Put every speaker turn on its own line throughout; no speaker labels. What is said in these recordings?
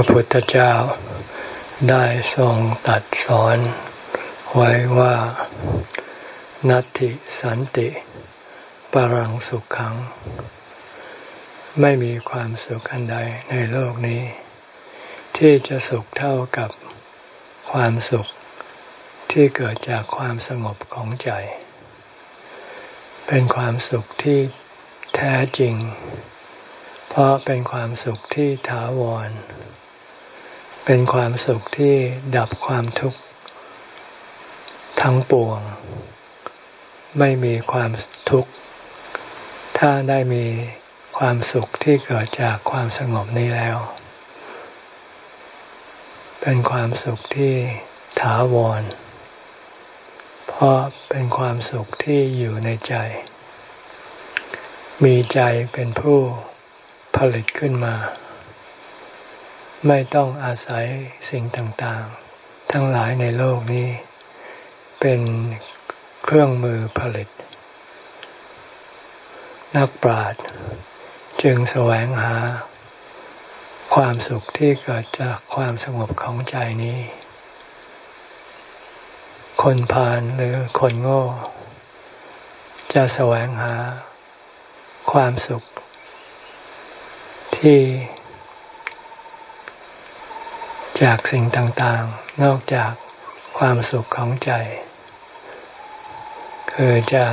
ระพุทธเจ้าได้ทรงตัดสอน ไว้ว่า นัตติสันติปรังสุขขัง ไม่มีความสุขอันใดในโลกนี้ ที่จะสุขเท่ากับความสุขที่เกิดจากความสงบของใจ เป็นความสุขที่แท้จริง เพราะเป็นความสุขที่ถาวร เป็นความสุขที่ดับความทุกข์ทั้งปวง ไม่มีความทุกข์ถ้าได้มีความสุขที่เกิดจากความสงบนี้แล้ว เป็นความสุขที่ถาวร เพราะเป็นความสุขที่อยู่ในใจ มีใจเป็นผู้ผลิตขึ้นมา ไม่ต้องอาศัยสิ่งต่างๆ ทั้งหลายในโลกนี้ เป็นเครื่องมือผลิต นักปราชญ์จึงแสวงหา ความสุขที่เกิดจากความสงบของใจนี้ คนพาลหรือคนโง่ จะแสวงหา ความสุขที่ จากสิ่งต่างๆ นอกจากความสุขของใจ คือจะ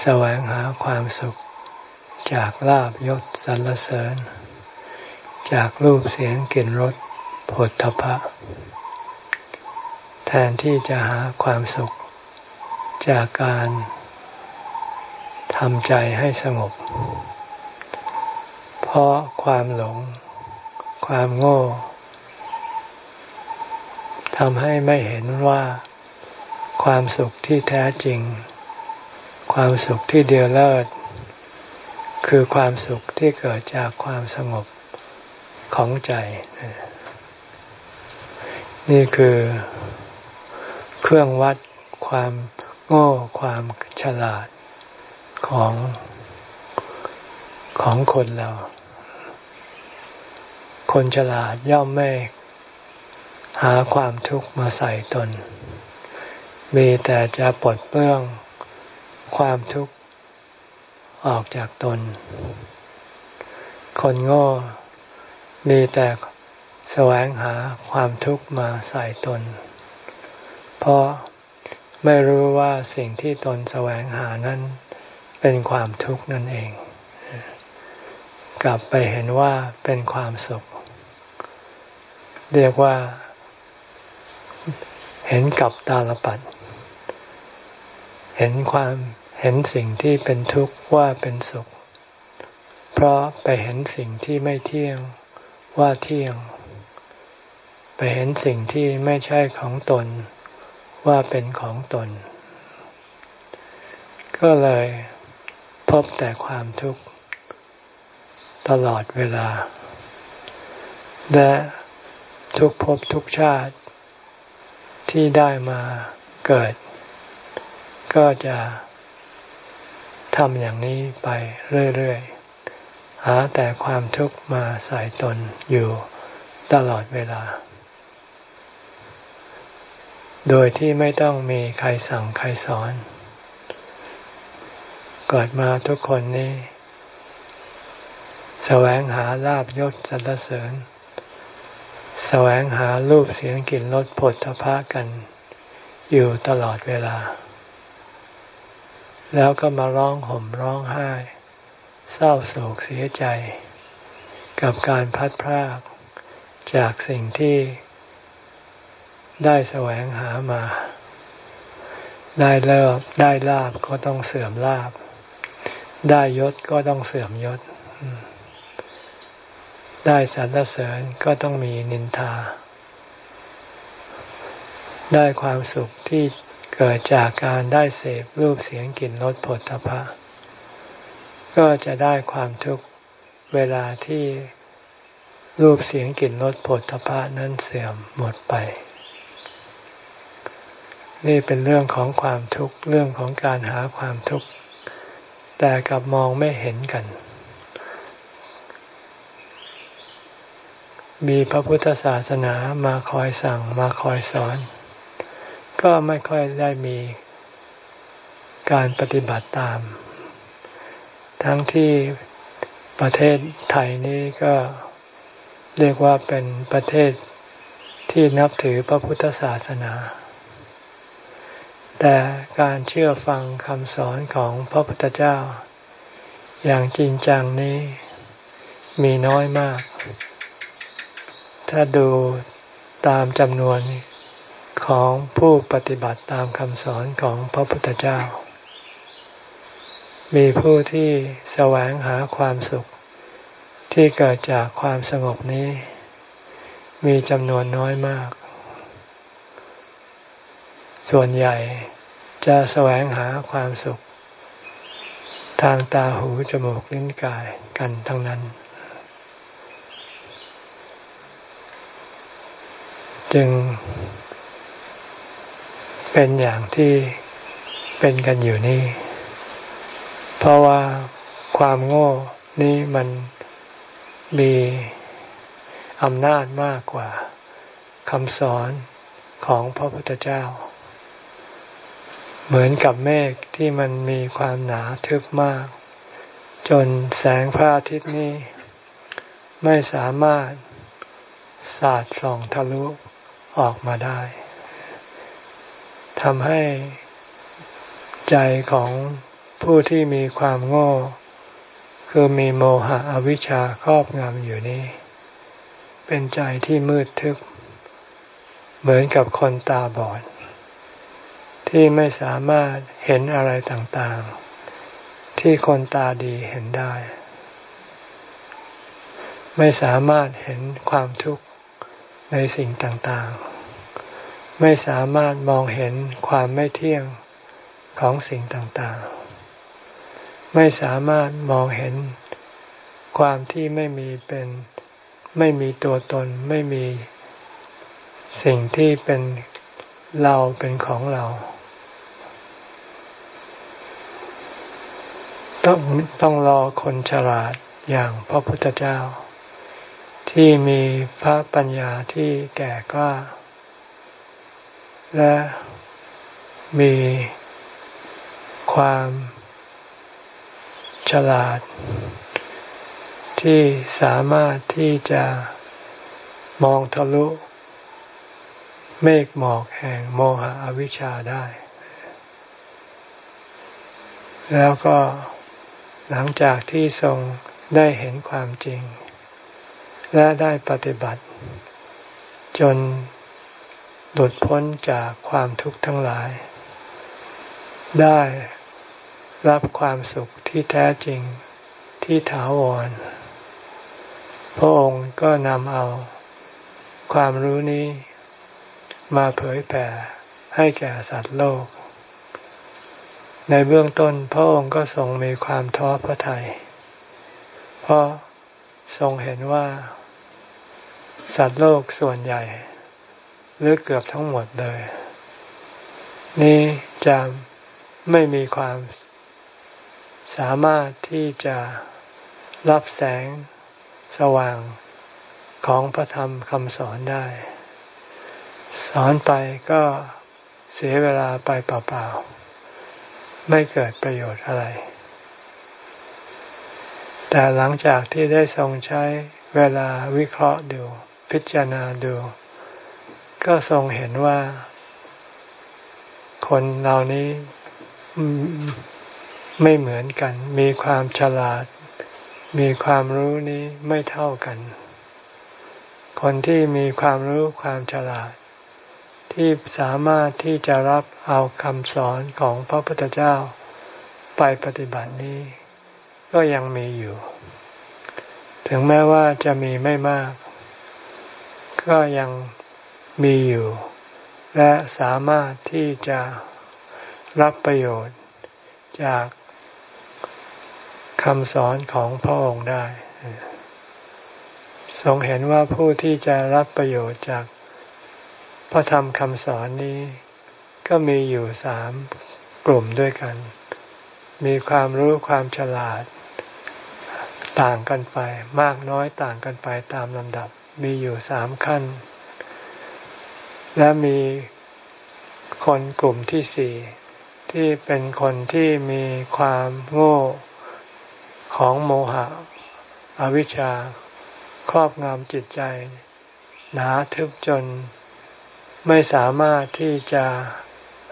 แสวงหาความสุข จากลาบยศสรรเสริญ จากรูปเสียงกลิ่นรสผลทพะ แทนที่จะหาความสุข จากการทำใจให้สงบ เพราะความหลง ความโง่ ทำให้ไม่เห็นว่าความสุขที่แท้จริง ความสุขที่เดียวเลิศคือความสุขที่เกิดจากความสงบของใจ นี่คือเครื่องวัดความโง่ความฉลาดของของคนเรา คนฉลาดย่อมไม่ หาความทุกข์มาใส่ตน มีแต่จะปลดเปลื้องความทุกข์ออกจากตน คนโง่มีแต่แสวงหาความทุกข์มาใส่ตน เพราะไม่รู้ว่าสิ่งที่ตนแสวงหานั้นเป็นความทุกข์นั่นเอง กลับไปเห็นว่าเป็นความสุข เรียกว่า เห็นกับตาลปัด เห็นความเห็นสิ่งที่เป็นทุกข์ว่าเป็นสุข เพราะไปเห็นสิ่งที่ไม่เที่ยงว่าเที่ยง ไปเห็นสิ่งที่ไม่ใช่ของตนว่าเป็นของตน ก็เลยพบแต่ความทุกข์ ตลอดเวลา และทุกภพทุกชาติ ที่ได้มาเกิด ก็จะทำอย่างนี้ไปเรื่อยๆ หาแต่ความทุกข์มาใส่ตนอยู่ตลอดเวลา โดยที่ไม่ต้องมีใครสั่งใครสอน เกิดมาทุกคนนี้ แสวงหาลาบยศสรรเสริญ แสวงหารูปเสียงกลิ่นรสผลทพะกัน อยู่ตลอดเวลา แล้วก็มาร้องห่มร้องไห้ เศร้าโศกเสียใจ กับการพัดพรากจากสิ่งที่ได้แสวงหามา ได้เลิบได้ลาบก็ต้องเสื่อมลาบ ได้ยศก็ต้องเสื่อมยศ ได้สรรเสริญก็ต้องมีนินทา ได้ความสุขที่เกิดจากการได้เสพรูปเสียงกลิ่นรสผลตภะก็จะได้ความทุกข์เวลาที่รูปเสียงกลิ่นรสผลตภะนั้นเสื่อมหมดไป นี่เป็นเรื่องของความทุกข์เรื่องของการหาความทุกข์ แต่กลับมองไม่เห็นกัน มีพระพุทธศาสนามาคอยสั่งมาคอยสอน ก็ไม่ค่อยได้มีการปฏิบัติตาม ทั้งที่ประเทศไทยนี้ก็เรียกว่าเป็นประเทศที่นับถือพระพุทธศาสนา แต่การเชื่อฟังคำสอนของพระพุทธเจ้า อย่างจริงจังนี้มีน้อยมาก ถ้าดูตามจำนวนของผู้ปฏิบัติตามคำสอนของพระพุทธเจ้า มีผู้ที่แสวงหาความสุขที่เกิดจากความสงบนี้ มีจำนวนน้อยมาก ส่วนใหญ่จะแสวงหาความสุข ทางตาหูจมูกลิ้นกายกันทั้งนั้น จึง เป็นอย่างที่เป็นกันอยู่นี่ เพราะว่าความโง่นี้มันมีอำนาจมากกว่าคำสอนของพระพุทธเจ้า เหมือนกับเมฆที่มันมีความหนาทึบมาก จนแสงพระอาทิตย์นี้ ไม่สามารถสาดส่องทะลุ ออกมาได้ทำให้ใจของผู้ที่มีความโง่ คือมีโมหะอวิชชาครอบงำอยู่นี้ เป็นใจที่มืดทึบเหมือนกับคนตาบอด ที่ไม่สามารถเห็นอะไรต่างๆ ที่คนตาดีเห็นได้ ไม่สามารถเห็นความทุกข์ ในสิ่งต่างๆ ไม่สามารถมองเห็นความไม่เที่ยงของสิ่งต่างๆ ไม่สามารถมองเห็นความที่ไม่มีเป็นไม่มีตัวตนไม่มีสิ่งที่เป็นเราเป็นของเรา ต้องต้องรอคนฉลาดอย่างพระพุทธเจ้า ที่มีพระปัญญาที่แก่กล้า และมีความฉลาด ที่สามารถที่จะมองทะลุ เมฆหมอกแห่งโมหะอวิชชาได้ แล้วก็หลังจากที่ทรงได้เห็นความจริง และได้ปฏิบัติ จนหลุดพ้นจากความทุกข์ทั้งหลาย ได้รับความสุขที่แท้จริงที่ถาวร พระองค์ก็นำเอาความรู้นี้มาเผยแผ่ให้แก่สัตว์โลก ในเบื้องต้นพระองค์ก็ทรงมีความท้อพระทยัย เพราะทรงเห็นว่า สัตว์โลกส่วนใหญ่ หรือเกือบทั้งหมดเลย นี้จะไม่มีความ สามารถที่จะรับแสงสว่างของพระธรรมคำสอนได้ สอนไปก็เสียเวลาไปเปล่าๆ ไม่เกิดประโยชน์อะไร แต่หลังจากที่ได้ทรงใช้เวลาวิเคราะห์ดู พิจารณาดู ก็ทรงเห็นว่า คนเหล่านี้ไม่เหมือนกัน มีความฉลาด มีความรู้นี้ไม่เท่ากัน คนที่มีความรู้ความฉลาด ที่สามารถที่จะรับเอาคำสอนของพระพุทธเจ้าไปปฏิบัตินี้ ก็ยังมีอยู่ ถึงแม้ว่าจะมีไม่มาก ก็ยังมีอยู่ และสามารถที่จะรับประโยชน์จากคำสอนของพระองค์ได้ ทรงเห็นว่าผู้ที่จะรับประโยชน์จากพระธรรมคำสอนนี้ ก็มีอยู่สามกลุ่มด้วยกัน มีความรู้ความฉลาด ต่างกันไป มากน้อยต่างกันไปตามลำดับ มีอยู่สามขั้น และมีคนกลุ่มที่สี่ที่เป็นคนที่มีความโง่ของโมหะ อวิชชา ครอบงำจิตใจ หนาทึบจน ไม่สามารถที่จะ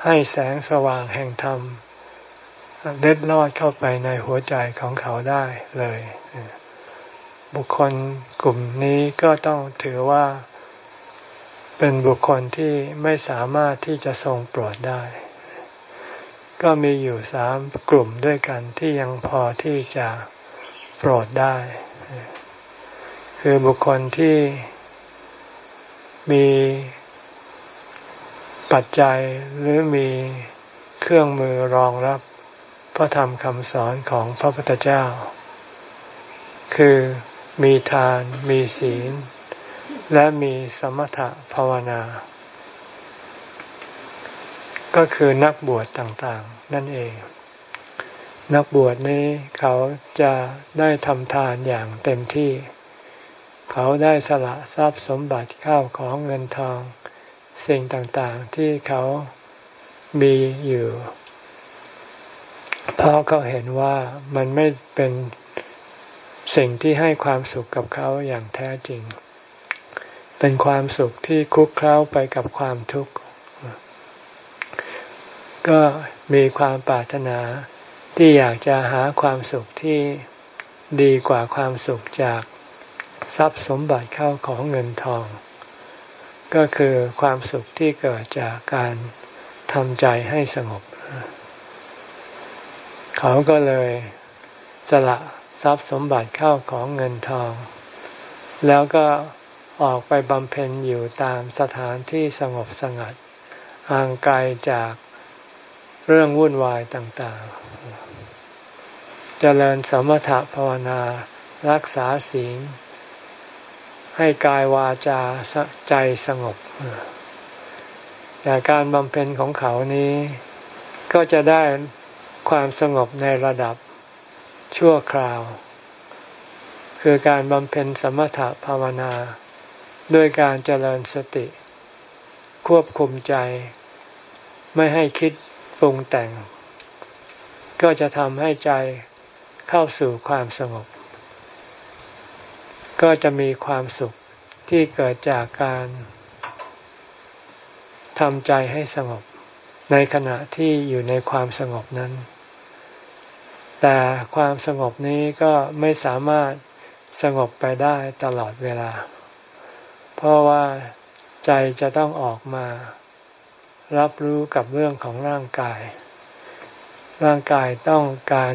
ให้แสงสว่างแห่งธรรมเล็ดลอดเข้าไปในหัวใจของเขาได้เลย บุคคลกลุ่มนี้ก็ต้องถือว่า เป็นบุคคลที่ไม่สามารถที่จะทรงโปรดได้ ก็มีอยู่สามกลุ่มด้วยกันที่ยังพอที่จะโปรดได้ คือบุคคลที่มีปัจจัยหรือมีเครื่องมือรองรับพระธรรมคำสอนของพระพุทธเจ้า คือ มีทาน มีศีล และมีสมถะภาวนา ก็คือนักบวชต่างๆ นั่นเอง นักบวชนี้เขาจะได้ทำทานอย่างเต็มที่ เขาได้สละทรัพย์สมบัติข้าวของเงินทอง สิ่งต่างๆที่เขามีอยู่ เพราะเขาเห็นว่ามันไม่เป็น สิ่งที่ให้ความสุขกับเขาอย่างแท้จริง เป็นความสุขที่คุกเข้าไปกับความทุกข์ ก็มีความปรารถนาที่อยากจะหาความสุขที่ดีกว่าความสุขจากทรัพย์สมบัติเข้าของเงินทอง ก็คือความสุขที่เกิดจากการทำใจให้สงบ เขาก็เลยสละ ทรัพย์สมบัติเข้าของเงินทอง แล้วก็ออกไปบำเพ็ญอยู่ตามสถานที่สงบสงัดห่างไกลจากเรื่องวุ่นวายต่างๆเจริญสมถะภาวนา รักษาศีลให้กายวาจาใจสงบ แต่การบำเพ็ญของเขานี้ ก็จะได้ความสงบในระดับ ชั่วคราว คือการบำเพ็ญสมถภาวนา ด้วยการเจริญสติ ควบคุมใจ ไม่ให้คิดปรุงแต่ง ก็จะทำให้ใจเข้าสู่ความสงบ ก็จะมีความสุขที่เกิดจากการทำใจให้สงบ ในขณะที่อยู่ในความสงบนั้น แต่ความสงบนี้ก็ไม่สามารถสงบไปได้ตลอดเวลา เพราะว่าใจจะต้องออกมา รับรู้กับเรื่องของร่างกาย ร่างกายต้องการ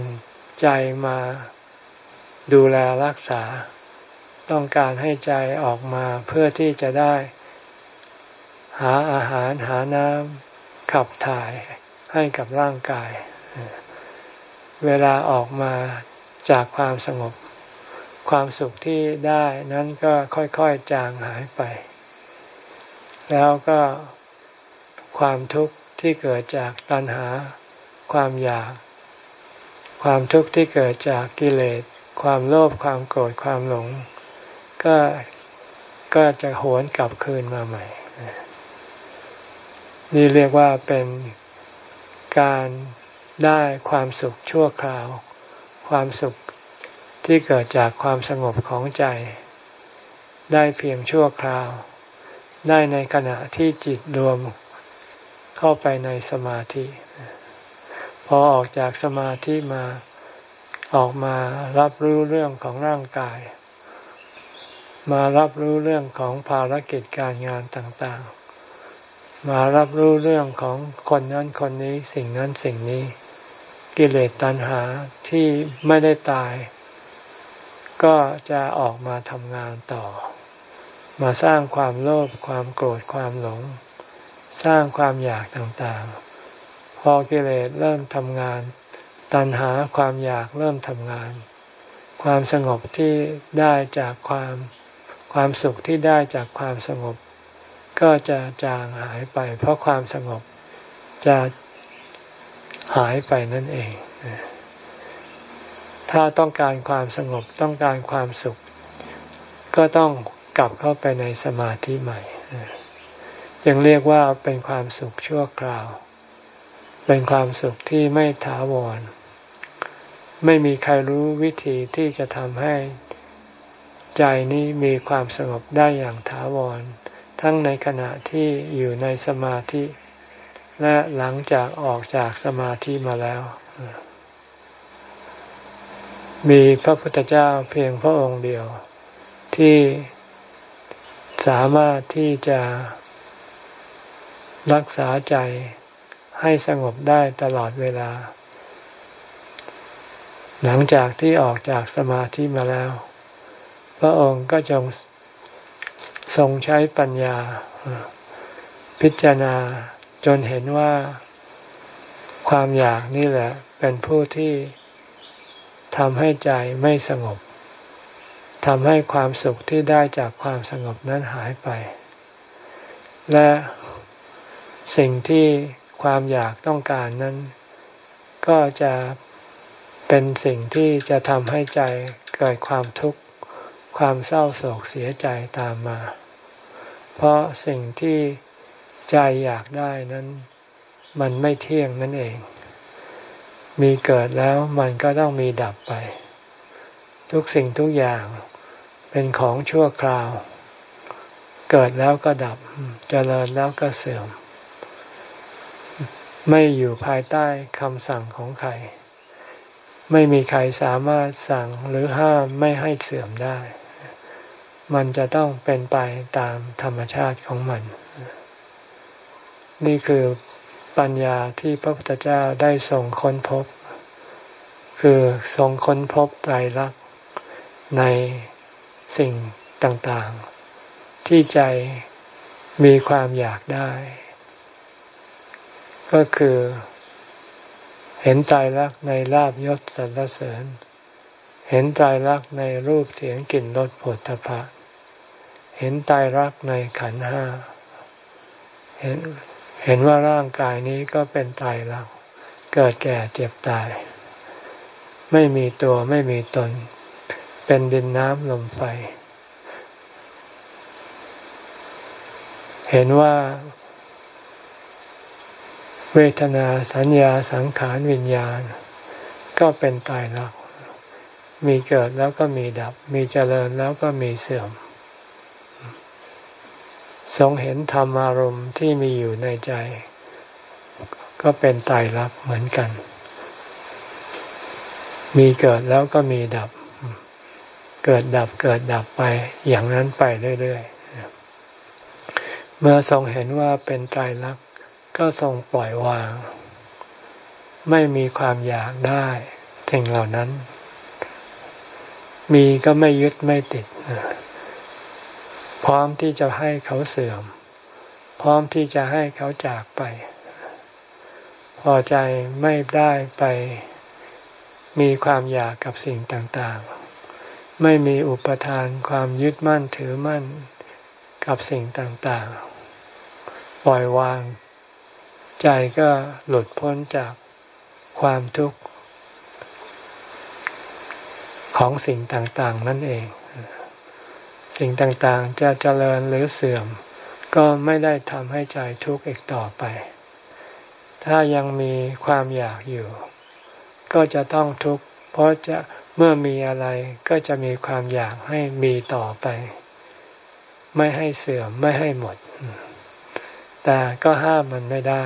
ใจมาดูแลรักษา ต้องการให้ใจออกมาเพื่อที่จะได้ หาอาหารหาน้ำขับถ่ายให้กับร่างกาย เวลาออกมาจากความสงบ ความสุขที่ได้นั้นก็ค่อยๆจางหายไป แล้วก็ความทุกข์ที่เกิดจากตัณหา ความอยาก ความทุกข์ที่เกิดจากกิเลส ความโลภความโกรธความหลง ก็ก็จะหวนกลับคืนมาใหม่ นี่เรียกว่าเป็นการ ได้ความสุขชั่วคราว ความสุขที่เกิดจากความสงบของใจ ได้เพียงชั่วคราว ได้ในขณะที่จิตรวมเข้าไปในสมาธิ พอออกจากสมาธิมาออกมารับรู้เรื่องของร่างกาย มารับรู้เรื่องของภารกิจการงานต่างๆ มารับรู้เรื่องของคนนั้นคนนี้สิ่งนั้นสิ่งนี้ กิเลสตัณหาที่ไม่ได้ตาย ก็จะออกมาทำงานต่อ มาสร้างความโลภความโกรธความหลง สร้างความอยากต่างๆ พอกิเลสเริ่มทำงาน ตัณหาความอยากเริ่มทำงาน ความสงบที่ได้จากความความสุขที่ได้จากความสงบ ก็จะจางหายไป เพราะความสงบจะ หายไปนั่นเอง ถ้าต้องการความสงบต้องการความสุข ก็ต้องกลับเข้าไปในสมาธิใหม่ยังเรียกว่าเป็นความสุขชั่วคราว เป็นความสุขที่ไม่ถาวร ไม่มีใครรู้วิธีที่จะทำให้ใจนี้มีความสงบได้อย่างถาวร ทั้งในขณะที่อยู่ในสมาธิ และหลังจากออกจากสมาธิมาแล้ว มีพระพุทธเจ้าเพียงพระองค์เดียว ที่สามารถที่จะรักษาใจให้สงบได้ตลอดเวลา หลังจากที่ออกจากสมาธิมาแล้ว พระองค์ก็จงทรงใช้ปัญญา พิจารณา จนเห็นว่าความอยากนี่แหละ เป็นผู้ที่ทำให้ใจไม่สงบทำให้ความสุขที่ได้จากความสงบนั้นหายไป และสิ่งที่ความอยากต้องการนั้น ก็จะเป็นสิ่งที่จะทำให้ใจเกิดความทุกข์ ความเศร้าโศกเสียใจตามมา เพราะสิ่งที่ ใจอยากได้นั้น มันไม่เที่ยงนั่นเอง มีเกิดแล้วมันก็ต้องมีดับไป ทุกสิ่งทุกอย่างเป็นของชั่วคราว เกิดแล้วก็ดับเจริญแล้วก็เสื่อม ไม่อยู่ภายใต้คำสั่งของใคร ไม่มีใครสามารถสั่งหรือห้ามไม่ให้เสื่อมได้ มันจะต้องเป็นไปตามธรรมชาติของมัน นี่คือปัญญาที่พระพุทธเจ้าได้ส่งค้นพบ คือทรงค้นพบไตรลักษณ์ในสิ่งต่างๆ ที่ใจมีความอยากได้ ก็คือ เห็นตายรักในลาบยศสรรเสริญ เห็นตายรักในรูปเสียงกลิ่นรสผลตภะเห็นตายรักในขันห้าเห็น เห็นว่าร่างกายนี้ก็เป็นตายเรักเกิดแก่เจ็บตาย ไม่มีตัวไม่มีตน เป็นดินน้ำลมไฟ เห็นว่า เวทนาสัญญาสังขารวิญญาณ ก็เป็นตายรัก มีเกิดแล้วก็มีดับ มีเจริญแล้วก็มีเสื่อม ทรงเห็นธรรมอารมณ์ที่มีอยู่ในใจ ก็เป็นตายรักเหมือนกัน มีเกิดแล้วก็มีดับ เกิดดับเกิดดับไปอย่างนั้นไปเรื่อยๆเมื่อทรงเห็นว่าเป็นตายรักก็ทรงปล่อยวาง ไม่มีความอยากได้สิ่งเหล่านั้น มีก็ไม่ยึดไม่ติด พร้อมที่จะให้เขาเสื่อม พร้อมที่จะให้เขาจากไป พอใจไม่ได้ไป มีความอยากกับสิ่งต่างๆ ไม่มีอุปทานความยึดมั่นถือมั่นกับสิ่งต่างๆ ปล่อยวาง ใจก็หลุดพ้นจากความทุกข์ของสิ่งต่างๆ นั่นเอง สิ่งต่างๆ จะเจริญหรือเสื่อม ก็ไม่ได้ทำให้ใจทุกข์อีกต่อไป ถ้ายังมีความอยากอยู่ ก็จะต้องทุกข์เพราะจะเมื่อมีอะไรก็จะมีความอยากให้มีต่อไป ไม่ให้เสื่อมไม่ให้หมด แต่ก็ห้ามมันไม่ได้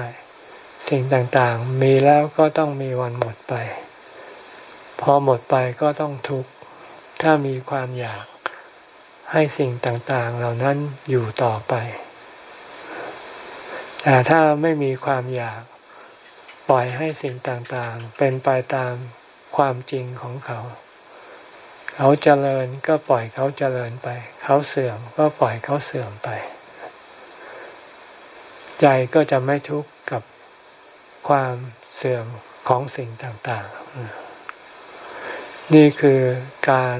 สิ่งต่างๆ มีแล้วก็ต้องมีวันหมดไป พอหมดไปก็ต้องทุกข์ถ้ามีความอยาก ให้สิ่งต่างๆ เหล่านั้นอยู่ต่อไป แต่ถ้าไม่มีความอยากปล่อยให้สิ่งต่างๆ เป็นไปตามความจริงของเขา เขาเจริญก็ปล่อยเขาเจริญไป เขาเสื่อมก็ปล่อยเขาเสื่อมไป ใจก็จะไม่ทุกข์กับความเสื่อมของสิ่งต่างๆ นี่คือการ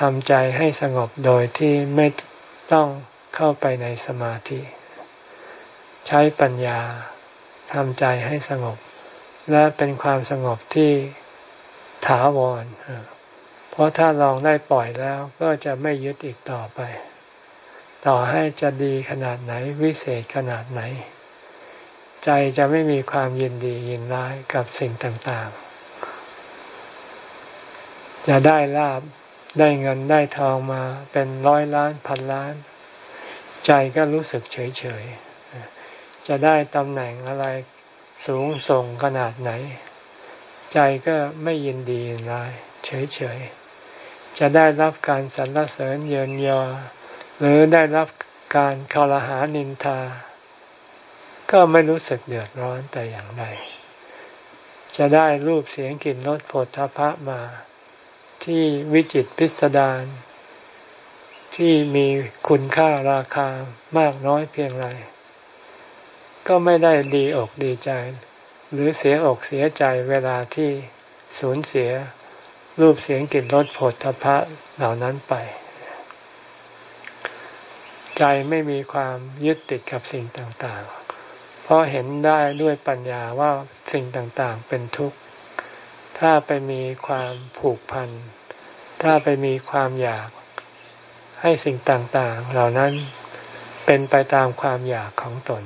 ทำใจให้สงบโดยที่ไม่ต้องเข้าไปในสมาธิ ใช้ปัญญาทำใจให้สงบ และเป็นความสงบที่ถาวร เพราะถ้าลองได้ปล่อยแล้วก็จะไม่ยึดอีกต่อไป ต่อให้จะดีขนาดไหนวิเศษขนาดไหน ใจจะไม่มีความยินดียินร้ายกับสิ่งต่างๆ จะได้ลาบ ได้เงินได้ทองมาเป็นร้อยล้านพันล้าน ใจก็รู้สึกเฉยๆจะได้ตำแหน่งอะไรสูงส่งขนาดไหน ใจก็ไม่ยินดียินร้ายเฉยจะได้รับการสรรเสริญเยินยอ หรือได้รับการคารหานินทา ก็ไม่รู้สึกเดือดร้อนแต่อย่างใดจะได้รูปเสียงกลิ่นรสผลทพะมา ที่วิจิตพิสดารที่มีคุณค่าราคามากน้อยเพียงไร ก็ไม่ได้ดีอกดีใจ หรือเสียอกเสียใจเวลาที่สูญเสียรูปเสียงกลิ่นรสผลทพะเหล่านั้นไป ใจไม่มีความยึดติดกับสิ่งต่างๆ เพราะเห็นได้ด้วยปัญญาว่าสิ่งต่างๆเป็นทุกข์ ถ้าไปมีความผูกพัน ถ้าไปมีความอยากให้สิ่งต่างๆ เหล่านั้นเป็นไปตามความอยากของตน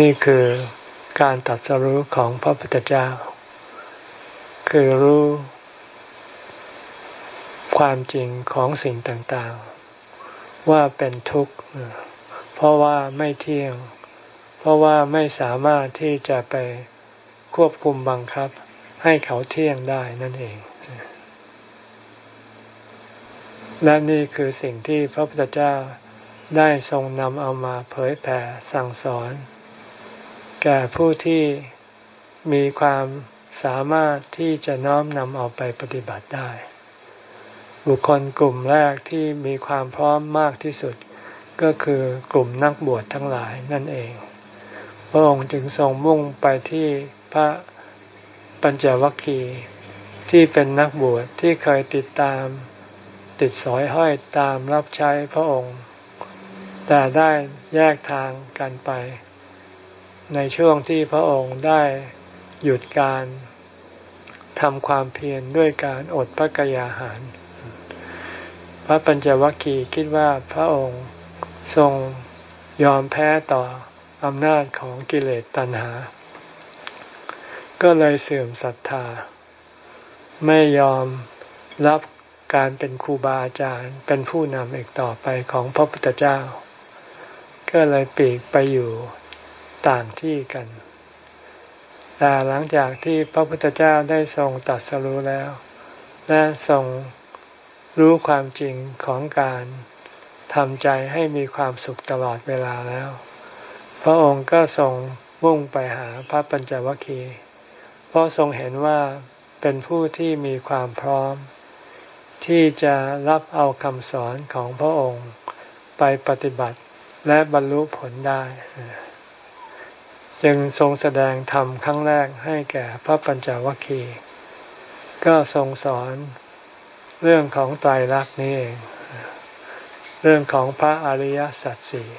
นี่คือการตัดสรู้ของพระพุทธเจ้า คือรู้ความจริงของสิ่งต่างๆ ว่าเป็นทุกข์ เพราะว่าไม่เที่ยง เพราะว่าไม่สามารถที่จะไป ควบคุมบังคับ ให้เขาเที่ยงได้นั่นเอง และนี่คือสิ่งที่พระพุทธเจ้าได้ทรงนำเอามาเผยแผ่สั่งสอน แก่ผู้ที่มีความสามารถที่จะน้อมนำเอาไปปฏิบัติได้ บุคคลกลุ่มแรกที่มีความพร้อมมากที่สุด ก็คือกลุ่มนักบวชทั้งหลายนั่นเอง พระองค์จึงทรงมุ่งไปที่ พระปัญจวัคคีย์ที่เป็นนักบวชที่เคยติดตาม ติดสอยห้อยตามรับใช้พระองค์ แต่ได้แยกทางกันไป ในช่วงที่พระองค์ได้หยุดการทำความเพียรด้วยการอดพระกยาหาร พระปัญจวัคคีย์คิดว่าพระองค์ทรงยอมแพ้ต่ออำนาจของกิเลสตัณหา ก็เลยเสื่อมศรัทธา ไม่ยอมรับการเป็นครูบาอาจารย์เป็นผู้นำอีกต่อไปของพระพุทธเจ้า ก็เลยปีกไปอยู่ต่างที่กัน แต่หลังจากที่พระพุทธเจ้าได้ทรงตัดสรู้แล้ว และทรงรู้ความจริงของการทำใจให้มีความสุขตลอดเวลาแล้ว พระองค์ก็ทรงมุ่งไปหาพระปัญจวัคคีย์ เพราะทรงเห็นว่าเป็นผู้ที่มีความพร้อม ที่จะรับเอาคำสอนของพระองค์ไปปฏิบัติและบรรลุผลได้ จึงทรงแสดงธรรมครั้งแรกให้แก่พระปัญจวัคคีย์ก็ทรงสอนเรื่องของไตรลักษณ์นี้เอง เรื่องของพระอริยสัจสี่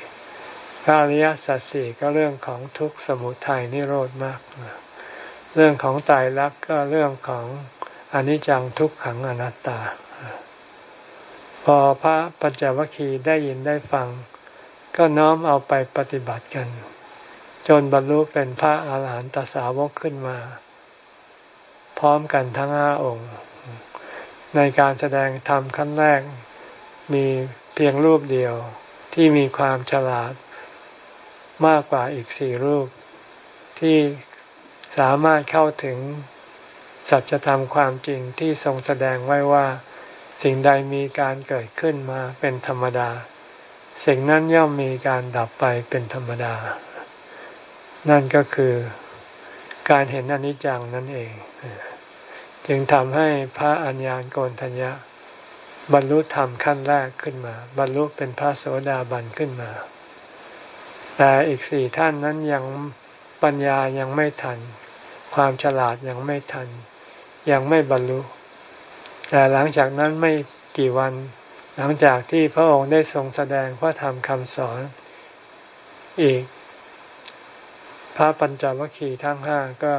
พระอริยสัจสี่ก็เรื่องของทุกข์สมุทัยนิโรธมาก เรื่องของไตรลักก็เรื่องของอนิจจังทุกขังอนัตตา พอพระปัญจวัคคีย์ได้ยินได้ฟัง ก็น้อมเอาไปปฏิบัติกัน จนบรรลุเป็นพระอาหารหันตสาวกขึ้นมา พร้อมกันทั้งห้าองค์ ในการแสดงธรรมขั้นแรกมีเพียงรูปเดียวที่มีความฉลาดมากกว่าอีกสี่รูป ที่ สามารถเข้าถึงสัจธรรมความจริงที่ทรงแสดงไว้ว่า สิ่งใดมีการเกิดขึ้นมาเป็นธรรมดา สิ่งนั้นย่อมมีการดับไปเป็นธรรมดา นั่นก็คือการเห็นอนิจจังนั่นเอง จึงทำให้พระอัญญาณโกนทัญญะ บรรลุธรรมขั้นแรกขึ้นมา บรรลุเป็นพระโสดาบันขึ้นมา แต่อีกสี่ท่านนั้นยังปัญญายังไม่ทัน ความฉลาดยังไม่ทัน ยังไม่บรรลุ แต่หลังจากนั้นไม่กี่วัน หลังจากที่พระองค์ได้ทรงแสดงพระธรรมคำสอน อีก พระปัญจวัคคีย์ทั้งห้าก็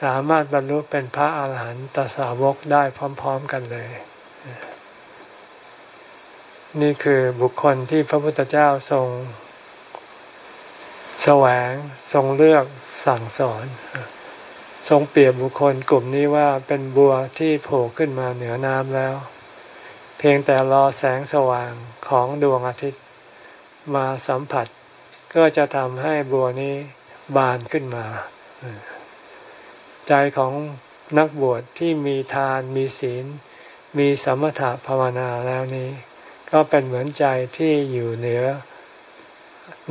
สามารถบรรลุเป็นพระอาหารหันตสาวกได้พร้อม ๆกันเลย นี่คือบุคคลที่พระพุทธเจ้าทรงแสวงทรงเลือกสั่งสอน ทรงเปรียบบุคคลกลุ่มนี้ว่าเป็นบัวที่โผล่ขึ้นมาเหนือน้ำแล้ว เพียงแต่รอแสงสว่างของดวงอาทิตย์ มาสัมผัส ก็จะทำให้บัวนี้บานขึ้นมา ใจของนักบวชที่มีทานมีศีล มีสมถะภาวนาแล้วนี้ ก็เป็นเหมือนใจที่อยู่เหนือ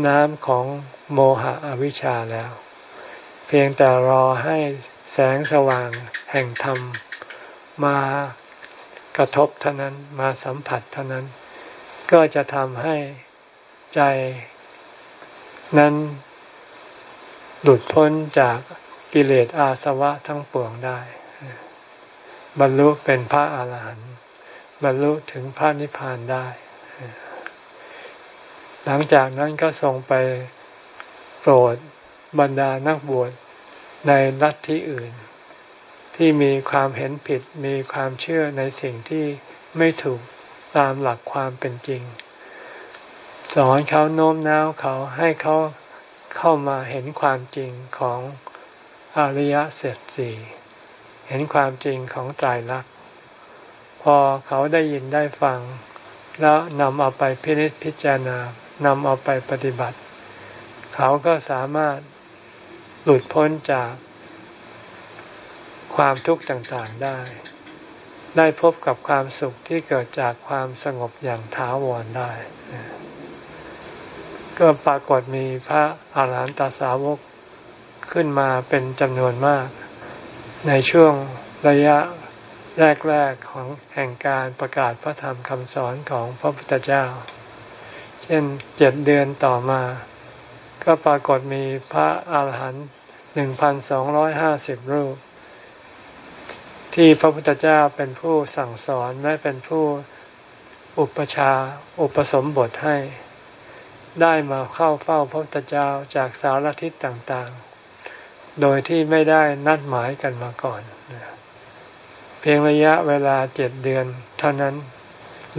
น้ำของโมหะอวิชชาแล้ว พียงแต่รอให้แสงสว่างแห่งธรรม มากระทบเท่านั้นมาสัมผัสเท่านั้น ก็จะทำให้ใจนั้นหลุดพ้นจากกิเลสอาสวะทั้งปวงได้ บรรลุเป็นพระอาหารหันต์บรรลุถึงพระนิพพานได้ หลังจากนั้นก็ทรงไปโปรด บรรดานักบวชในลัฐทธิอื่น ที่มีความเห็นผิดมีความเชื่อในสิ่งที่ไม่ถูกตามหลักความเป็นจริง สอนเขาโน้มน้าวเขาให้เขาเข้ามาเห็นความจริงของอริยเสจสี่เห็นความจริงของใจรักพอเขาได้ยินได้ฟัง แล้วนำเอาไปพินิจพิจารณานำเอาไปปฏิบัติ เขาก็สามารถ หลุดพ้นจากความทุกข์ต่างๆได้ ได้พบกับความสุขที่เกิดจากความสงบอย่างถาวรได้ ก็ปรากฏมีพระอาหารหันตสาวกขึ้นมาเป็นจำนวนมาก ในช่วงระยะแรกๆของแห่งการประกาศพระธรรมคำสอนของพระพุทธเจ้า เช่นเจ็ดเดือนต่อมา ก็ปรากฏมีพระอาหารหันต์หนึ่งพันสองร้อยห้าสิบรูป ที่พระพุทธเจ้าเป็นผู้สั่งสอนและเป็นผู้อุปชาอุปสมบทให้ ได้มาเข้าเฝ้าพระพุทธเจ้าจากสารทิศต่างๆ โดยที่ไม่ได้นัดหมายกันมาก่อน เพียงระยะเวลาเจ็ดเดือน เท่านั้น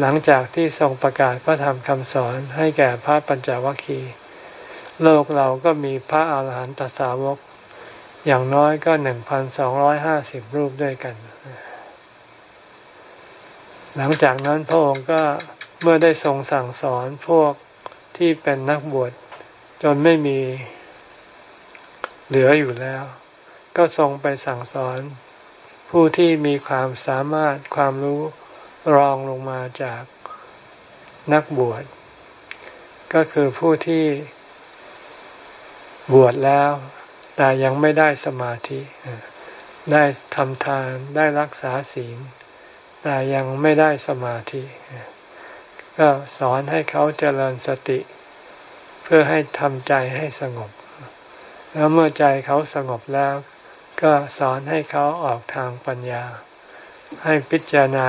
หลังจากที่ทรงประกาศพระธรรมคำสอนให้แก่พระปัญจวัคคีย์ โลกเราก็มีพระอาหารหันตสาวก อย่างน้อยก็หนึ่งพันสองร้อยห้าสิบรูปด้วยกัน หลังจากนั้นพระองค์ก็เมื่อได้ทรงสั่งสอนพวกที่เป็นนักบวชจนไม่มีเหลืออยู่แล้ว ก็ทรงไปสั่งสอน ผู้ที่มีความสามารถความรู้รองลงมาจากนักบวช ก็คือผู้ที่ บวชแล้ว แต่ยังไม่ได้สมาธิ ได้ทำทานได้รักษาศีล แต่ยังไม่ได้สมาธิ ก็สอนให้เขาเจริญสติ เพื่อให้ทำใจให้สงบ แล้วเมื่อใจเขาสงบแล้ว ก็สอนให้เขาออกทางปัญญา ให้พิจารณา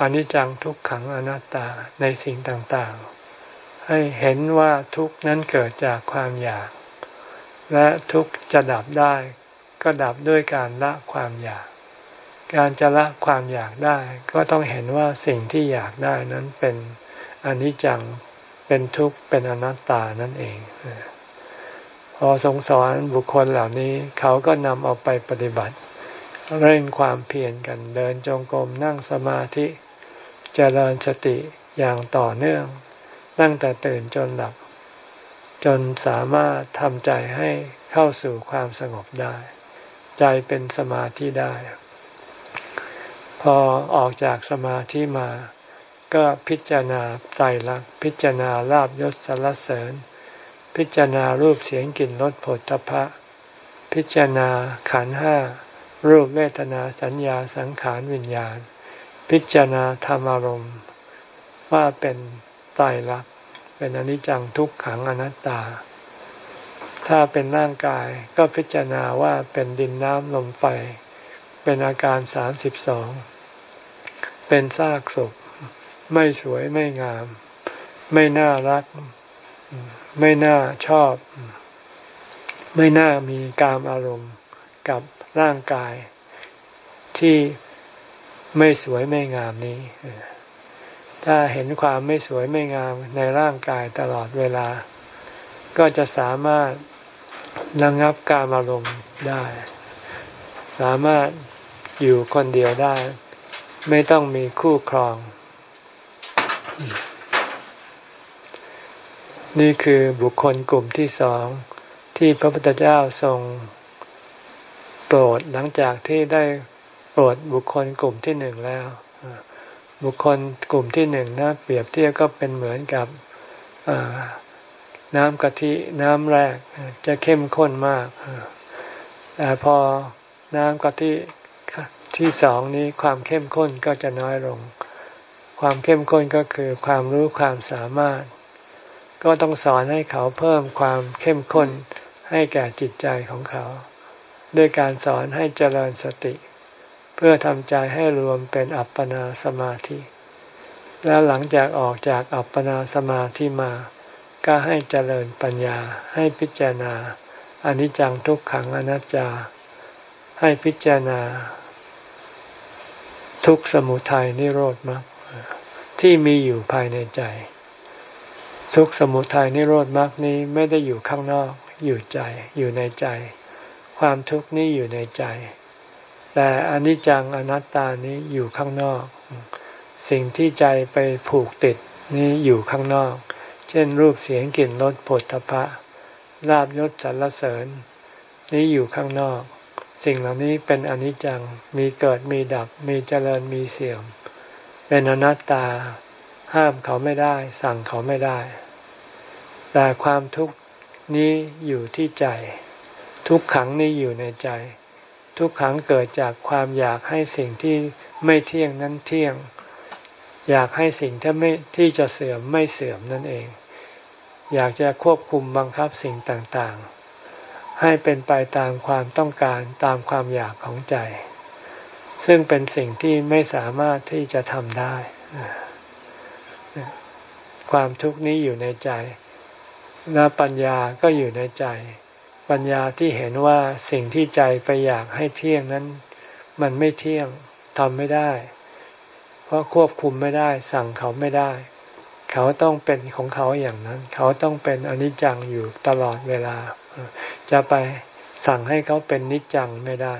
อนิจจังทุกขังอนัตตาในสิ่งต่างๆ ให้เห็นว่าทุกข์นั้นเกิดจากความอยาก และทุกข์จะดับได้ก็ดับด้วยการละความอยาก การจะละความอยากได้ ก็ต้องเห็นว่าสิ่งที่อยากได้นั้นเป็นอนิจจังเป็นทุกข์เป็นอนัตตานั่นเอง พอทรงสอนบุคคลเหล่านี้เขาก็นำเอาไปปฏิบัติ เร่งความเพียรกันเดินจงกรมนั่งสมาธิจเจริญสติอย่างต่อเนื่อง ตั้งแต่ตื่นจนหลับ จนสามารถทำใจให้เข้าสู่ความสงบได้ ใจเป็นสมาธิได้ พอออกจากสมาธิมา ก็พิจารณาใจรักพิจารณาลาบยศสรรเสริญ พิจารณารูปเสียงกลิ่นรสผลตภะพิจารณาขันห้ารูปเวทนาสัญญาสังขารวิญญาณ พิจารณาธรรมอารมณ์ ว่าเป็น ตายรักเป็นอนิจจังทุกขังอนัตตา ถ้าเป็นร่างกายก็พิจารณาว่าเป็นดินน้ำลมไฟ เป็นอาการสามสิบสองเป็นซากศพ ไม่สวยไม่งาม ไม่น่ารัก ไม่น่าชอบ ไม่น่ามีกามอารมณ์กับร่างกายที่ไม่สวยไม่งามนี้ ถ้าเห็นความไม่สวยไม่งามในร่างกายตลอดเวลา ก็จะสามารถระงงับการอารมณ์ได้ สามารถอยู่คนเดียวได้ ไม่ต้องมีคู่ครอง นี่คือบุคคลกลุ่มที่สองที่พระพุทธเจ้าทรงโปรดหลังจากที่ได้โปรดบุคคลกลุ่มที่หนึ่งแล้ว บุคคลกลุ่มที่หนึ่งนะเปรียบเทียบก็เป็นเหมือนกับน้ำกะทิน้ำแรกจะเข้มข้นมาก แต่พอน้ำกะทิที่สองนี้ความเข้มข้นก็จะน้อยลง ความเข้มข้นก็คือความรู้ความสามารถ ก็ต้องสอนให้เขาเพิ่มความเข้มข้นให้แก่จิตใจของเขา ด้วยการสอนให้เจริญสติ เพื่อทำใจให้รวมเป็นอัปปนาสมาธิ แล้วหลังจากออกจากอัปปนาสมาธิมา ก็ให้เจริญปัญญาให้พิจารณาอนิจจังทุกขังอนัตตาให้พิจารณา ทุกสมุทัยนิโรธมรรคที่มีอยู่ภายในใจ ทุกสมุทัยนิโรธมรรคนี้ไม่ได้อยู่ข้างนอกอยู่ใจอยู่ในใจ ความทุกข์นี้อยู่ในใจ แต่อนิจจังอนัตตานี้อยู่ข้างนอก สิ่งที่ใจไปผูกติดนี้อยู่ข้างนอก เช่นรูปเสียงกลิ่นรสผลทพะลาบยศสรรเสริญ นี้อยู่ข้างนอก สิ่งเหล่านี้เป็นอนิจจังมีเกิดมีดับมีเจริญมีเสื่อม เป็นอนัตตาห้ามเขาไม่ได้ สั่งเขาไม่ได้ แต่ความทุกข์นี้อยู่ที่ใจ ทุกขังนี้อยู่ในใจ ทุกขังเกิดจากความอยากให้สิ่งที่ไม่เที่ยงนั้นเที่ยง อยากให้สิ่งที่ไม่ที่จะเสื่อมไม่เสื่อมนั่นเอง อยากจะควบคุมบังคับสิ่งต่างๆ ให้เป็นไปตามความต้องการตามความอยากของใจ ซึ่งเป็นสิ่งที่ไม่สามารถที่จะทำได้ ความทุกข์นี้อยู่ในใจและปัญญาก็อยู่ในใจ ปัญญาที่เห็นว่าสิ่งที่ใจไปอยากให้เที่ยงนั้น มันไม่เที่ยงทำไม่ได้ เพราะควบคุมไม่ได้ สั่งเขาไม่ได้ เขาต้องเป็นของเขาอย่างนั้น เขาต้องเป็นอนิจจังอยู่ตลอดเวลา จะไปสั่งให้เขาเป็นนิจจังไม่ได้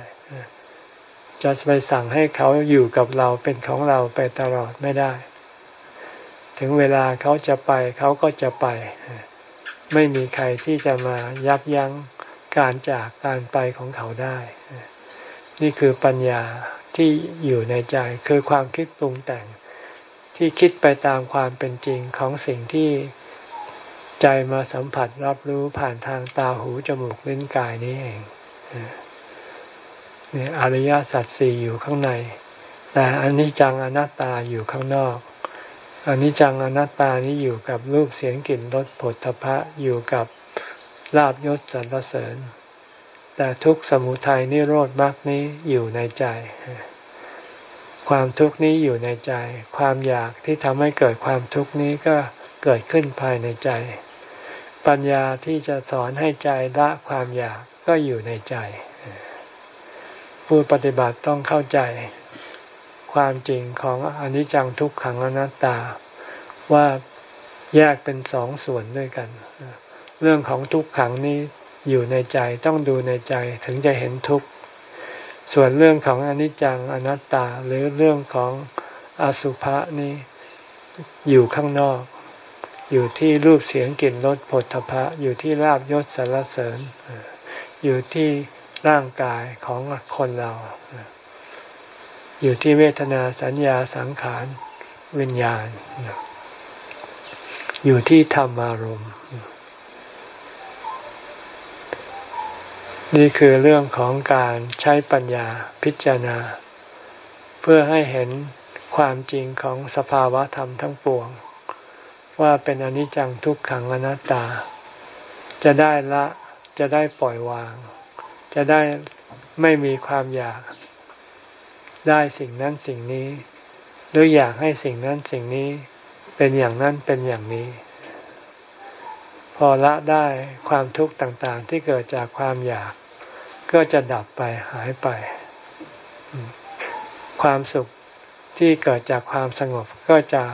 จะไปสั่งให้เขาอยู่กับเราเป็นของเราไปตลอดไม่ได้ ถึงเวลาเขาจะไปเขาก็จะไป ไม่มีใครที่จะมายับยั้ง การจากการไปของเขาได้ นี่คือปัญญาที่อยู่ในใจคือความคิดปรุงแต่ง ที่คิดไปตามความเป็นจริงของสิ่งที่ใจมาสัมผัสรับรู้ผ่านทางตาหูจมูกลิ้นกายนี้เองนี่อริยสัจสี่อยู่ข้างใน แต่อันนี้จังอนัตตาอยู่ข้างนอกอนิจจังอนัตตานี้อยู่กับรูปเสียงกลิ่นรสผลทพะอยู่กับ ลาบยศสรรเสริญ แต่ทุกสมุทัยนิโรธมรรคนี้อยู่ในใจ ความทุกข์นี้อยู่ในใจ ความอยากที่ทำให้เกิดความทุกข์นี้ก็เกิดขึ้นภายในใจ ปัญญาที่จะสอนให้ใจละความอยากก็อยู่ในใจ ผู้ปฏิบัติต้องเข้าใจ ความจริงของอนิจจังทุกขังอนัตตาว่าแยกเป็นสองส่วนด้วยกัน เรื่องของทุกขังนี้อยู่ในใจต้องดูในใจถึงจะเห็นทุกข์ส่วนเรื่องของอนิจจังอนัตตาหรือเรื่องของอสุภะนี้อยู่ข้างนอก อยู่ที่รูปเสียงกลิ่นรสผลทพะอยู่ที่ลาบยศสารเสริญ อยู่ที่ร่างกายของคนเรา อยู่ที่เวทนาสัญญาสังขารวิญญาณ อยู่ที่ธรรมอารมณ์ นี่คือเรื่องของการใช้ปัญญาพิจารณา เพื่อให้เห็นความจริงของสภาวะธรรมทั้งปวง ว่าเป็นอนิจจังทุกขังอนัตตา จะได้ละจะได้ปล่อยวาง จะได้ไม่มีความอยาก ได้สิ่งนั้นสิ่งนี้ หรืออยากให้สิ่งนั้นสิ่งนี้เป็นอย่างนั้นเป็นอย่างนี้พพอละได้ความทุกข์ต่างๆ ที่เกิดจากความอยาก ก็จะดับไปหายไป ความสุขที่เกิดจากความสงบก็จะ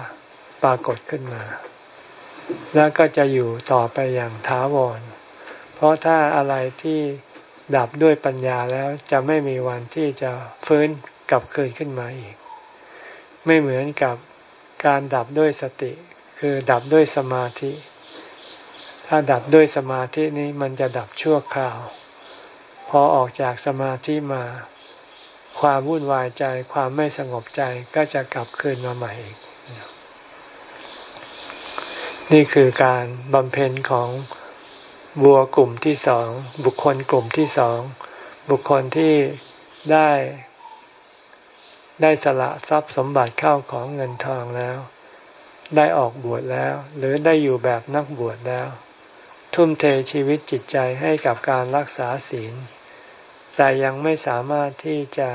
ปรากฏขึ้นมา แล้วก็จะอยู่ต่อไปอย่างท้าวร เพราะถ้าอะไรที่ดับด้วยปัญญาแล้วจะไม่มีวันที่จะฟื้นกลับคืนขึ้นมาอีก ไม่เหมือนกับการดับด้วยสติ คือดับด้วยสมาธิ ถ้าดับด้วยสมาธินี้มันจะดับชั่วคราว พอออกจากสมาธิมา ความวุ่นวายใจความไม่สงบใจก็จะกลับคืนมาใหม่อีก นี่คือการบำเพ็ญของบัวกลุ่มที่สองบุคคลกลุ่มที่สองบุคคลที่ได้ได้สละทรัพย์สมบัติเข้าของเงินทองแล้ว ได้ออกบวชแล้ว หรือได้อยู่แบบนักบวชแล้ว ทุ่มเทชีวิตจิตใจให้กับการรักษาศีล แต่ยังไม่สามารถที่จะ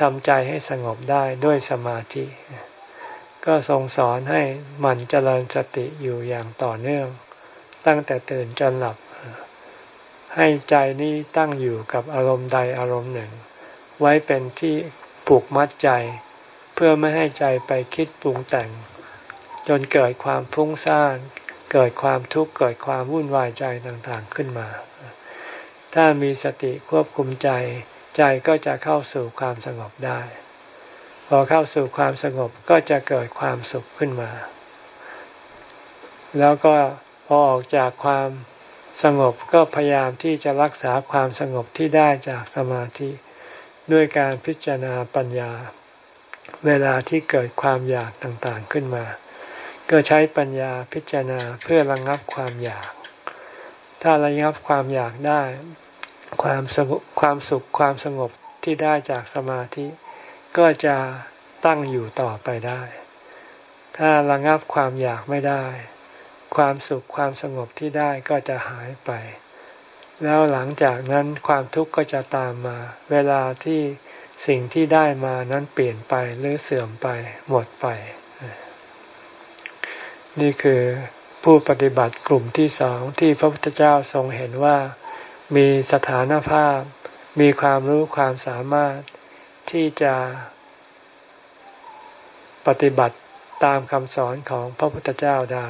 ทำใจให้สงบได้ด้วยสมาธิ ก็ทรงสอนให้มันเจริญสติอยู่อย่างต่อเนื่อง ตั้งแต่ตื่นจนหลับ ให้ใจนี้ตั้งอยู่กับอารมณ์ใดอารมณ์หนึ่ง ไว้เป็นที่ผูกมัดใจ เพื่อไม่ให้ใจไปคิดปรุงแต่ง จนเกิดความฟุ้งซ่านเกิดความทุกข์เกิดความวุ่นวายใจต่างๆขึ้นมา ถ้ามีสติควบคุมใจ ใจก็จะเข้าสู่ความสงบได้ พอเข้าสู่ความสงบก็จะเกิดความสุขขึ้นมา แล้วก็พอออกจากความสงบก็พยายามที่จะรักษาความสงบที่ได้จากสมาธิ ด้วยการพิจารณาปัญญา เวลาที่เกิดความอยากต่างๆขึ้นมา ก็ใช้ปัญญาพิจารณาเพื่อระงงับความอยาก ถ้าระงับความอยากได้ ความสงบความสุขความสงบที่ได้จากสมาธิ ก็จะตั้งอยู่ต่อไปได้ ถ้าระงับความอยากไม่ได้ ความสุขความสงบที่ได้ก็จะหายไป แล้วหลังจากนั้นความทุกข์ก็จะตามมา เวลาที่สิ่งที่ได้มานั้นเปลี่ยนไปหรือเสื่อมไปหมดไป นี่คือผู้ปฏิบัติกลุ่มที่สองที่พระพุทธเจ้าทรงเห็นว่า มีสถานภาพ มีความรู้ความสามารถที่จะปฏิบัติตามคำสอนของพระพุทธเจ้าได้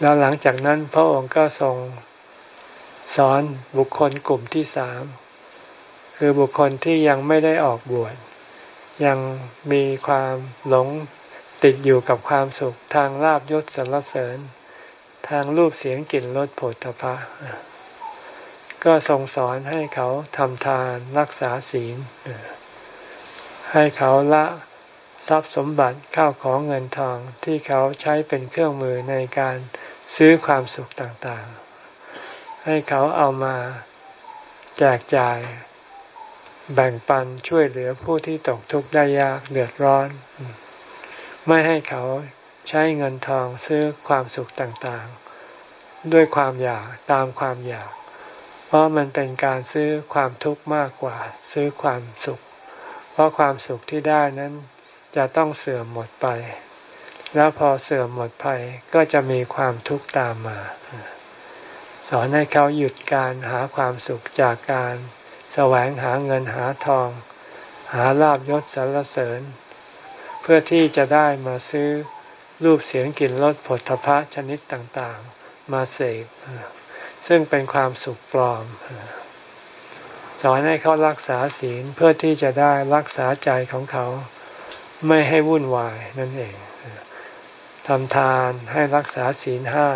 แล้วหลังจากนั้นพระองค์ก็ทรงสอนบุคคลกลุ่มที่สาม คือบุคคลที่ยังไม่ได้ออกบวชยังมีความหลงติดอยู่กับความสุขทางลาบยศสรรเสริญ ทางรูปเสียงกลิ่นรสผลตภะ ก็ทรงสอนให้เขาทำทานรักษาศีล ให้เขาละทรัพย์สมบัติข้าวของเงินทองที่เขาใช้เป็นเครื่องมือในการซื้อความสุขต่างๆ ให้เขาเอามาแจกจ่าย แบ่งปันช่วยเหลือผู้ที่ตกทุกข์ได้ยากเดือดร้อน ไม่ให้เขาใช้เงินทองซื้อความสุขต่างๆ ด้วยความอยากตามความอยาก เพราะมันเป็นการซื้อความทุกข์มากกว่าซื้อความสุข เพราะความสุขที่ได้นั้นจะต้องเสื่อมหมดไป แล้วพอเสื่อมหมดไปก็จะมีความทุกข์ตามมา สอนให้เขาหยุดการหาความสุขจากการแสวงหาเงินหาทอง หาลาบยศสรรเสริญ เพื่อที่จะได้มาซื้อรูปเสียงกลิ่นรสผลทพะชนิดต่างๆ มาเสพ ซึ่งเป็นความสุขปลอม สอนให้เขารักษาศีลเพื่อที่จะได้รักษาใจของเขาไม่ให้วุ่นวายนั่นเองทำทานให้รักษาศีลห้า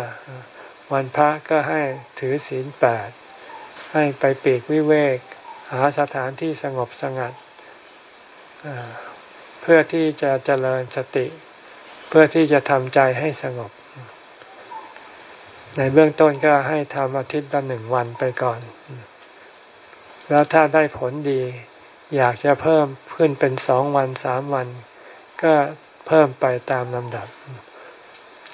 วันพระก็ให้ถือศีลแปดให้ไปปีกวิเวก หาสถานที่สงบสงัดเพื่อที่จะเจริญสติ เพื่อที่จะทำใจให้สงบ ในเบื้องต้นก็ให้ทำอาทิตย์ละหนึ่งวันไปก่อน แล้วถ้าได้ผลดี อยากจะเพิ่มขึ้นเป็นสองวันสามวัน ก็เพิ่มไปตามลำดับ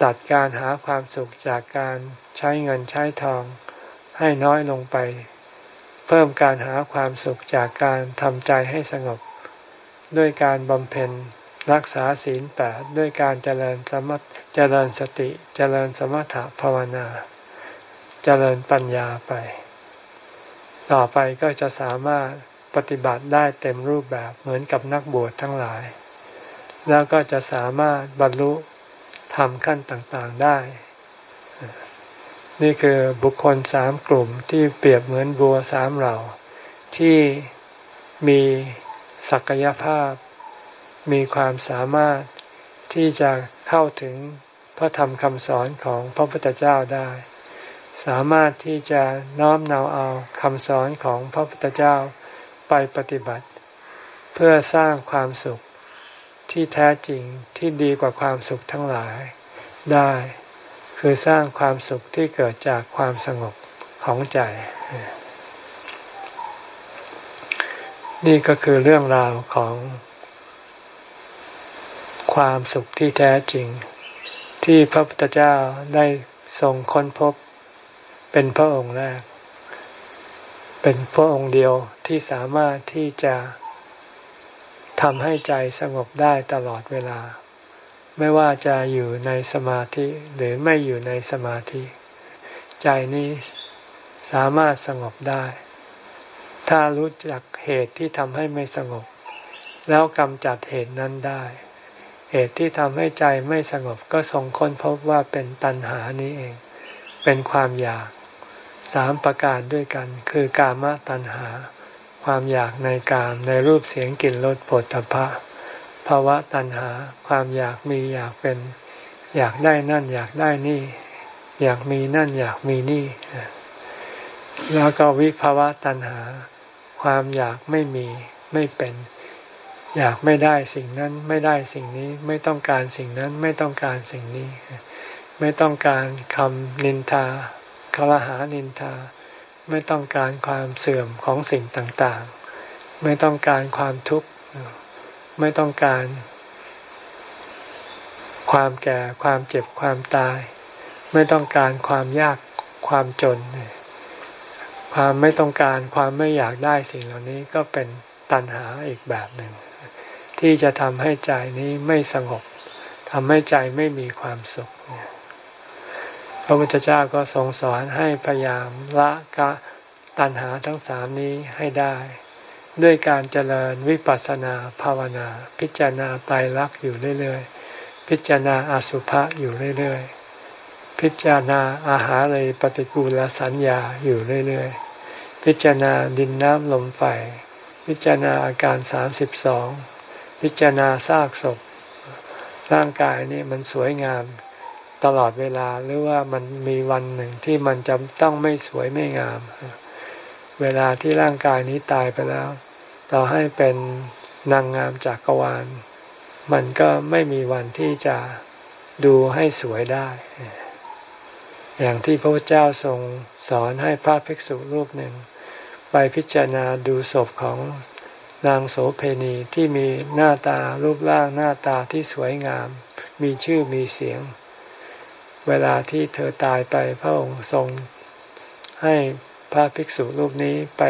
ตัดการหาความสุขจากการใช้เงินใช้ทอง ให้น้อยลงไป เพิ่มการหาความสุขจากการทำใจให้สงบ ด้วยการบำเพ็ญ รักษาศีลแปดด้วยการเจริญสมเจริญสติ เจริญสมถะภาวนา เจริญปัญญาไป ต่อไปก็จะสามารถปฏิบัติได้เต็มรูปแบบเหมือนกับนักบวชทั้งหลาย แล้วก็จะสามารถบรรลุทำขั้นต่างๆได้ นี่คือบุคคลสามกลุ่มที่เปรียบเหมือนบัวสามเหล่า ที่มีศักยภาพ มีความสามารถที่จะเข้าถึงพระธรรมคำสอนของพระพุทธเจ้าได้ สามารถที่จะน้อมนำเอาคำสอนของพระพุทธเจ้าไปปฏิบัติ เพื่อสร้างความสุขที่แท้จริงที่ดีกว่าความสุขทั้งหลายได้ คือสร้างความสุขที่เกิดจากความสงบของใจ นี่ก็คือเรื่องราวของ ความสุขที่แท้จริง ที่พระพุทธเจ้าได้ทรงค้นพบ เป็นพระองค์แรก เป็นพระองค์เดียวที่สามารถที่จะทำให้ใจสงบได้ตลอดเวลา ไม่ว่าจะอยู่ในสมาธิหรือไม่อยู่ในสมาธิ ใจนี้สามารถสงบได้ ถ้ารู้จักเหตุที่ทำให้ไม่สงบ แล้วกำจัดเหตุนั้นได้ เหตุที่ทำให้ใจไม่สงบก็ทรงค้นพบว่าเป็นตัณหานี้เอง เป็นความอยากสามประการด้วยกัน คือกามตัณหา ความอยากในกามในรูปเสียงกลิ่นรสผลตภะภาวะตัณหา ความอยากมีอยากเป็น อยากได้นั่นอยากได้นี่ อยากมีนั่นอยากมีนี่ แล้วก็วิภาวะตัณหา ความอยากไม่มีไม่เป็น อยากไม่ได้สิ่งนั้นไม่ได้สิ่งนี้ไม่ต้องการสิ่งนั้นไม่ต้องการสิ่งนี้ ไม่ต้องการคำนินทาคลหานินทา ไม่ต้องการความเสื่อมของสิ่งต่างๆ ไม่ต้องการความทุกข์ ไม่ต้องการ ความแก่ความเจ็บความตาย ไม่ต้องการความยากความจน ความไม่ต้องการความไม่อยากได้สิ่งเหล่านี้ก็เป็นตัณหาอีกแบบหนึ่ง ที่จะทำให้ใจนี้ไม่สงบทำให้ใจไม่มีความสุข พระพุทธเจ้าก็ทรงสอนให้พยายามละกะตัณหาทั้งสามนี้ให้ได้ ด้วยการเจริญวิปัสสนาภาวนา พิจารณาไตรลักษณ์อยู่เรื่อยๆ พิจารณาอสุภะอยู่เรื่อยๆ พิจารณาอาหารเลยปฏิกูลสัญญาอยู่เรื่อยๆ พิจารณาดินน้ำลมไฟ พิจารณาอาการสามสิบสอง พิจารณาซากศพ ร่างกายนี่มันสวยงามตลอดเวลาหรือว่ามันมีวันหนึ่งที่มันจะต้องไม่สวยไม่งาม เวลาที่ร่างกายนี้ตายไปแล้ว ต่อให้เป็นนางงามจากกวาล มันก็ไม่มีวันที่จะดูให้สวยได้ อย่างที่พระพุทธเจ้าทรงสอนให้พระภิกษุรูปหนึ่ง ไปพิจารณาดูศพของ นางโสเพณีที่มีหน้าตารูปร่างหน้าตาที่สวยงาม มีชื่อมีเสียง เวลาที่เธอตายไปพระองค์ทรง ให้พระภิกษุรูปนี้ไป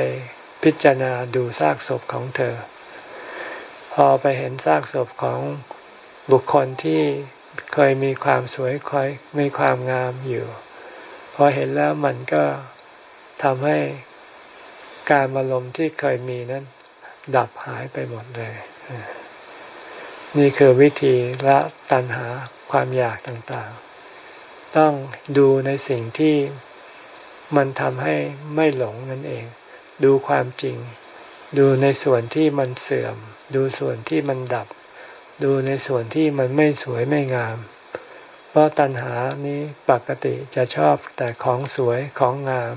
พิจารณาดูซากศพของเธอ พอไปเห็นซากศพของบุคคลที่เคยมีความสวยคอยมีความงามอยู่ พอเห็นแล้วมันก็ทำให้การอารมณ์ที่เคยมีนั้น ดับหายไปหมดเลย นี่คือวิธีละตัณหาความอยากต่างๆ ต้องดูในสิ่งที่มันทำให้ไม่หลงนั่นเอง ดูความจริง ดูในส่วนที่มันเสื่อม ดูส่วนที่มันดับ ดูในส่วนที่มันไม่สวยไม่งาม เพราะตัณหานี้ปกติจะชอบแต่ของสวยของงาม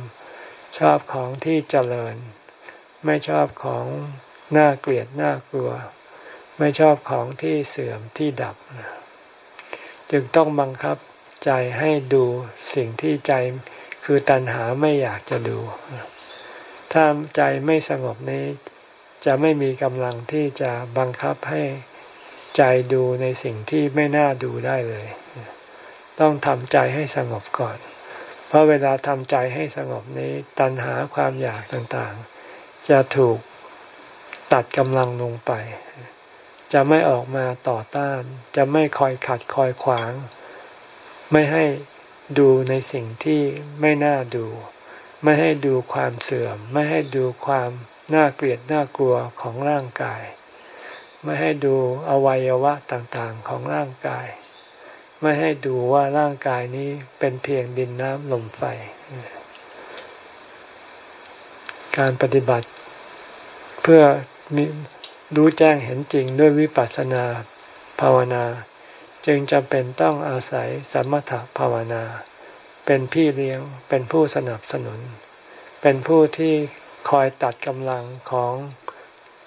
ชอบของที่เจริญ ไม่ชอบของ น่าเกลียดน่ากลัว ไม่ชอบของที่เสื่อมที่ดับ จึงต้องบังคับใจให้ดูสิ่งที่ใจคือตัณหาไม่อยากจะดู ถ้าใจไม่สงบนี้ จะไม่มีกำลังที่จะบังคับให้ใจดูในสิ่งที่ไม่น่าดูได้เลย ต้องทำใจให้สงบก่อน เพราะเวลาทำใจให้สงบนี้ ตัณหาความอยากต่างๆ จะถูก ตัดกำลังลงไป จะไม่ออกมาต่อต้าน จะไม่คอยขัดคอยขวาง ไม่ให้ดูในสิ่งที่ไม่น่าดู ไม่ให้ดูความเสื่อม ไม่ให้ดูความน่าเกลียดน่ากลัวของร่างกาย ไม่ให้ดูอวัยวะต่างๆของร่างกาย ไม่ให้ดูว่าร่างกายนี้เป็นเพียงดินน้ำลมไฟ การปฏิบัติเพื่อ รู้แจ้งเห็นจริงด้วยวิปัสสนาภาวนา จึงจำเป็นต้องอาศัยสมถภาวนา เป็นพี่เลี้ยงเป็นผู้สนับสนุน เป็นผู้ที่คอยตัดกำลังของ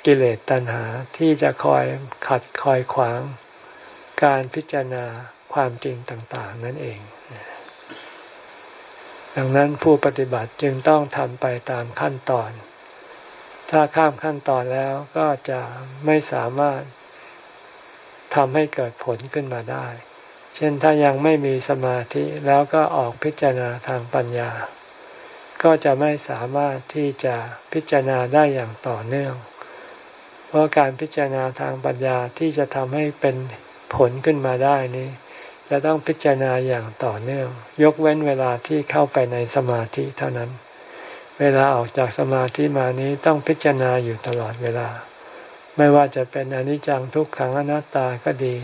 กิเลสตัณหาที่จะคอยขัดคอยขวาง การพิจารณาความจริงต่าง ๆ นั่นเอง ดังนั้นผู้ปฏิบัติจึงต้องทำไปตามขั้นตอน ถ้าข้ามขั้นตอนแล้วก็จะไม่สามารถทำให้เกิดผลขึ้นมาได้ เช่นถ้ายังไม่มีสมาธิแล้วก็ออกพิจารณาทางปัญญา ก็จะไม่สามารถที่จะพิจารณาได้อย่างต่อเนื่อง เพราะการพิจารณาทางปัญญาที่จะทำให้เป็นผลขึ้นมาได้นี้ จะต้องพิจารณาอย่างต่อเนื่อง ยกเว้นเวลาที่เข้าไปในสมาธิเท่านั้น เวลาออกจากสมาธิมานี้ต้องพิจารณาอยู่ตลอดเวลา ไม่ว่าจะเป็นอนิจจังทุกขังอนัตตาก็ดี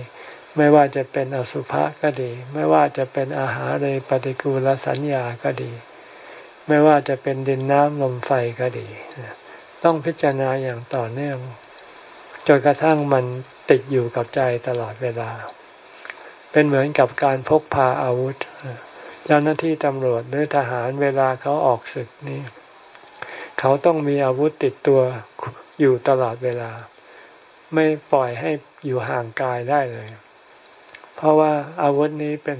ไม่ว่าจะเป็นอสุภะก็ดี ไม่ว่าจะเป็นอาหารเลยปฏิกูลสัญญาก็ดี ไม่ว่าจะเป็นดินน้ำลมไฟก็ดี ต้องพิจารณาอย่างต่อเนื่องจนกระทั่งมันติดอยู่กับใจตลอดเวลา เป็นเหมือนกับการพกพาอาวุธ เจ้าหน้าที่ตำรวจหรือทหารเวลาเขาออกศึกนี่ เขาต้องมีอาวุธติดตัวอยู่ตลอดเวลา ไม่ปล่อยให้อยู่ห่างกายได้เลย เพราะว่าอาวุธนี้เป็น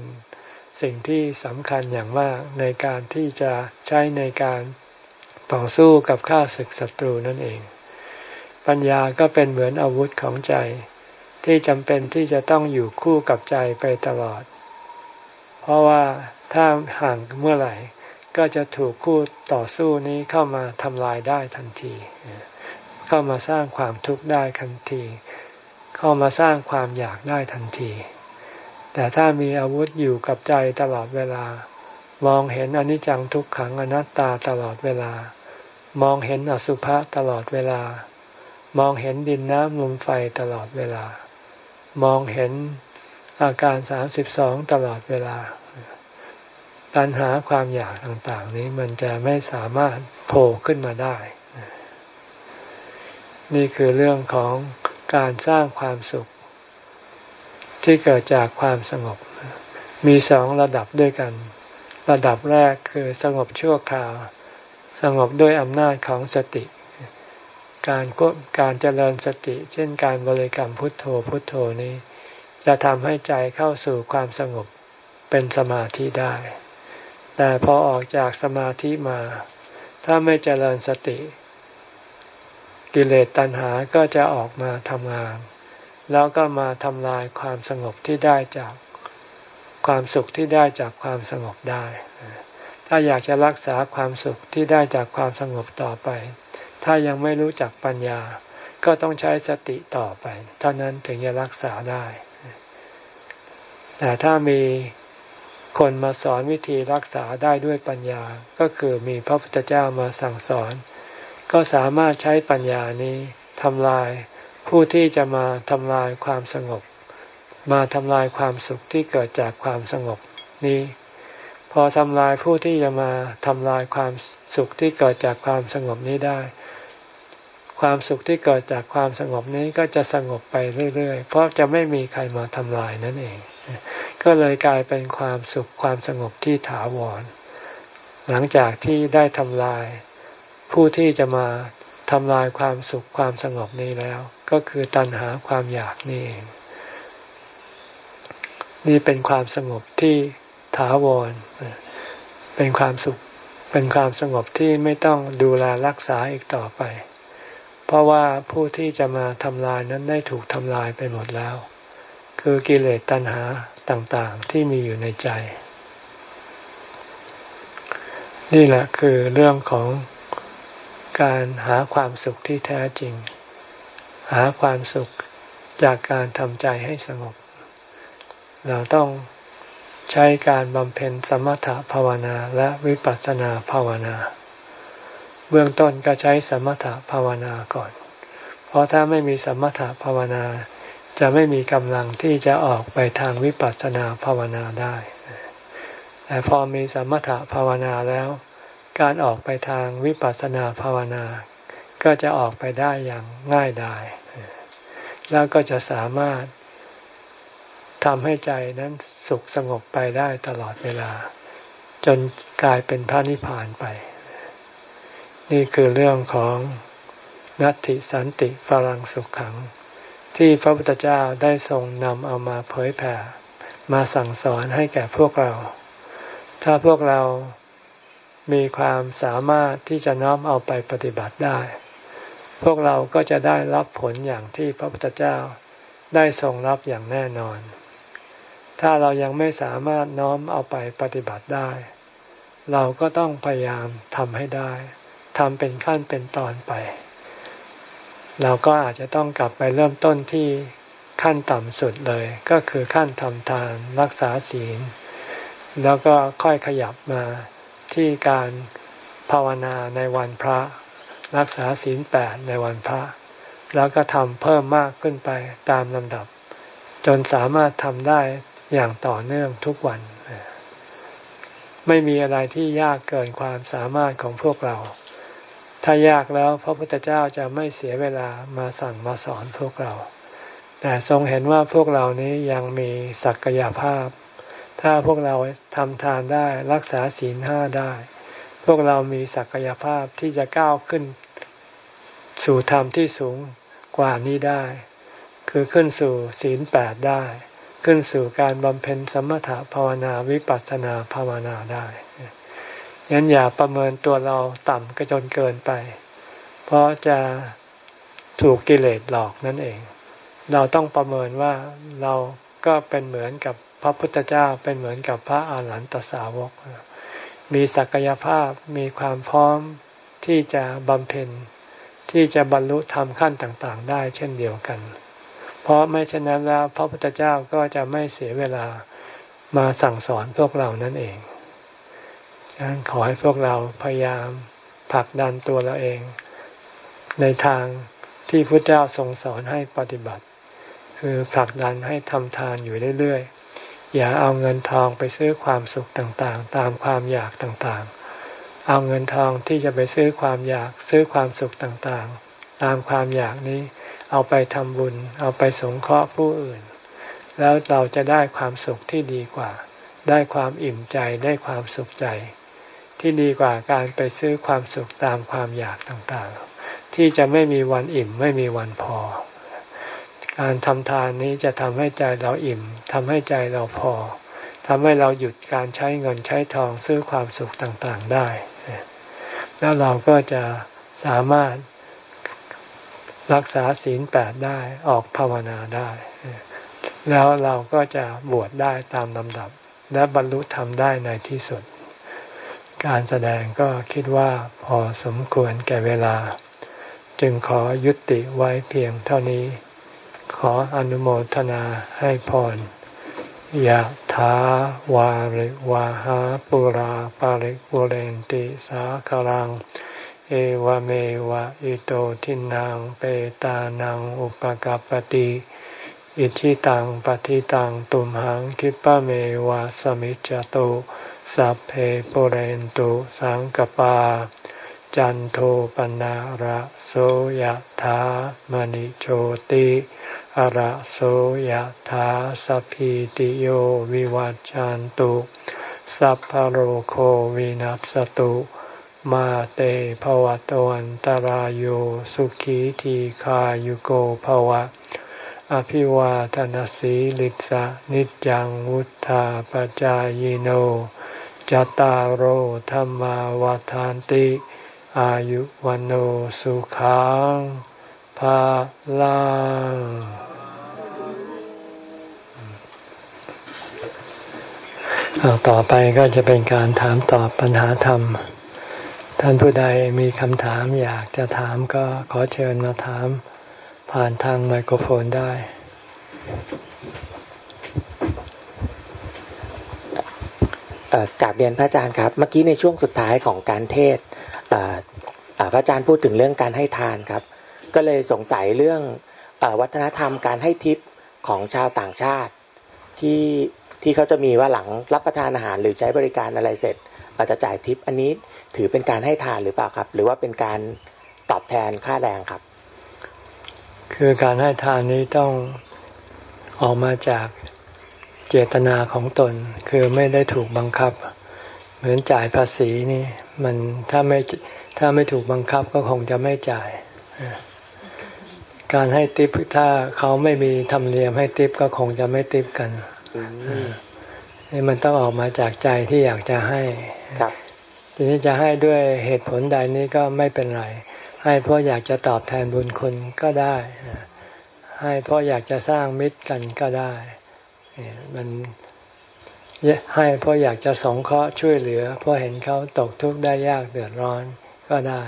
สิ่งที่สำคัญอย่างมากในการที่จะใช้ในการต่อสู้กับข้าศึกศัตรูนั่นเอง ปัญญาก็เป็นเหมือนอาวุธของใจ ที่จำเป็นที่จะต้องอยู่คู่กับใจไปตลอด เพราะว่าถ้าห่างเมื่อไหร่ ก็จะถูกคู่ต่อสู้นี้เข้ามาทำลายได้ทันที เข้ามาสร้างความทุกข์ได้ทันที เข้ามาสร้างความอยากได้ทันที แต่ถ้ามีอาวุธอยู่กับใจตลอดเวลา มองเห็นอนิจจังทุกขังอนัตตาตลอดเวลา มองเห็นอสุภะตลอดเวลา มองเห็นดินน้ำลมไฟตลอดเวลา มองเห็นอาการสามสิบสองตลอดเวลา ตัณหาความอยากต่างๆ นี้มันจะไม่สามารถโผล่ขึ้นมาได้ นี่คือเรื่องของการสร้างความสุข ที่เกิดจากความสงบ มีสองระดับด้วยกัน ระดับแรกคือสงบชั่วคราว สงบด้วยอำนาจของสติ การก็การเจริญสติ เช่นการบริกรรมพุทโธพุทโธนี้ จะทำให้ใจเข้าสู่ความสงบเป็นสมาธิได้ แต่พอออกจากสมาธิมา ถ้าไม่เจริญสติ กิเลสตัณหาก็จะออกมาทำงาน แล้วก็มาทำลายความสงบที่ได้จากความสุขที่ได้จากความสงบได้ ถ้าอยากจะรักษาความสุขที่ได้จากความสงบต่อไป ถ้ายังไม่รู้จักปัญญา ก็ต้องใช้สติต่อไป เท่านั้นถึงจะรักษาได้ แต่ถ้ามี คนมาสอนวิธีรักษาได้ด้วยปัญญา ก็คือมีพระพุทธเจ้ามาสั่งสอน ก็สามารถใช้ปัญญานี้ทำลายผู้ที่จะมาทำลายความสงบ มาทำลายความสุขที่เกิดจากความสงบนี้ พอทำลายผู้ที่จะมาทำลายความสุขที่เกิดจากความสงบนี้ได้ ความสุขที่เกิดจากความสงบนี้ก็จะสงบไปเรื่อยๆ เพราะจะไม่มีใครมาทำลายนั่นเอง ก็เลยกลายเป็นความสุขความสงบที่ถาวร หลังจากที่ได้ทำลาย ผู้ที่จะมาทำลายความสุขความสงบนี้แล้ว ก็คือตัณหาความอยากนี่เองนี่เป็นความสงบที่ถาวร เป็นความสุข เป็นความสงบที่ไม่ต้องดูแลรักษาอีกต่อไป เพราะว่าผู้ที่จะมาทำลายนั้นได้ถูกทำลายไปหมดแล้ว คือกิเลสตัณหา ต่างๆที่มีอยู่ในใจ นี่แหละคือเรื่องของการหาความสุขที่แท้จริง หาความสุขจากการทำใจให้สงบ เราต้องใช้การบำเพ็ญสมถภาวนาและวิปัสสนาภาวนา เบื้องต้นก็ใช้สมถภาวนาก่อน เพราะถ้าไม่มีสมถภาวนา จะไม่มีกำลังที่จะออกไปทางวิปัสสนาภาวนาได้ แต่พอมีสมถะภาวนาแล้ว การออกไปทางวิปัสสนาภาวนา ก็จะออกไปได้อย่างง่ายดาย แล้วก็จะสามารถทำให้ใจนั้นสุขสงบไปได้ตลอดเวลา จนกลายเป็นพระนิพพานไป นี่คือเรื่องของนัตติสันติฝรังสุขขัง ที่พระพุทธเจ้าได้ทรงนำเอามาเผยแผ่ มาสั่งสอนให้แก่พวกเรา ถ้าพวกเรามีความสามารถที่จะน้อมเอาไปปฏิบัติได้ พวกเราก็จะได้รับผลอย่างที่พระพุทธเจ้าได้ทรงรับอย่างแน่นอน ถ้าเรายังไม่สามารถน้อมเอาไปปฏิบัติได้ เราก็ต้องพยายามทำให้ได้ทำเป็นขั้นเป็นตอนไป เราก็อาจจะต้องกลับไปเริ่มต้นที่ขั้นต่ำสุดเลย ก็คือขั้นทำทานรักษาศีล แล้วก็ค่อยขยับมาที่การภาวนาในวันพระ รักษาศีลแปดในวันพระ แล้วก็ทำเพิ่มมากขึ้นไปตามลำดับ จนสามารถทำได้อย่างต่อเนื่องทุกวัน ไม่มีอะไรที่ยากเกินความสามารถของพวกเรา ถ้ายากแล้วพระพุทธเจ้าจะไม่เสียเวลามาสั่งมาสอนพวกเรา แต่ทรงเห็นว่าพวกเรานี้ยังมีศักยภาพ ถ้าพวกเราทำทานได้รักษาศีลห้าได้ พวกเรามีศักยภาพที่จะก้าวขึ้น สู่ธรรมที่สูงกว่านี้ได้ คือขึ้นสู่ศีลแปดได้ ขึ้นสู่การบำเพ็ญสมถะภาวนาวิปัสสนาภาวนาได้ งั้นอย่าประเมินตัวเราต่ำก็จนเกินไป เพราะจะถูกกิเลสหลอกนั่นเอง เราต้องประเมินว่าเราก็เป็นเหมือนกับพระพุทธเจ้าเป็นเหมือนกับพระอาหารหันตสาวก มีศักยภาพมีความพร้อมที่จะบำเพ็ญที่จะบรรลุธรรมขั้นต่างๆ ได้เช่นเดียวกัน เพราะไม่เช่นนั้นแล้วพระพุทธเจ้าก็จะไม่เสียเวลามาสั่งสอนพวกเรานั่นเอง ฉะนั้นขอให้พวกเราพยายามผลักดันตัวเราเอง ในทางที่พระเจ้าทรงสอนให้ปฏิบัติ คือผลักดันให้ทำทานอยู่เรื่อยๆ อย่าเอาเงินทองไปซื้อความสุขต่างๆ ตามความอยากต่างๆ เอาเงินทองที่จะไปซื้อความอยากซื้อความสุขต่างๆ ตามความอยากนี้ เอาไปทำบุญ เอาไปสงเคราะห์ผู้อื่น แล้วเราจะได้ความสุขที่ดีกว่า ได้ความอิ่มใจได้ความสุขใจ ที่ดีกว่าการไปซื้อความสุขตามความอยากต่างๆ ที่จะไม่มีวันอิ่มไม่มีวันพอ การทำทานนี้จะทำให้ใจเราอิ่มทำให้ใจเราพอทำให้เราหยุดการใช้เงินใช้ทองซื้อความสุขต่างๆได้ แล้วเราก็จะสามารถรักษาศีลแปดได้ออกภาวนาได้ แล้วเราก็จะบวชได้ตามลำดับ และบรรลุธรรมได้ในที่สุด การแสดงก็คิดว่าพอสมควรแก่เวลา จึงขอยุติไว้เพียงเท่านี้ ขออนุโมทนาให้พรยะถาวาริวาหาปุราปาริปุเรนติสาคลัง เอวเมวะอิโตทินังเปตานังอุปกัปติอิชิตังปฏิตังตุมหังคิปะเมวะสมิจจตุ สัพเพปเรนตุสังกปา จันโทปนะระโสยธามณิโชติอะระโสยธาสัพพิติโยวิวัจจันตุสัพพโรโควินัสตุมาเตภวะตวันตารโยสุขีทีขายุโกภวะ อภิวาทนสีลิสะนิจังวุธาปจายโน จตารโหธรรมาวาทานติ อายุวันโอสุขังภาลังต่อไปก็จะเป็นการถามตอบปัญหาธรรม ท่านผู้ใดมีคำถามอยากจะถามก็ขอเชิญมาถามผ่านทางไมโครโฟนได้
กราบเรียนพระอาจารย์ครับ เมื่อกี้ในช่วงสุดท้ายของการเทศพระอาจารย์พูดถึงเรื่องการให้ทานครับ ก็เลยสงสัยเรื่องอวัฒนธรรมการให้ทิปของชาวต่างชาติ ที่ที่เขาจะมีว่าหลังรับประทานอาหารหรือใช้บริการอะไรเสร็จเราจะจ่ายทิปอันนี้ถือเป็นการให้ทานหรือเปล่าครับ หรือว่าเป็นการตอบแทนค่าแรงครับ
คือการให้ทานนี้ต้องออกมาจาก เจตนาของตนคือไม่ได้ถูกบังคับ เหมือนจ่ายภาษีนี่มันถ้าไม่ถ้าไม่ถูกบังคับก็คงจะไม่จ่าย การให้ติปถ้าเขาไม่มีธรรมเนียมให้ติปก็คงจะไม่ติปกันนี่มันต้องออกมาจากใจที่อยากจะให้
ครับ
ทีนี้จะให้ด้วยเหตุผลใดนี้ก็ไม่เป็นไร ให้เพราะอยากจะตอบแทนบุญคุณก็ได้ ให้เพราะอยากจะสร้างมิตรกันก็ได้ มันให้เพราะอยากจะสงเคราะห์ช่วยเหลือ เพราะเห็นเขาตกทุกข์ได้ยากเดือดร้อนก็ได้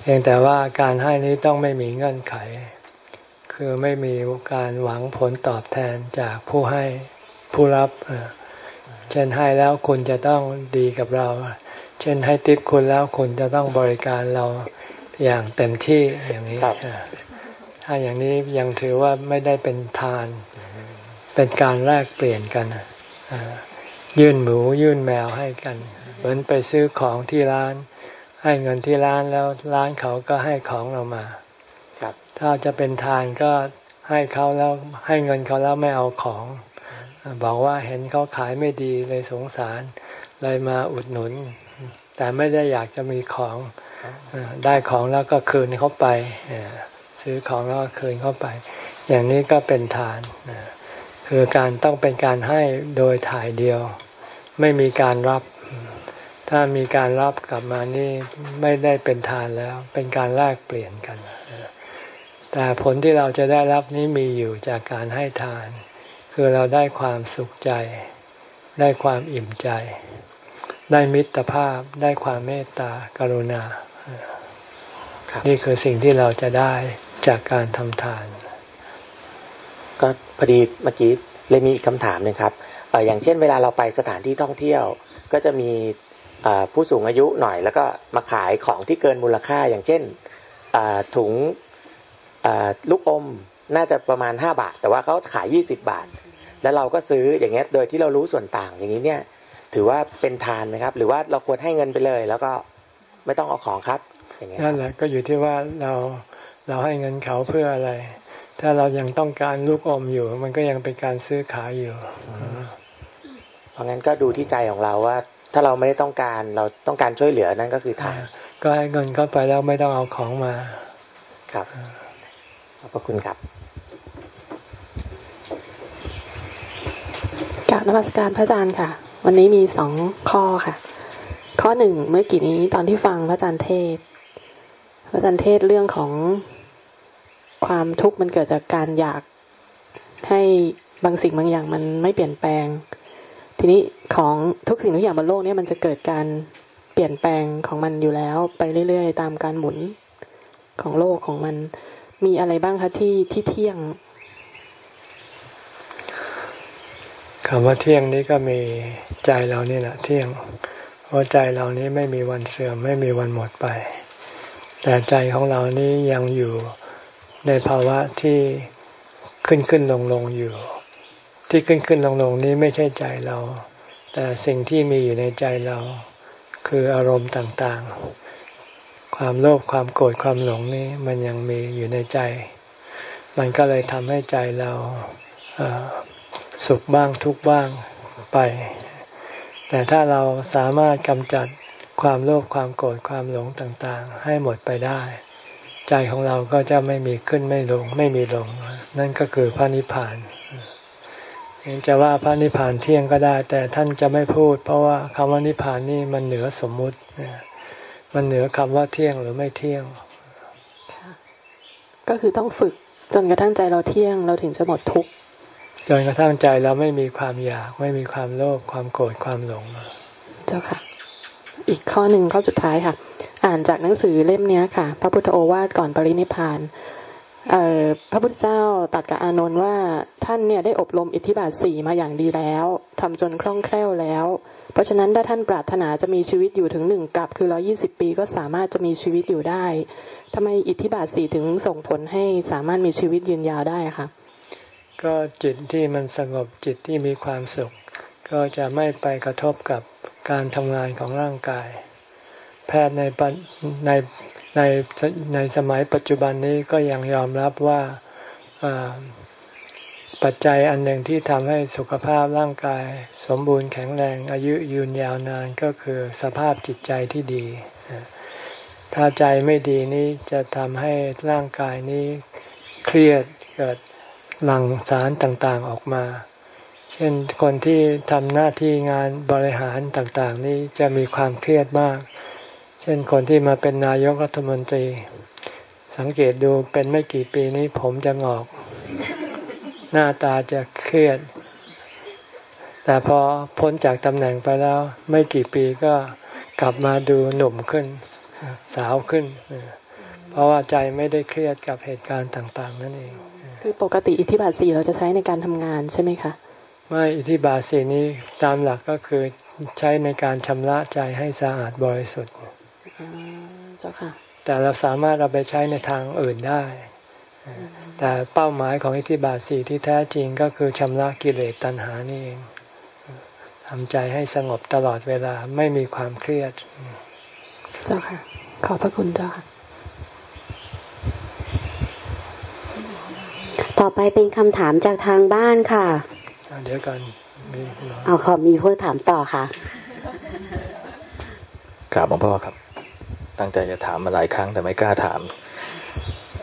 เพียงแต่ว่าการให้นี้ต้องไม่มีเงื่อนไข คือไม่มีการหวังผลตอบแทนจากผู้ให้ผู้รับเช่นให้แล้วคุณจะต้องดีกับเรา เช่นให้ติปคุณแล้วคุณจะต้องบริการเราอย่างเต็มที่อย่างนี้ถ้าอย่างนี้ยังถือว่าไม่ได้เป็นทาน เป็นการแลกเปลี่ยนกันยื่นหมูยื่นแมวให้กัน เหมือนไปซื้อของที่ร้าน ให้เงินที่ร้านแล้วร้านเขาก็ให้ของเรามา
ครับ
ถ้าจะเป็นทานก็ให้เขาแล้วให้เงินเขาแล้วไม่เอาของ บอกว่าเห็นเขาขายไม่ดีเลยสงสารเลยมาอุดหนุน แต่ไม่ได้อยากจะมีของได้ของแล้วก็คืนเขาไปซื้อของแล้วก็คืนเขาไป อย่างนี้ก็เป็นทาน คือการต้องเป็นการให้โดยถ่ายเดียว ไม่มีการรับ ถ้ามีการรับกลับมานี่ไม่ได้เป็นทานแล้ว เป็นการแลกเปลี่ยนกัน แต่ผลที่เราจะได้รับนี้มีอยู่จากการให้ทาน คือเราได้ความสุขใจ ได้ความอิ่มใจ ได้มิตรภาพ ได้ความเมตตากรุณา นี่คือสิ่งที่เราจะได้จากการทำทาน
ก็ พอดีเมื่อกี้เลยมีอีกคำถามหนึ่งครับอย่างเช่นเวลาเราไปสถานที่ท่องเที่ยว ก็จะมีผู้สูงอายุหน่อย แล้วก็มาขายของที่เกินมูลค่า อย่างเช่นถุงลูกอมน่าจะประมาณห้าบาท แต่ว่าเขาขายยี่สิบบาท แล้วเราก็ซื้ออย่างเงี้ยโดยที่เรารู้ส่วนต่างอย่างนี้เนี่ยถือว่าเป็นทานไหมครับ หรือว่าเราควรให้เงินไปเลย แล้วก็ไม่ต้องเอาของครับอย่างเงี้ย
นั่นแหละก็อยู่ที่ว่าเราเราให้เงินเขาเพื่ออะไร ถ้าเรายังต้องการลูกอมอยู่ มันก็ยังเป็นการซื้อขายอยู่
เพราะงั้นก็ดูที่ใจของเราว่า ถ้าเราไม่ได้ต้องการเราต้องการช่วยเหลือนั่นก็คือทาน
ก็ให้เงินเข้าไปแล้วไม่ต้องเอาของมา
ครับขอบพระคุณครับ
กราบนมัสการพระอาจารย์ค่ะ วันนี้มีสองข้อค่ะ ข้อหนึ่งเมื่อกี้นี้ตอนที่ฟังพระอาจารย์เทศ พระอาจารย์เทศเรื่องของ ความทุกข์มันเกิดจากการอยากให้บางสิ่งบางอย่างมันไม่เปลี่ยนแปลง ทีนี้ของทุกสิ่งทุกอย่างบนโลกนี้มันจะเกิดการเปลี่ยนแปลงของมันอยู่แล้ว ไปเรื่อยๆ ตามการหมุนของโลกของมัน มีอะไรบ้างคะที่ที่เที่ยง
คำว่าเที่ยงนี้ก็มีใจเรานี่แหละเที่ยง เพราะใจเรานี้ไม่มีวันเสื่อมไม่มีวันหมดไป แต่ใจของเรานี้ยังอยู่ ในภาวะที่ขึ้นขึ้นลงลงอยู่ ที่ขึ้นขึ้นลงลงนี้ไม่ใช่ใจเรา แต่สิ่งที่มีอยู่ในใจเรา คืออารมณ์ต่างๆ ความโลภความโกรธความหลงนี้มันยังมีอยู่ในใจ มันก็เลยทำให้ใจเราสุขบ้างทุกบ้างไป แต่ถ้าเราสามารถกำจัดความโลภความโกรธความหลงต่างๆ ให้หมดไปได้ ใจของเราก็จะไม่มีขึ้นไม่ลง ไม่มีลง นั่นก็คือพระนิพพานจะว่าพระนิพพานเที่ยงก็ได้ แต่ท่านจะไม่พูด เพราะว่าคำว่านิพพานนี่มันเหนือสมมุติ มันเหนือคำว่าเที่ยงหรือไม่เที่ยง
ก็คือต้องฝึกจนกระทั่งใจเราเที่ยงเราถึงจะหมดทุกข์
จนกระทั่งใจเราไม่มีความอยาก ไม่มีความโลภความโกรธความหลง
เจ้าค่ะ อีกข้อหนึ่งข้อสุดท้ายค่ะ อ่านจากหนังสือเล่มนี้ค่ะ พระพุทธโอวาทก่อนปรินิพาน
พระพุทธเจ้าตัดกับอานนท์ว่าท่านเนี่ยได้อบรมอิทธิบาทสี่มาอย่างดีแล้วทำจนคล่องแคล่วแล้ว เพราะฉะนั้นถ้าท่านปรารถนาจะมีชีวิตอยู่ถึงหนึ่งกับคือร้อยี่สิบปีก็สามารถจะมีชีวิตอยู่ได้ทำไมอิทธิบาทสี่ถึงส่งผลให้สามารถมีชีวิตยืนยาวได้คะ
ก็จิตที่มันสงบจิตที่มีความสุข ก็จะไม่ไปกระทบกับการทำงานของร่างกาย แพทย์ในในในในสมัยปัจจุบันนี้ก็ยังยอมรับว่าปัจจัยอันหนึ่งที่ทำให้สุขภาพร่างกาย สมบูรณ์แข็งแรงอายุยืนยาวนานก็คือสภาพจิตใจที่ดี ถ้าใจไม่ดีนี้จะทำให้ร่างกายนี้เครียดเกิดหลั่งสารต่างๆออกมา เช่นคนที่ทำหน้าที่งานบริหารต่างๆ นี้จะมีความเครียดมาก ช่นคนที่มาเป็นนายกรัฐมนตรี สังเกตดูเป็นไม่กี่ปีนี้ผมจะงอก หน้าตาจะเครียด แต่พอพ้นจากตำแหน่งไปแล้ว ไม่กี่ปีก็กลับมาดูหนุ่มขึ้น สาวขึ้น เพราะว่าใจไม่ได้เครียดกับเหตุการณ์ต่าง ๆ นั่นเอง
คือปกติอิทธิบาทสี่เราจะใช้ในการทำงานใช่ไหมคะ
ไม่อิทธิบาทสี่นี้ตามหลักก็คือใช้ในการชำระใจให้สะอาดบริสุทธิ์
เจ้าค่ะ
แต่เราสามารถเราไปใช้ในทางอื่นได้ แต่เป้าหมายของอิทธิบาทสี่ที่แท้จริงก็คือชำระกิเลสตัณหานี่เองทำใจให้สงบตลอดเวลาไม่มีความเครียด
เจ้าค่ะ ขอบพระคุณเจ้าค่ะ
ต่อไปเป็นคำถามจากทางบ้านค่ะ
เดี๋ยวกัน
เอาขอมีผู้ถามต่อค่ะ
กราบหลวงพ่อครับ ตั้งใจจะถามมาหลายครั้งแต่ไม่กล้าถาม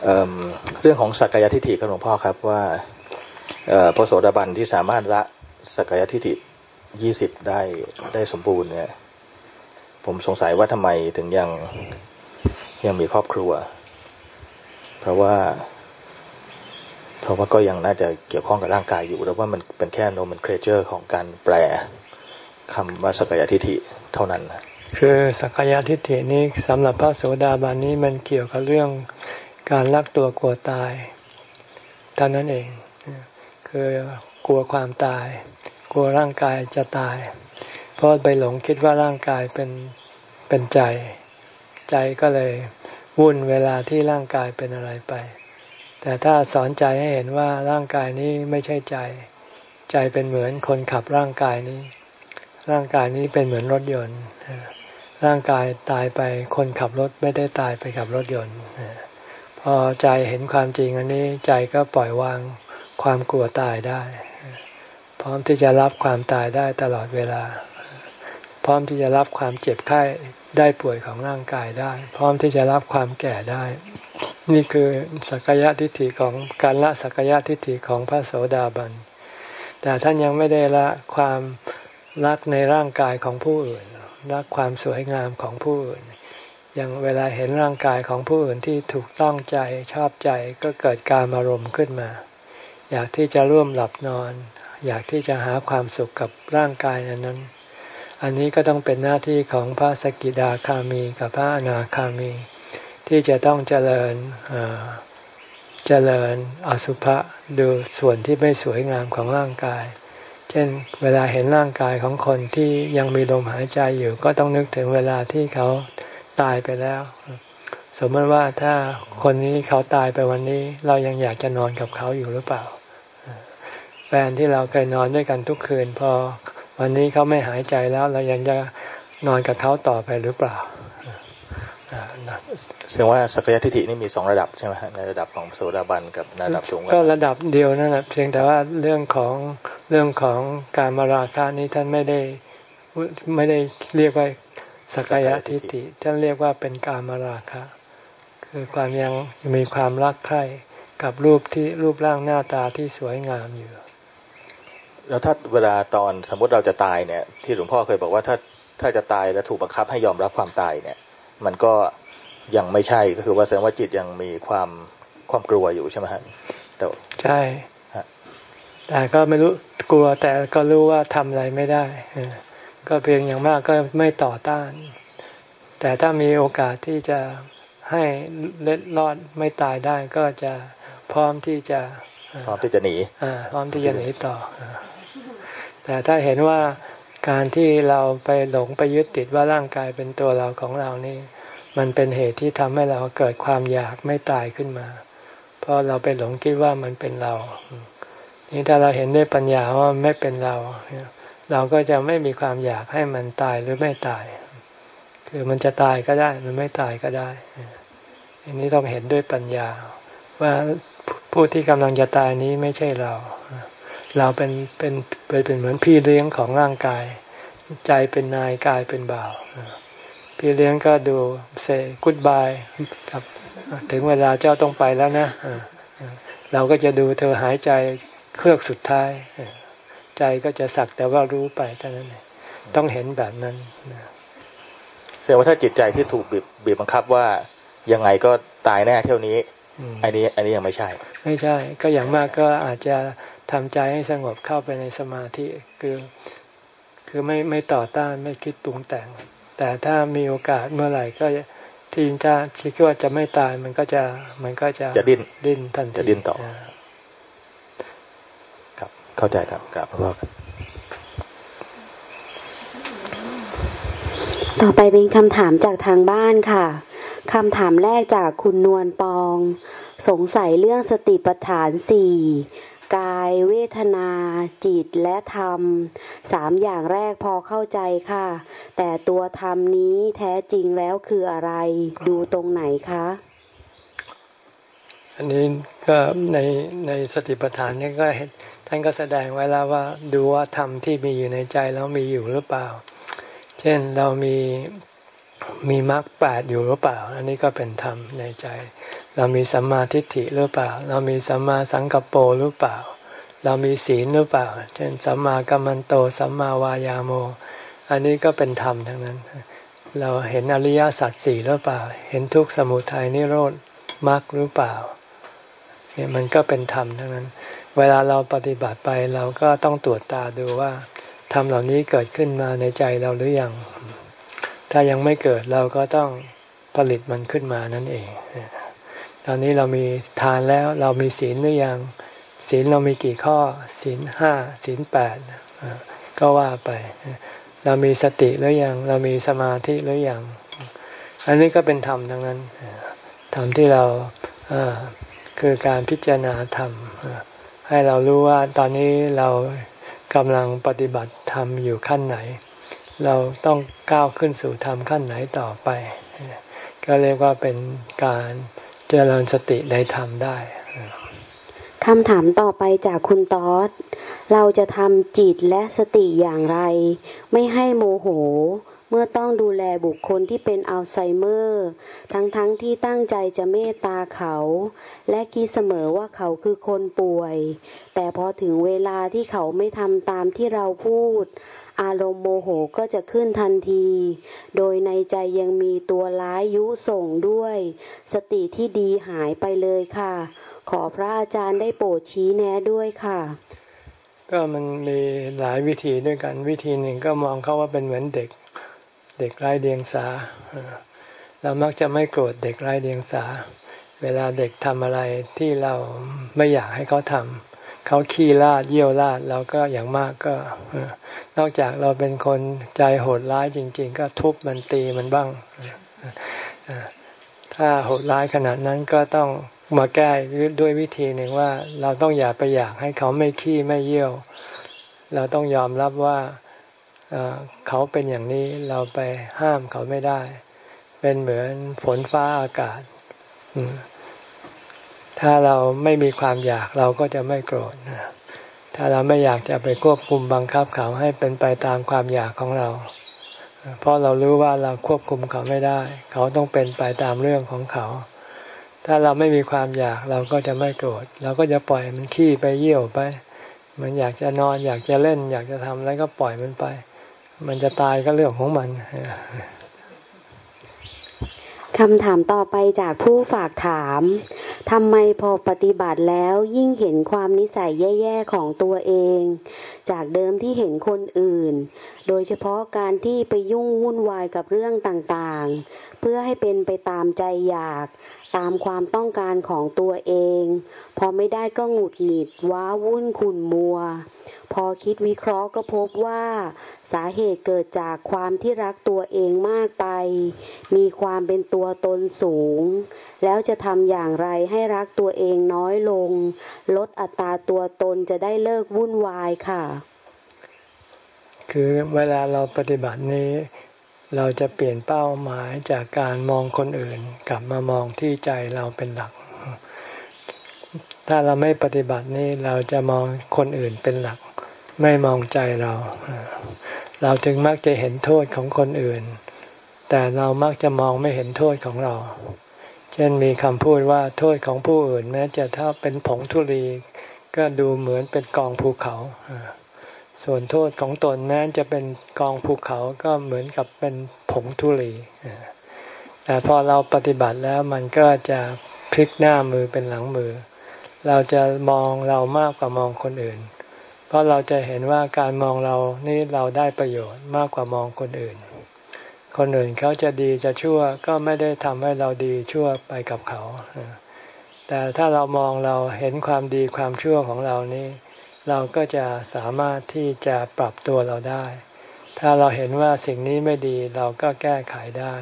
เเรื่องของสักกายทิฏฐิครับหลวงพ่อครับว่าพระโสดาบันที่สามารถละสักกายทิฏฐิยี่สิบได้ได้สมบูรณ์เนี่ย ผมสงสัยว่าทำไมถึงยังยังมีครอบครัว เพราะว่า เพราะว่าก็ยังน่าจะเกี่ยวข้องกับร่างกายอยู่ แล้วว่ามันเป็นแค่โนมันเครเจอร์ของการแปลคำว่าสกายทิฏฐิเท่านั้น
คือสักยทิฏฐินี้สำหรับพระโสดาบันนี้มันเกี่ยวกับเรื่องการรักตัวกลัวตายเท่านั้นเอง คือกลัวความตาย กลัวร่างกายจะตาย เพราะไปหลงคิดว่าร่างกายเป็นเป็นใจ ใจก็เลยวุ่นเวลาที่ร่างกายเป็นอะไรไป แต่ถ้าสอนใจให้เห็นว่าร่างกายนี้ไม่ใช่ใจ ใจเป็นเหมือนคนขับร่างกายนี้ ร่างกายนี้เป็นเหมือนรถยนต์ ร่างกายตายไปคนขับรถไม่ได้ตายไปกับรถยนต์ พอใจเห็นความจริงอันนี้ใจก็ปล่อยวางความกลัวตายได้ พร้อมที่จะรับความตายได้ตลอดเวลา พร้อมที่จะรับความเจ็บไข้ได้ป่วยของร่างกายได้ พร้อมที่จะรับความแก่ได้ นี่คือสักยะทิฏฐิของการละสักยะทิฏฐิของพระโสดาบันแต่ท่านยังไม่ได้ละความ รักในร่างกายของผู้อื่น รักความสวยงามของผู้อื่น อย่างเวลาเห็นร่างกายของผู้อื่นที่ถูกต้องใจชอบใจก็เกิดการอารมณ์ขึ้นมา อยากที่จะร่วมหลับนอน อยากที่จะหาความสุขกับร่างกายนั้นอันนี้ก็ต้องเป็นหน้าที่ของพระสกิดาคามีกับพระอนาคามี ที่จะต้องเจริญเจริญอสุภะดูส่วนที่ไม่สวยงามของร่างกาย เช่นเวลาเห็นร่างกายของคนที่ยังมีลมหายใจอยู่ ก็ต้องนึกถึงเวลาที่เขาตายไปแล้ว สมมติว่าถ้าคนนี้เขาตายไปวันนี้ เรายังอยากจะนอนกับเขาอยู่หรือเปล่า แฟนที่เราเคยนอนด้วยกันทุกคืน พอวันนี้เขาไม่หายใจแล้วเรายังจะนอนกับเขาต่อไปหรือเปล่า
แสดงว่าสักยทิฏฐินี่มีสองระดับใช่ไหมฮะในระดับของโสดาบันกับระดับสูง
ก็ระดับเดียวนั่นแหละเพียงแต่ว่าเรื่องของเรื่องของการมาราคานี้ท่านไม่ได้ไม่ได้เรียกว่าสักยทิฏฐิท่านเรียกว่าเป็นการมาราคะ คือความยังมีความรักใคร่กับรูปที่รูปร่างหน้าตาที่สวยงามอยู่
แล้วถ้าเวลาตอนสมมติเราจะตายเนี่ย ที่หลวงพ่อเคยบอกว่าถ้าถ้าจะตายแล้วถูกบังคับให้ยอมรับความตายเนี่ย มันก็ ยังไม่ใช่ก็คือว่าแสดงว่าจิตยังมีความความกลัวอยู่ใช่ไหมฮะแต่
ใช่แต่ก็ไม่รู้กลัวแต่ก็รู้ว่าทำอะไรไม่ได้ก็เพียงอย่างมากก็ไม่ต่อต้าน แต่ถ้ามีโอกาสที่จะให้เล็ดรอดไม่ตายได้ก็จะพร้อมที่จะ
พร้อมที่จะหนี
พร้อมที่จะหนีต่อ แต่ถ้าเห็นว่าการที่เราไปหลงไปยึดติดว่าร่างกายเป็นตัวเราของเรานี่ มันเป็นเหตุที่ทำให้เราเกิดความอยากไม่ตายขึ้นมา เพราะเราไปหลงคิดว่ามันเป็นเรา นี่ถ้าเราเห็นด้วยปัญญาว่าไม่เป็นเรา เราก็จะไม่มีความอยากให้มันตายหรือไม่ตาย คือมันจะตายก็ได้มันไม่ตายก็ได้ อันนี้ต้องเห็นด้วยปัญญา ว่าผู้ที่กำลังจะตายนี้ไม่ใช่เรา เราเป็นเป็นเป็นเหมือนพี่เลี้ยงของร่างกาย ใจเป็นนายกายเป็นบ่าว พี่เลี้ยงก็ดูเซกุดบายครับถึงเวลาเจ้าต้องไปแล้วนะเราก็จะดูเธอหายใจเครือกสุดท้าย ใจก็จะสักแต่ว่ารู้ไปเท่านั้นต้องเห็นแบบนั้น
แสดงว่าถ้าจิตใจที่ถูกบีบบีบบังคับว่ายังไงก็ตายแน่เท่านี้อันนี้อันนี้ยังไม่ใช่
ไม่ใช่ ก็อย่างมากก็อาจจะทำใจให้สงบเข้าไปในสมาธิคือ คือไม่ไม่ต่อต้านไม่คิดปรุงแต่ง แต่ถ้ามีโอกาสเมื่อไหร่ก็ที่ถ้าคิดว่าจะไม่ตายมันก็จะมันก็จะ
จะดิ้น
ดิ้นทันที
จะดิ้นต่อ ครับเข้าใจครับกราบพระพ่อ
ต่อไปเป็นคำถามจากทางบ้านค่ะคำถามแรกจากคุณนวลปอง สงสัยเรื่องสติปัฏฐานสี่ กายเวทนา จิตและธรรมสามอย่างแรกพอเข้าใจค่ะ แต่ตัวธรรมนี้แท้จริงแล้วคืออะไร ดูตรงไหนคะ
อันนี้ก็ในในสติปัฏฐานนี่ก็ท่านก็แสดงไว้แล้วว่าดูว่าธรรมที่มีอยู่ในใจแล้วมีอยู่หรือเปล่า เช่นเรามีมีมรรคแปดอยู่หรือเปล่า อันนี้ก็เป็นธรรมในใจ เรามีสัมมาทิฏฐิหรือเปล่า เรามีสัมมาสังกัปโปหรือเปล่า เรามีศีลหรือเปล่า เช่นสัมมากัมมันโต สัมมาวายาโม อันนี้ก็เป็นธรรมทั้งนั้น เราเห็นอริยสัจสี่หรือเปล่า เห็นทุกสมุทัยนิโรธมรรคหรือเปล่าเนี่ยมันก็เป็นธรรมทั้งนั้น เวลาเราปฏิบัติไปเราก็ต้องตรวจตาดูว่าธรรมเหล่านี้เกิดขึ้นมาในใจเราหรือยัง ถ้ายังไม่เกิดเราก็ต้องผลิตมันขึ้นมานั่นเอง ตอนนี้เรามีทานแล้วเรามีศีลหรือยัง ศีลเรามีกี่ข้อ ศีลห้าศีลแปดก็ว่าไป เรามีสติหรือยัง เรามีสมาธิหรือยัง อันนี้ก็เป็นธรรมทั้งนั้นธรรมที่เราคือการพิจารณาธรรม ให้เรารู้ว่าตอนนี้เรากำลังปฏิบัติธรรมอยู่ขั้นไหน เราต้องก้าวขึ้นสู่ธรรมขั้นไหนต่อไป ก็เรียกว่าเป็นการ เจริญสติได้ทำได้
คำถามต่อไปจากคุณตอสเราจะทำจิตและสติอย่างไร ไม่ให้โมโห เมื่อต้องดูแลบุคคลที่เป็นอัลไซเมอร์ ทั้งๆทที่ตั้งใจจะเมตตาเขา และคิดเสมอว่าเขาคือคนป่วย แต่พอถึงเวลาที่เขาไม่ทำตามที่เราพูด อารมณ์โมโหก็จะขึ้นทันที โดยในใจยังมีตัวร้ายยุส่งด้วย สติที่ดีหายไปเลยค่ะ ขอพระอาจารย์ได้โปรดชี้แนะด้วยค่ะ
ก็มันมีหลายวิธีด้วยกัน วิธีหนึ่งก็มองเขาว่าเป็นเหมือนเด็ก เด็กไร้เดียงสา เรามักจะไม่โกรธเด็กไร้เดียงสา เวลาเด็กทำอะไรที่เราไม่อยากให้เขาทำ เขาขี้ลาดเยี่ยวลาดเราก็อย่างมากก็ นอกจากเราเป็นคนใจโหดร้ายจริง ๆ ก็ทุบมันตีมันบ้าง ถ้าโหดร้ายขนาดนั้นก็ต้องมาแก้ด้วยวิธีหนึ่งว่า เราต้องอย่าไปอยากให้เขาไม่ขี้ไม่เยี่ยว เราต้องยอมรับว่าเขาเป็นอย่างนี้เราไปห้ามเขาไม่ได้ เป็นเหมือนฝนฟ้าอากาศ ถ้าเราไม่มีความอยากเราก็จะไม่โกรธถ้าเราไม่อยากจะไปควบคุมบังคับเขาให้เป็นไปตามความอยากของเรา เพราะเรารู้ว่าเราควบคุมเขาไม่ได้ เขาต้องเป็นไปตามเรื่องของเขา ถ้าเราไม่มีความอยากเราก็จะไม่โกรธเราก็จะปล่อยมันขี้ไปเยี่ยวไป มันอยากจะนอนอยากจะเล่น อยากจะทำอะไรก็ปล่อยมันไป มันจะตายก็เรื่องของมัน
คำถามต่อไปจากผู้ฝากถาม ทำไมพอปฏิบัติแล้วยิ่งเห็นความนิสัยแย่ๆของตัวเอง จากเดิมที่เห็นคนอื่น โดยเฉพาะการที่ไปยุ่งวุ่นวายกับเรื่องต่างๆ เพื่อให้เป็นไปตามใจอยาก ตามความต้องการของตัวเอง พอไม่ได้ก็หงุดหงิดว้าวุ่นขุ่นมัว พอคิดวิเคราะห์ก็พบว่า สาเหตุเกิดจากความที่รักตัวเองมากไป มีความเป็นตัวตนสูง แล้วจะทำอย่างไรให้รักตัวเองน้อยลง ลดอัตราตัวตนจะได้เลิกวุ่นวายค่ะ
คือเวลาเราปฏิบัตินี้ เราจะเปลี่ยนเป้าหมายจากการมองคนอื่น กลับมามองที่ใจเราเป็นหลัก ถ้าเราไม่ปฏิบัตินี้เราจะมองคนอื่นเป็นหลักไม่มองใจเรา เราจึงมักจะเห็นโทษของคนอื่น แต่เรามักจะมองไม่เห็นโทษของเรา เช่นมีคำพูดว่าโทษของผู้อื่น แม้จะถ้าเป็นผงทุลีก็ดูเหมือนเป็นกองภูเขา ส่วนโทษของตนแม้จะเป็นกองภูเขาก็เหมือนกับเป็นผงทุลี แต่พอเราปฏิบัติแล้วมันก็จะพลิกหน้ามือเป็นหลังมือ เราจะมองเรามากกว่ามองคนอื่น เพราะเราจะเห็นว่าการมองเรานี่เราได้ประโยชน์มากกว่ามองคนอื่น คนอื่นเขาจะดีจะชั่วก็ไม่ได้ทำให้เราดีชั่วไปกับเขา แต่ถ้าเรามองเราเห็นความดีความชั่วของเรานี่เราก็จะสามารถที่จะปรับตัวเราได้ ถ้าเราเห็นว่าสิ่งนี้ไม่ดีเราก็แก้ไขได้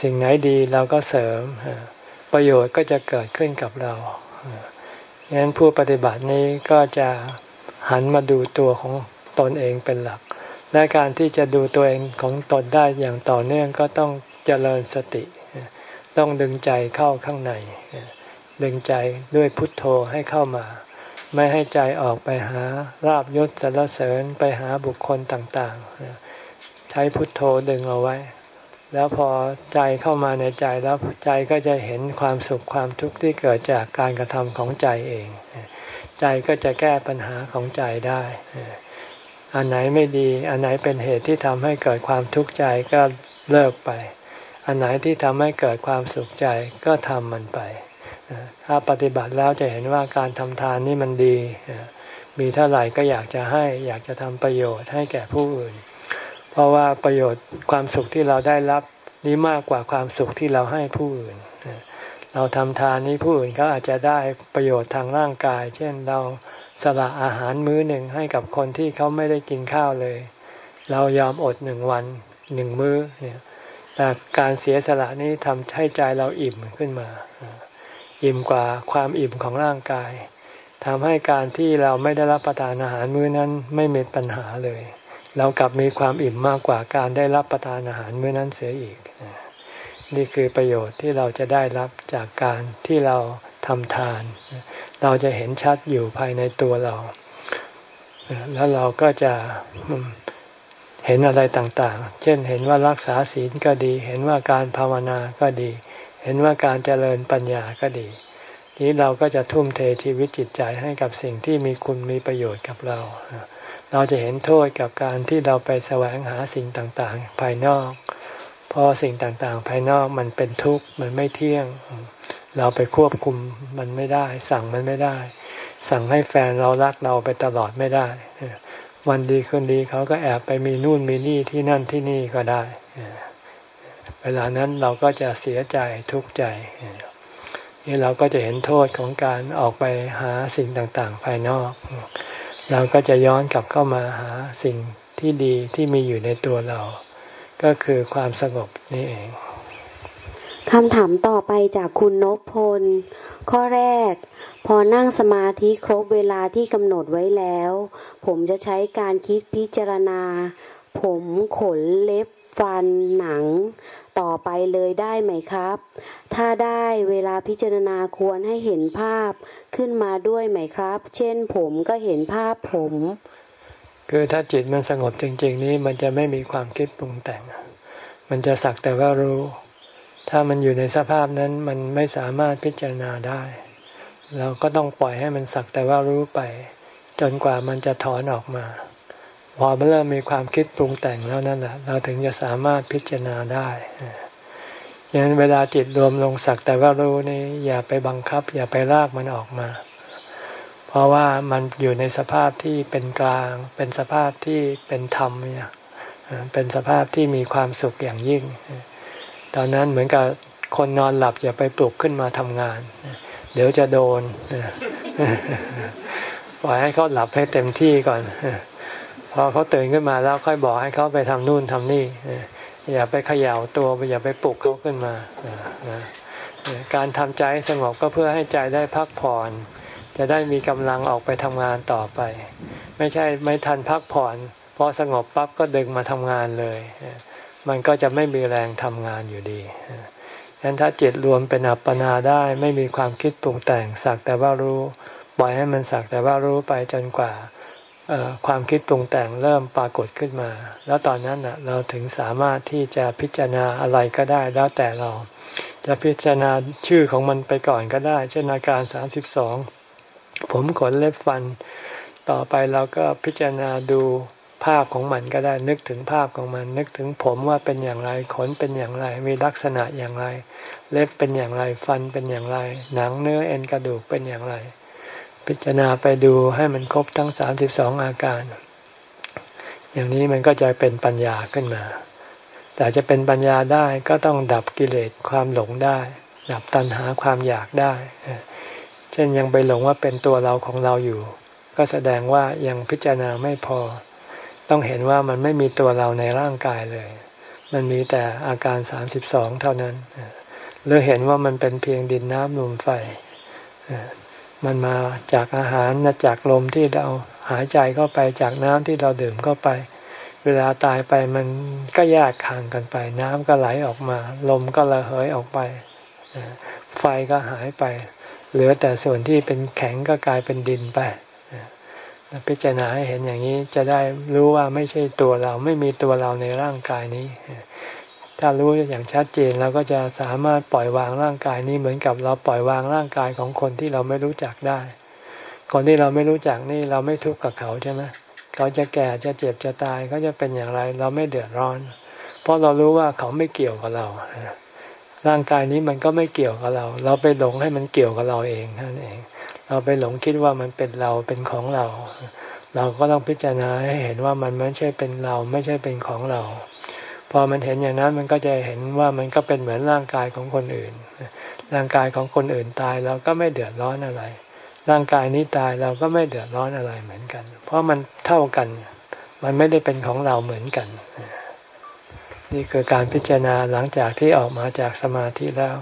สิ่งไหนดีเราก็เสริม ประโยชน์ก็จะเกิดขึ้นกับเราฉะนั้นผู้ปฏิบัตินี้ก็จะ หันมาดูตัวของตนเองเป็นหลัก และการที่จะดูตัวเองของตนได้อย่างต่อเนื่องก็ต้องเจริญสติ ต้องดึงใจเข้าข้างใน ดึงใจด้วยพุทโธให้เข้ามา ไม่ให้ใจออกไปหาราบยศสรรเสริญไปหาบุคคลต่างๆ ใช้พุทโธดึงเอาไว้ แล้วพอใจเข้ามาในใจแล้วใจก็จะเห็นความสุขความทุกข์ที่เกิดจากการกระทำของใจเอง ใจก็จะแก้ปัญหาของใจได้อันไหนไม่ดี อันไหนเป็นเหตุที่ทำให้เกิดความทุกข์ใจก็เลิกไป อันไหนที่ทำให้เกิดความสุขใจก็ทำมันไป ถ้าปฏิบัติแล้วจะเห็นว่าการทำทานนี่มันดี มีเท่าไหร่ก็อยากจะให้ อยากจะทำประโยชน์ให้แก่ผู้อื่น เพราะว่าประโยชน์ความสุขที่เราได้รับนี้มากกว่าความสุขที่เราให้ผู้อื่น เราทำทานนี้ผู้อื่นเขาอาจจะได้ประโยชน์ทางร่างกาย เช่นเราสละอาหารมื้อหนึ่งให้กับคนที่เขาไม่ได้กินข้าวเลย เรายอมอดหนึ่งวันหนึ่งมื้อเนี่ยแต่การเสียสละนี้ทำให้ใจเราอิ่มขึ้นมา อิ่มกว่าความอิ่มของร่างกายทำให้การที่เราไม่ได้รับประทานอาหารมื้อนั้นไม่มีปัญหาเลย เรากลับมีความอิ่มมากกว่าการได้รับประทานอาหารมื้อนั้นเสียอีก นี่คือประโยชน์ที่เราจะได้รับจากการที่เราทำทาน เราจะเห็นชัดอยู่ภายในตัวเรา แล้วเราก็จะเห็นอะไรต่างๆ เช่นเห็นว่ารักษาศีลก็ดี เห็นว่าการภาวนาก็ดี เห็นว่าการเจริญปัญญาก็ดี นี้เราก็จะทุ่มเทชีวิตจิตใจให้กับสิ่งที่มีคุณมีประโยชน์กับเรา เราจะเห็นโทษกับการที่เราไปแสวงหาสิ่งต่างๆ ภายนอก ราะสิ่งต่างๆ ภายนอกมันเป็นทุกข์มันไม่เที่ยง เราไปควบคุมมันไม่ได้ สั่งมันไม่ได้ สั่งให้แฟนเรารักเราไปตลอดไม่ได้ วันดีคืนดีเขาก็แอบไปมีนู่นมีนี่ที่นั่นที่นี่ก็ได้ เวลานั้นเราก็จะเสียใจทุกข์ใจนี่เราก็จะเห็นโทษของการออกไปหาสิ่งต่างๆ ภายนอก เราก็จะย้อนกลับเข้ามาหาสิ่งที่ดีที่มีอยู่ในตัวเรา ก็คือความสงบนี่เอง
คำถามต่อไปจากคุณนพพล ข้อแรก พอนั่งสมาธิครบเวลาที่กำหนดไว้แล้ว ผมจะใช้การคิดพิจารณา ผมขนเล็บฟันหนัง ต่อไปเลยได้ไหมครับ ถ้าได้เวลาพิจารณาควรให้เห็นภาพขึ้นมาด้วยไหมครับ เช่นผมก็เห็นภาพผม
คือถ้าจิตมันสงบจริง ๆ นี้มันจะไม่มีความคิดปรุงแต่ง มันจะสักแต่ว่ารู้ ถ้ามันอยู่ในสภาพนั้นมันไม่สามารถพิจารณาได้ เราก็ต้องปล่อยให้มันสักแต่ว่ารู้ไป จนกว่ามันจะถอนออกมา พอมันเริ่มมีความคิดปรุงแต่งแล้วนั่นแหละเราถึงจะสามารถพิจารณาได้อฉะนั้นเวลาจิตรวมลงสักแต่ว่ารู้นี่อย่าไปบังคับ อย่าไปลากมันออกมา เพราะว่ามันอยู่ในสภาพที่เป็นกลาง เป็นสภาพที่เป็นธรรมเนี่ยเป็นสภาพที่มีความสุขอย่างยิ่ง ตอนนั้นเหมือนกับคนนอนหลับอย่าไปปลุกขึ้นมาทำงาน เดี๋ยวจะโดนปล่อยให้เขาหลับให้เต็มที่ก่อนพอเขาตื่นขึ้นมาแล้วค่อยบอกให้เขาไปทำนู่นทำนี่อย่าไปเขย่าตัวอย่าไปปลุกเขาขึ้นมาการทำใจสงบก็เพื่อให้ใจได้พักผ่อน จะได้มีกำลังออกไปทำงานต่อไป ไม่ใช่ไม่ทันพักผ่อนพอสงบปั๊บก็ดึงมาทำงานเลย มันก็จะไม่มีแรงทำงานอยู่ดีฉะนั้นถ้าจิตรวมเป็นอัปปนาได้ไม่มีความคิดปรุงแต่งสักแต่ว่ารู้ปล่อยให้มันสักแต่ว่ารู้ไปจนกว่าความคิดปรุงแต่งเริ่มปรากฏขึ้นมา แล้วตอนนั้นเราถึงสามารถที่จะพิจารณาอะไรก็ได้แล้วแต่เรา จะพิจารณาชื่อของมันไปก่อนก็ได้ เช่นอาการสามสิบสอง ผมขนเล็บฟัน ต่อไปเราก็พิจารณาดูภาพของมันก็ได้นึกถึงภาพของมัน นึกถึงผมว่าเป็นอย่างไรขนเป็นอย่างไร มีลักษณะอย่างไร เล็บเป็นอย่างไรฟันเป็นอย่างไร หนังเนื้อเอ็นกระดูกเป็นอย่างไร พิจารณาไปดูให้มันครบทั้งสามสิบสองอาการ อย่างนี้มันก็จะเป็นปัญญาขึ้นมา แต่จะเป็นปัญญาได้ก็ต้องดับกิเลสความหลงได้ ดับตัณหาความอยากได้ เช่นยังไปหลงว่าเป็นตัวเราของเราอยู่ ก็แสดงว่ายังพิจารณาไม่พอ ต้องเห็นว่ามันไม่มีตัวเราในร่างกายเลย มันมีแต่อาการสามสิบสองเท่านั้นหรือเห็นว่ามันเป็นเพียงดินน้ำลมไฟมันมาจากอาหารจากลมที่เราหายใจเข้าไปจากน้ำที่เราดื่มเข้าไป เวลาตายไปมันก็แยกห่างกันไป น้ำก็ไหลออกมา ลมก็ระเหยออกไป ไฟก็หายไป เหลือแต่ส่วนที่เป็นแข็งก็กลายเป็นดินไปพิจารณาให้เห็นอย่างนี้จะได้รู้ว่าไม่ใช่ตัวเราไม่มีตัวเราในร่างกายนี้ ถ้ารู้อย่างชัดเจนเราก็จะสามารถปล่อยวางร่างกายนี้เหมือนกับเราปล่อยวางร่างกายของคนที่เราไม่รู้จักได้ คนที่เราไม่รู้จักนี่เราไม่ทุกข์กับเขาใช่ไหมเขาจะแก่จะเจ็บจะตายเขาจะเป็นอย่างไร เราไม่เดือดร้อน เพราะเรารู้ว่าเขาไม่เกี่ยวกับเรา ร่างกายนี้มันก็ไม่เกี่ยวกับเรา เราไปหลงให้มันเกี่ยวกับเราเองนั่นเอง เราไปหลงคิดว่ามันเป็นเราเป็นของเรา เราก็ต้องพิจารณาให้เห็นว่ามันไม่ใช่เป็นเราไม่ใช่เป็นของเรา พอมันเห็นอย่างนั้นมันก็จะเห็นว่ามันก็เป็นเหมือนร่างกายของคนอื่น ร่างกายของคนอื่นตายเราก็ไม่เดือดร้อนอะไร ร่างกายนี้ตายเราก็ไม่เดือดร้อนอะไรเหมือนกัน เพราะมันเท่ากัน มันไม่ได้เป็นของเราเหมือนกัน นี่คือการพิจารณาหลังจากที่ออกมาจากสมาธิแล้ว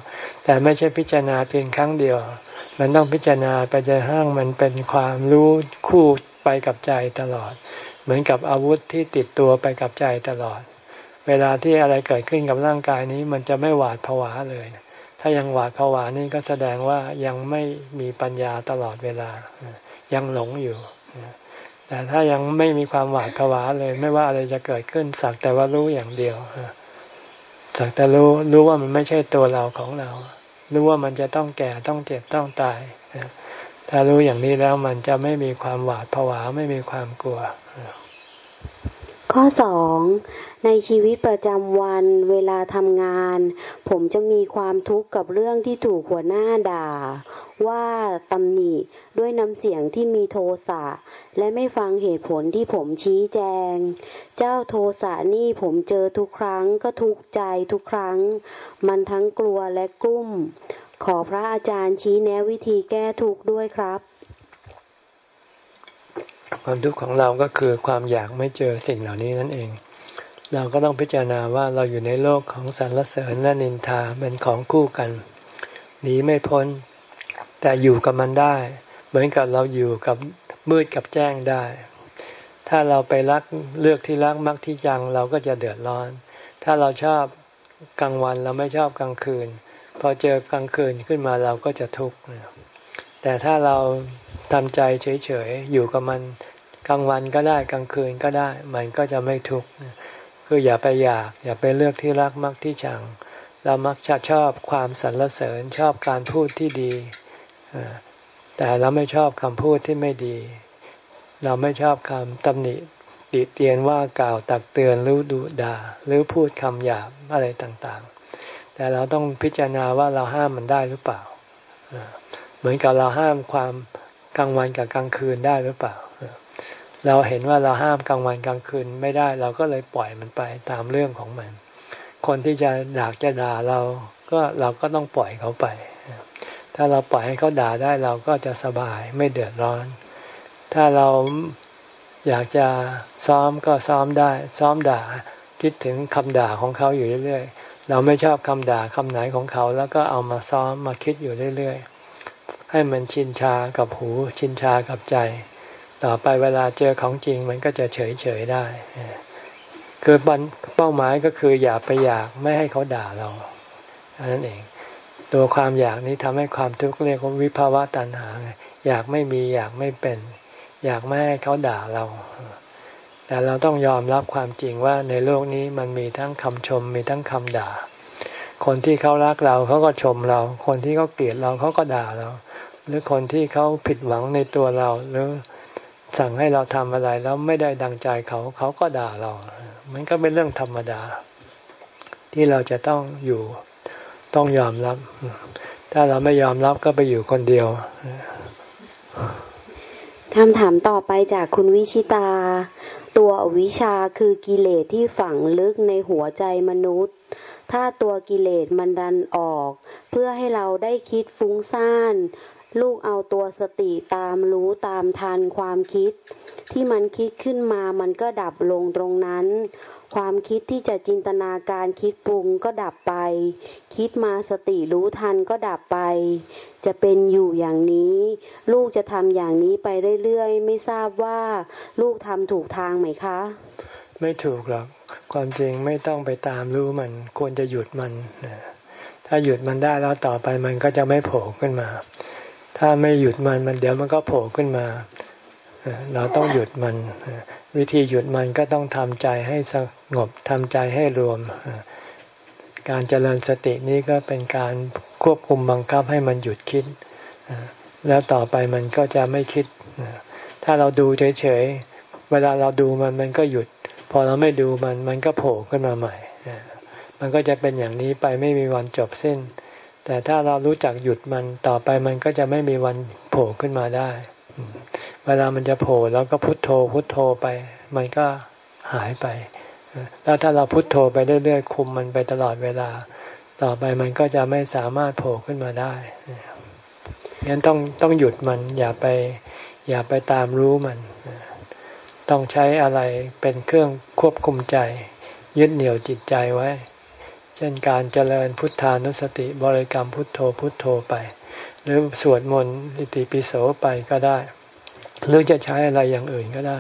แต่ไม่ใช่พิจารณาเพียงครั้งเดียว มันต้องพิจารณาไปจนห้างมันเป็นความรู้คู่ไปกับใจตลอด เหมือนกับอาวุธที่ติดตัวไปกับใจตลอด เวลาที่อะไรเกิดขึ้นกับร่างกายนี้มันจะไม่หวาดผวาเลย ถ้ายังหวาดผวานี่ก็แสดงว่ายังไม่มีปัญญาตลอดเวลา ยังหลงอยู่ แต่ถ้ายังไม่มีความหวาดผวาเลย ไม่ว่าอะไรจะเกิดขึ้นสักแต่ว่ารู้อย่างเดียวสักแต่รู้รู้ว่ามันไม่ใช่ตัวเราของเรา รู้ว่ามันจะต้องแก่ต้องเจ็บต้องตายถ้ารู้อย่างนี้แล้วมันจะไม่มีความหวาดผวาไม่มีความกลัว
ข้อสอง ในชีวิตประจำวันเวลาทำงาน ผมจะมีความทุกข์กับเรื่องที่ถูกหัวหน้าด่า ว่าตำหนิด้วยน้ำเสียงที่มีโทสะและไม่ฟังเหตุผลที่ผมชี้แจง เจ้าโทสะนี่ผมเจอทุกครั้งก็ทุกใจทุกครั้ง มันทั้งกลัวและกลุ้ม ขอพระอาจารย์ชี้แนะวิธีแก้ทุกข์ด้วยครับ
ความทุกข์ของเราก็คือความอยากไม่เจอสิ่งเหล่านี้นั่นเอง เราก็ต้องพิจารณาว่าเราอยู่ในโลกของสรรเสริญและนินทาเป็นของคู่กันหนีไม่พ้น แต่อยู่กับมันได้ เหมือนกับเราอยู่กับมืดกับแจ้งได้ ถ้าเราไปรักเลือกที่รักมักที่จังเราก็จะเดือดร้อน ถ้าเราชอบกลางวันเราไม่ชอบกลางคืน พอเจอกลางคืนขึ้นมาเราก็จะทุกข์แต่ถ้าเราทำใจเฉยๆอยู่กับมันกลางวันก็ได้กลางคืนก็ได้ มันก็จะไม่ทุกข์ คืออย่าไปอยาก อย่าไปเลือกที่รักมักที่ชัง เรามักจะชอบความสรรเสริญชอบการพูดที่ดี แต่เราไม่ชอบคำพูดที่ไม่ดี เราไม่ชอบคำตำหนิติเตียนว่ากล่าวตักเตือนหรือดุด่าหรือพูดคำหยาบอะไรต่างๆ แต่เราต้องพิจารณาว่าเราห้ามมันได้หรือเปล่า เหมือนกับเราห้ามความกลางวันกับกลางคืนได้หรือเปล่า เราเห็นว่าเราห้ามกลางวันกลางคืนไม่ได้ เราก็เลยปล่อยมันไปตามเรื่องของมัน คนที่จะอยากจะด่าเราก็เราก็ต้องปล่อยเขาไป ถ้าเราปล่อยให้เขาด่าได้เราก็จะสบายไม่เดือดร้อน ถ้าเราอยากจะซ้อมก็ซ้อมได้ ซ้อมด่าคิดถึงคำด่าของเขาอยู่เรื่อยๆ เราไม่ชอบคำด่าคำไหนของเขา แล้วก็เอามาซ้อมมาคิดอยู่เรื่อยๆ ให้มันชินชากับหูชินชากับใจ ต่อไปเวลาเจอของจริงมันก็จะเฉยๆได้ คือเป้าหมายก็คืออย่าไปอยากไม่ให้เขาด่าเราอันนั้นเอง ตัวความอยากนี้ทำให้ความทุกข์เรียกว่าวิภาวะตัณหาอยากไม่มีอยากไม่เป็น อยากไม่ให้เขาด่าเรา แต่เราต้องยอมรับความจริงว่าในโลกนี้มันมีทั้งคำชมมีทั้งคำด่า คนที่เขารักเราเขาก็ชมเรา คนที่เขาเกลียดเราเขาก็ด่าเรา หรือคนที่เขาผิดหวังในตัวเราหรือ สั่งให้เราทำอะไรแล้วไม่ได้ดังใจเขา เขาก็ด่าเรา มันก็เป็นเรื่องธรรมดา ที่เราจะต้องอยู่ต้องยอมรับ ถ้าเราไม่ยอมรับก็ไปอยู่คนเดียว
คำถามต่อไปจากคุณวิชิตา ตัววิชาคือกิเลสที่ฝังลึกในหัวใจมนุษย์ ถ้าตัวกิเลสมันดันออก เพื่อให้เราได้คิดฟุ้งซ่าน ลูกเอาตัวสติตามรู้ตามทันความคิด ที่มันคิดขึ้นมามันก็ดับลงตรงนั้น ความคิดที่จะจินตนาการคิดปรุงก็ดับไป คิดมาสติรู้ทันก็ดับไป จะเป็นอยู่อย่างนี้ ลูกจะทำอย่างนี้ไปเรื่อยๆ ไม่ทราบว่า ลูกทำถูกทางไหมคะ
ไม่ถูกหรอกความจริงไม่ต้องไปตามรู้มันควรจะหยุดมัน ถ้าหยุดมันได้แล้วต่อไปมันก็จะไม่โผล่ขึ้นมา ถ้าไม่หยุดมันมันเดี๋ยวมันก็โผล่ขึ้นมา เราต้องหยุดมัน วิธีหยุดมันก็ต้องทำใจให้สงบทำใจให้รวม การเจริญสตินี้ก็เป็นการควบคุมบังคับให้มันหยุดคิด แล้วต่อไปมันก็จะไม่คิด ถ้าเราดูเฉยๆ เวลาเราดูมันมันก็หยุด พอเราไม่ดูมันมันก็โผล่ขึ้นมาใหม่ มันก็จะเป็นอย่างนี้ไปไม่มีวันจบสิ้น แต่ถ้าเรารู้จักหยุดมันต่อไปมันก็จะไม่มีวันโผล่ขึ้นมาได้ เวลามันจะโผล่แล้วก็พุโทโธพุโทโธไป มันก็หายไป แล้วถ้าเราพุโทโธไปเรื่อยๆคุมมันไปตลอดเวลา ต่อไปมันก็จะไม่สามารถโผล่ขึ้นมาได้งั้นต้องต้องหยุดมันอย่าไป อย่าไปตามรู้มัน ต้องใช้อะไรเป็นเครื่องควบคุมใจ ยึดเหนี่ยวจิตใจไว้ เช่นการเจริญพุทธานุสติบริกรรมพุทโธพุทโธไป หรือสวดมนต์อิติปิโสไปก็ได้ หรือจะใช้อะไรอย่างอื่นก็ได้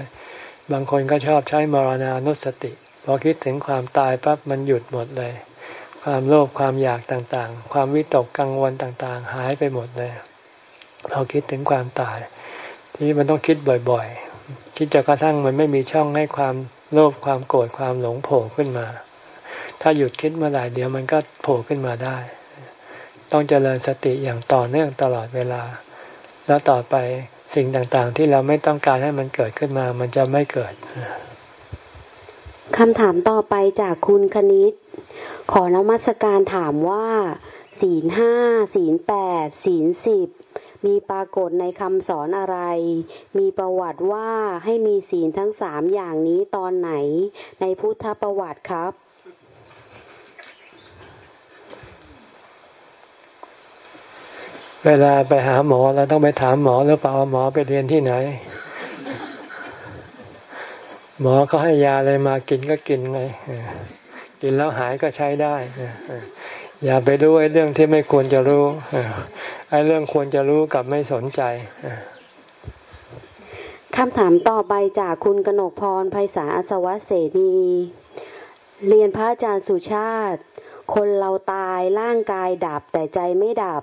บางคนก็ชอบใช้มรณานุสติ พอคิดถึงความตายปั๊บมันหยุดหมดเลย ความโลภความอยากต่างๆ ความวิตกกังวลต่างๆ หายไปหมดเลยพอคิดถึงความตายที่มันต้องคิดบ่อยๆ คิดจนกระทั่งมันไม่มีช่องให้ความโลภความโกรธความหลงโผล่ขึ้นมา ถ้าหยุดคิดเมื่อไหร่เดี๋ยวมันก็โผล่ขึ้นมาได้ ต้องเจริญสติอย่างต่อเนื่องตลอดเวลา แล้วต่อไปสิ่งต่างๆ ที่เราไม่ต้องการให้มันเกิดขึ้นมา มันจะไม่เกิด
คำถามต่อไปจากคุณคณิต ขอนมัสการถามว่าศีลห้าศีลแปดศีลสิบมีปรากฏในคำสอนอะไร มีประวัติว่าให้มีศีลทั้งสามอย่างนี้ตอนไหน ในพุทธประวัติครับ
เวลาไปหาหมอเราต้องไปถามหมอหรือเปล่าหมอไปเรียนที่ไหน หมอเขาให้ยาอะไรมากินก็กินไงกินแล้วหายก็ใช้ได้อย่าไปรู้ไอ้เรื่องที่ไม่ควรจะรู้ไอ้เรื่องควรจะรู้กับไม่สนใจ
คำถามต่อไปจากคุณกนกพรภัยสาอสวะเสนีเรียนพระอาจารย์สุชาติ คนเราตายร่างกายดับแต่ใจไม่ดับ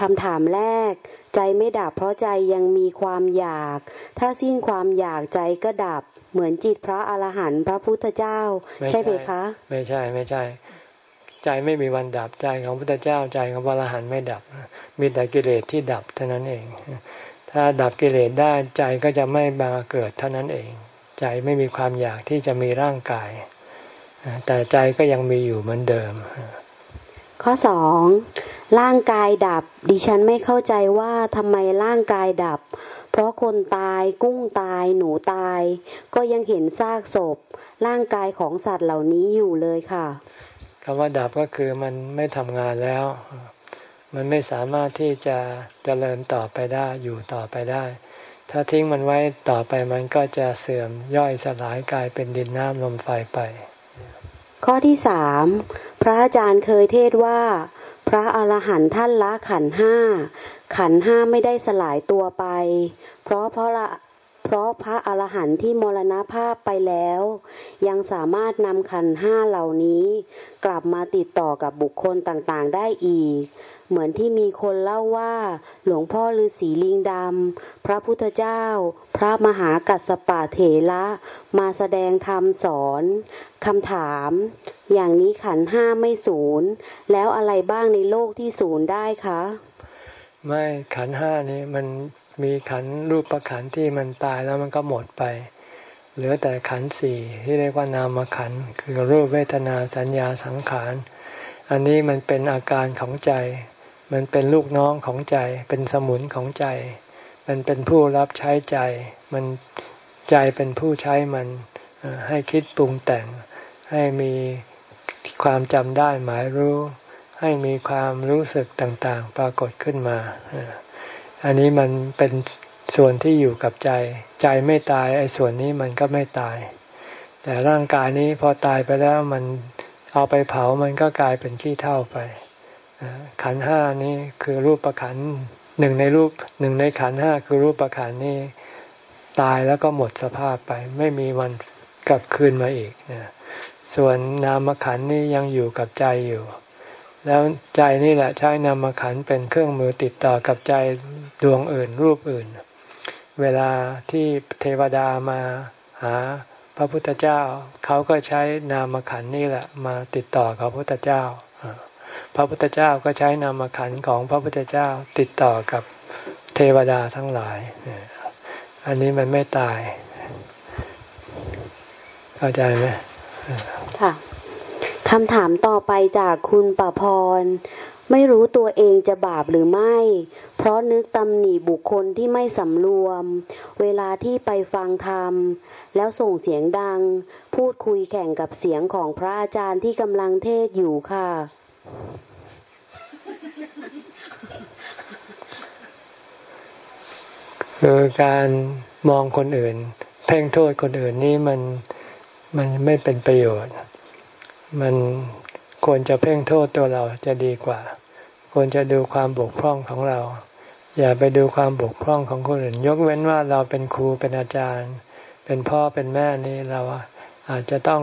คำถามแรก ใจไม่ดับเพราะใจยังมีความอยาก ถ้าสิ้นความอยากใจก็ดับ เหมือนจิตพระอรหันต์พระพุทธเจ้า ใช่ไหมคะ
ไม่ใช่ไม่ใช่ ใจไม่มีวันดับใจของพุทธเจ้าใจของพระอรหันต์ไม่ดับ มีแต่กิเลสที่ดับเท่านั้นเอง ถ้าดับกิเลสได้ใจก็จะไม่มาเกิดเท่านั้นเอง ใจไม่มีความอยากที่จะมีร่างกาย แต่ใจก็ยังมีอยู่เหมือนเดิม
ข้อสองร่างกายดับ ดิฉันไม่เข้าใจว่าทำไมร่างกายดับ เพราะคนตายกุ้งตาย หนูตาย ก็ยังเห็นซากศพ ร่างกายของสัตว์เหล่านี้อยู่เลยค่ะ
คำว่าดับก็คือมันไม่ทำงานแล้ว มันไม่สามารถที่จะเจริญต่อไปได้อยู่ต่อไปได้ ถ้าทิ้งมันไว้ต่อไปมันก็จะเสื่อมย่อยสลายกลายเป็นดินน้ำลมไฟไป
ข้อที่สามพ ระอาจารย์เคยเทศว่า พระอรหันต์ท่านละขันห้า ขันห้าไม่ได้สลายตัวไป เพราะเพราะละเพราะพระอรหันต์ที่มรณภาพไปแล้ว ยังสามารถนำขันห้าเหล่านี้ กลับมาติดต่อกับบุคคลต่างๆ ได้อีก เหมือนที่มีคนเล่าว่า หลวงพ่อฤาษีลิงดำ พระพุทธเจ้า พระมหากัสปะเถระ มาแสดงธรรมสอนคำถาม อย่างนี้ขันห้าไม่ศูนย์ แล้วอะไรบ้างในโลกที่ศูนย์ได้คะ
ไม่ขันห้านี้มันมีขันรูปประขันที่มันตายแล้วมันก็หมดไปเหลือแต่ขันสี่ที่เรียกว่านามขันคือรูปเวทนาสัญญาสังขาร อันนี้มันเป็นอาการของใจ มันเป็นลูกน้องของใจ เป็นสมุนของใจ มันเป็นผู้รับใช้ใจ มันใจเป็นผู้ใช้มันให้คิดปรุงแต่ง ให้มีความจำได้หมายรู้ ให้มีความรู้สึกต่างๆ ปรากฏขึ้นมา อันนี้มันเป็นส่วนที่อยู่กับใจ ใจไม่ตายไอ้ส่วนนี้มันก็ไม่ตาย แต่ร่างกายนี้พอตายไปแล้วมันเอาไปเผามันก็กลายเป็นขี้เท่าไป ขันห้านี้คือรูปประขันหนึ่งในรูปหนึ่งในขันห้าคือรูปประขันนี้ตายแล้วก็หมดสภาพไป ไม่มีวันกลับคืนมาอีกนะส่วนนามขันนี้ยังอยู่กับใจอยู่ แล้วใจนี่แหละใช้นามขันเป็นเครื่องมือติดต่อกับใจดวงอื่นรูปอื่น เวลาที่เทวดามาหาพระพุทธเจ้า เขาก็ใช้นามขันนี่แหละมาติดต่อกับพระพุทธเจ้า พระพุทธเจ้าก็ใช้นามขันของพระพุทธเจ้าติดต่อกับเทวดาทั้งหลาย อันนี้มันไม่ตาย เข้าใจไหม
ค่ะคำถามต่อไปจากคุณประพร ไม่รู้ตัวเองจะบาปหรือไม่ เพราะนึกตำหนิบุคคลที่ไม่สำรวม เวลาที่ไปฟังธรรม แล้วส่งเสียงดัง พูดคุยแข่งกับเสียงของพระอาจารย์ที่กำลังเทศอยู่ค่ะ
คือการมองคนอื่น เพ่งโทษคนอื่นนี่มันมันไม่เป็นประโยชน์ มันควรจะเพ่งโทษตัวเราจะดีกว่า ควรจะดูความบกพร่องของเรา อย่าไปดูความบกพร่องของคนอื่น ยกเว้นว่าเราเป็นครูเป็นอาจารย์ เป็นพ่อเป็นแม่นี่เราอาจจะต้อง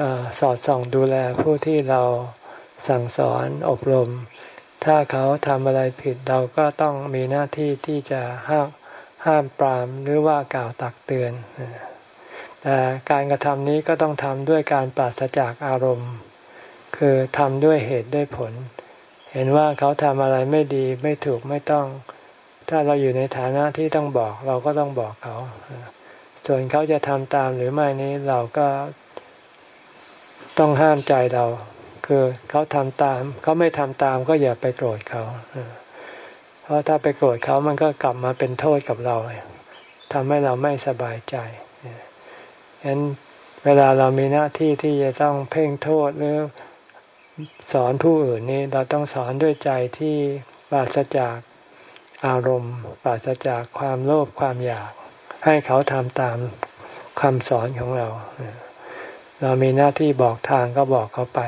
อสอดส่องดูแลผู้ที่เราสั่งสอนอบรม ถ้าเขาทำอะไรผิดเราก็ต้องมีหน้าที่ที่จะห้ามห้ามปรามหรือว่ากล่าวตักเตือน แต่การกระทำนี้ก็ต้องทำด้วยการปราศจากอารมณ์ คือทำด้วยเหตุด้วยผล เห็นว่าเขาทำอะไรไม่ดีไม่ถูกไม่ต้อง ถ้าเราอยู่ในฐานะที่ต้องบอกเราก็ต้องบอกเขา ส่วนเขาจะทำตามหรือไม่นี้เราก็ต้องห้ามใจเรา คือเขาทำตามเขาไม่ทำตามก็อย่าไปโกรธเขาเพราะถ้าไปโกรธเขามันก็กลับมาเป็นโทษกับเราทำให้เราไม่สบายใจฉะนั้นเวลาเรามีหน้าที่ที่จะต้องเพ่งโทษหรือสอนผู้อื่นนี่เราต้องสอนด้วยใจที่ปราศจากอารมณ์ปราศจากความโลภความอยาก ให้เขาทำตามคำสอนของเรา เรามีหน้าที่บอกทางก็บอกเขาไป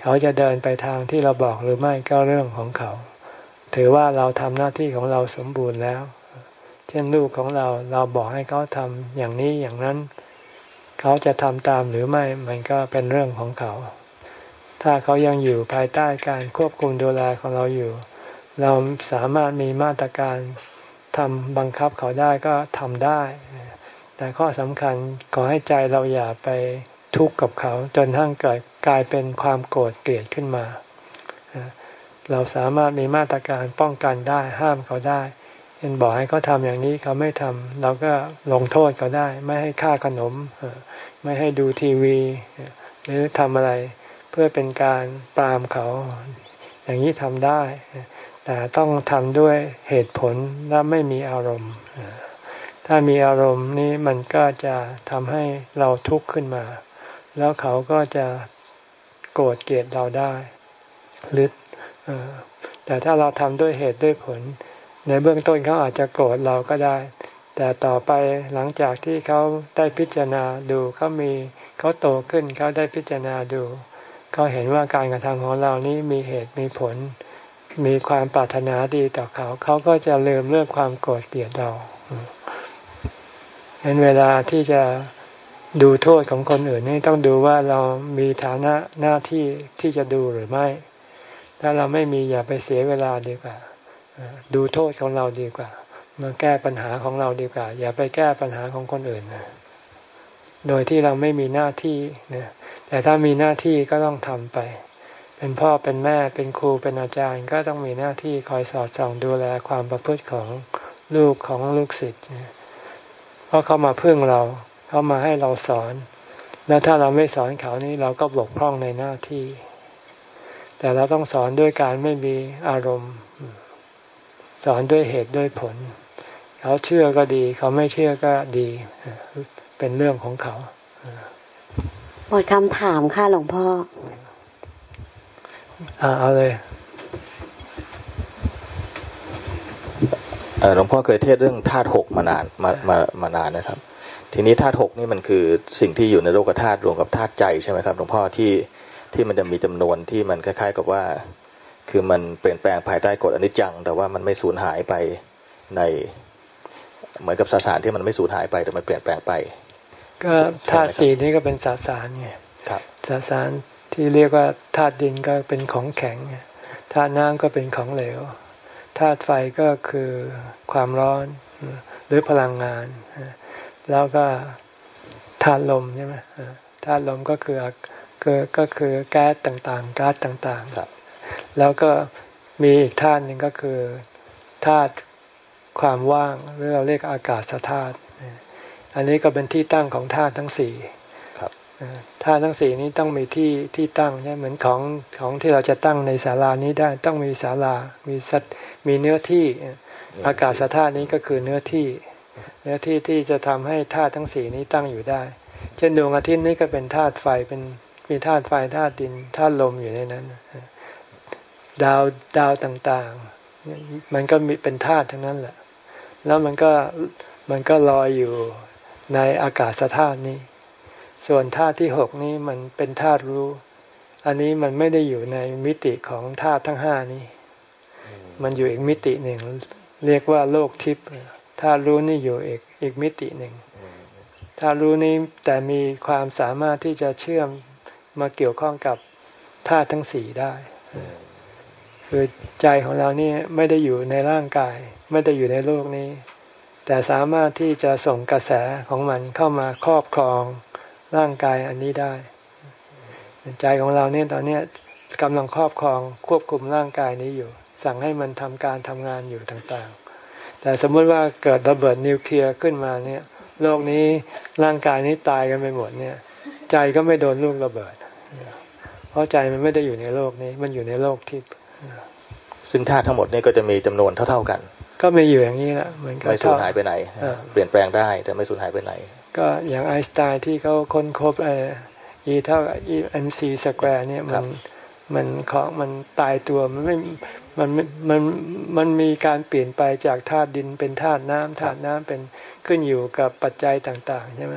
เขาจะเดินไปทางที่เราบอกหรือไม่ก็เรื่องของเขา ถือว่าเราทำหน้าที่ของเราสมบูรณ์แล้ว เช่นลูกของเราเราบอกให้เขาทำอย่างนี้อย่างนั้น เขาจะทำตามหรือไม่มันก็เป็นเรื่องของเขา ถ้าเขายังอยู่ภายใต้การควบคุมดูแลของเราอยู่ เราสามารถมีมาตรการทำบังคับเขาได้ก็ทำได้ แต่ข้อสำคัญขอให้ใจเราอย่าไป ทุกข์กับเขา จนทั้งเกิดกลายเป็นความโกรธเกลียดขึ้นมา เราสามารถมีมาตรการป้องกันได้ห้ามเขาได้เช่นบอกให้เขาทำอย่างนี้เขาไม่ทำเราก็ลงโทษเขาได้ ไม่ให้ค่าขนม ไม่ให้ดูทีวี หรือทำอะไรเพื่อเป็นการปรามเขา อย่างนี้ทำได้ แต่ต้องทำด้วยเหตุผลและไม่มีอารมณ์ ถ้ามีอารมณ์นี้มันก็จะทำให้เราทุกข์ขึ้นมา แล้วเขาก็จะโกรธเกลียดเราได้หรือแต่ถ้าเราทำด้วยเหตุด้วยผล ในเบื้องต้นเขาอาจจะโกรธเราก็ได้ แต่ต่อไปหลังจากที่เขาได้พิจารณาดูเขามีเขาโตขึ้นเขาได้พิจารณาดูเขาเห็นว่าการกระทำของเรานี้มีเหตุมีผล มีความปรารถนาดีต่อเขา เขาก็จะลืมเรื่องความโกรธเกลียดเราเห็นเวลาที่จะ ดูโทษของคนอื่นนี่ต้องดูว่าเรามีฐานะหน้าที่ที่จะดูหรือไม่ ถ้าเราไม่มีอย่าไปเสียเวลาดีกว่า ดูโทษของเราดีกว่า มาแก้ปัญหาของเราดีกว่า อย่าไปแก้ปัญหาของคนอื่นนะโดยที่เราไม่มีหน้าที่นะแต่ถ้ามีหน้าที่ก็ต้องทำไป เป็นพ่อเป็นแม่เป็นครูเป็นอาจารย์ ก็ต้องมีหน้าที่คอยสอดส่องดูแลความประพฤติของลูกของลูกศิษย์เพราะเขามาพึ่งเรา เขามาให้เราสอน แล้วถ้าเราไม่สอนเขานี่เราก็บกพร่องในหน้าที่ แต่เราต้องสอนด้วยการไม่มีอารมณ์ สอนด้วยเหตุด้วยผล เขาเชื่อก็ดี เขาไม่เชื่อก็ดี เป็นเรื่องของเขา
หมดคำถามค่ะหลวงพ่อ
อ่าเอาเลย
หลวงพ่อเคยเทศเรื่องธาตุหกมานานมามามานานนะครับ ทีนี้ธาตุหกนี่มันคือสิ่งที่อยู่ในโลกธาตุรวมกับธาตุใจใช่ไหมครับหลวงพ่อที่ที่มันจะมีจำนวนที่มันคล้ายๆ กับว่า คือมันเปลี่ยนแปลงภายใต้กฎอนิจจัง แต่ว่ามันไม่สูญหายไปในเหมือนกับสสารที่มันไม่สูญหายไปแต่มันเปลี่ยนแปลงไป
ก็ธาตุสี่นี้ก็เป็นสสารไงสสารที่เรียกว่าธาตุดินก็เป็นของแข็งธาตุน้ำก็เป็นของเหลวธาตุไฟก็คือความร้อนหรือพลังงาน แล้วก็ธาตุลมใช่ไหมธาตุลมก็คือก็ก็คือแก๊สต่างๆก๊าซต่างๆแล้วก็มีอีกธาตุหนึ่งก็คือธาตุความว่างหรือเราเรียกอากาศธาตุอันนี้ก็เป็นที่ตั้งของธาตุทั้งสี่ธาตุทั้งสี่นี้ต้องมีที่ที่ตั้งใช่เหมือนของของที่เราจะตั้งในศาลานี้ได้ต้องมีศาลามีสัตมีเนื้อที่ อากาศธาตุนี้ก็คือเนื้อที่ เนื้อที่ที่จะทำให้ธาตุทั้งสี่นี้ตั้งอยู่ได้ เช่นดวงอาทิตย์นี้ก็เป็นธาตุไฟเป็นมีธาตุไฟธาตุดินธาตุลมอยู่ในนั้น ดาวดาวต่างๆ มันก็มีเป็นธาตุทั้งนั้นแหละ แล้วมันก็มันก็ลอยอยู่ในอากาศธาตุนี้ ส่วนธาตุที่หกนี้มันเป็นธาตุรู้ อันนี้มันไม่ได้อยู่ในมิติของธาตุทั้งห้านี้ มันอยู่อีกมิติหนึ่ง เรียกว่าโลกทิพย์ ถ้ารู้นี่อยู่อีกอีกมิติหนึ่ง ถ้ารู้นี้แต่มีความสามารถที่จะเชื่อมมาเกี่ยวข้องกับธาตุทั้งสี่ได้ คือใจของเรานี่ไม่ได้อยู่ในร่างกาย ไม่ได้อยู่ในโลกนี้ แต่สามารถที่จะส่งกระแสของมันเข้ามาครอบครองร่างกายอันนี้ได้ ใจของเราเนี่ยตอนนี้กำลังครอบครองควบคุมร่างกายนี้อยู่ สั่งให้มันทำการทำงานอยู่ต่าง แต่สมมติว่าเกิดระเบิดนิวเคลียร์ขึ้นมาเนี่ยโลกนี้ร่างกายนี้ตายกันไปหมดเนี่ย ใจก็ไม่โดนลูกระเบิด เพราะใจมันไม่ได้อยู่ในโลกนี้ มันอยู่ในโลกที่
ซึ่งธาตุทั้งหมดนี่ก็จะมีจำนวนเท่าๆกัน
ก็ไม่อยู่อย่างนี้แหละมัน
ก็ไม่สูญหายไปไหน เปลี่ยนแปลงได้แต่ไม่สูญหายไปไหน
ก็อย่างไอน์สไตน์ที่เขาค้นพบไอ E เท่ากับ E MC square เนี่ยมันมันของมันตายตัวมันไม่ มันมันมันมีการเปลี่ยนไปจากธาตุดินเป็นธาตุน้ำธาตุน้ำเป็นขึ้นอยู่กับปัจจัยต่าง ๆ ใช่ไหม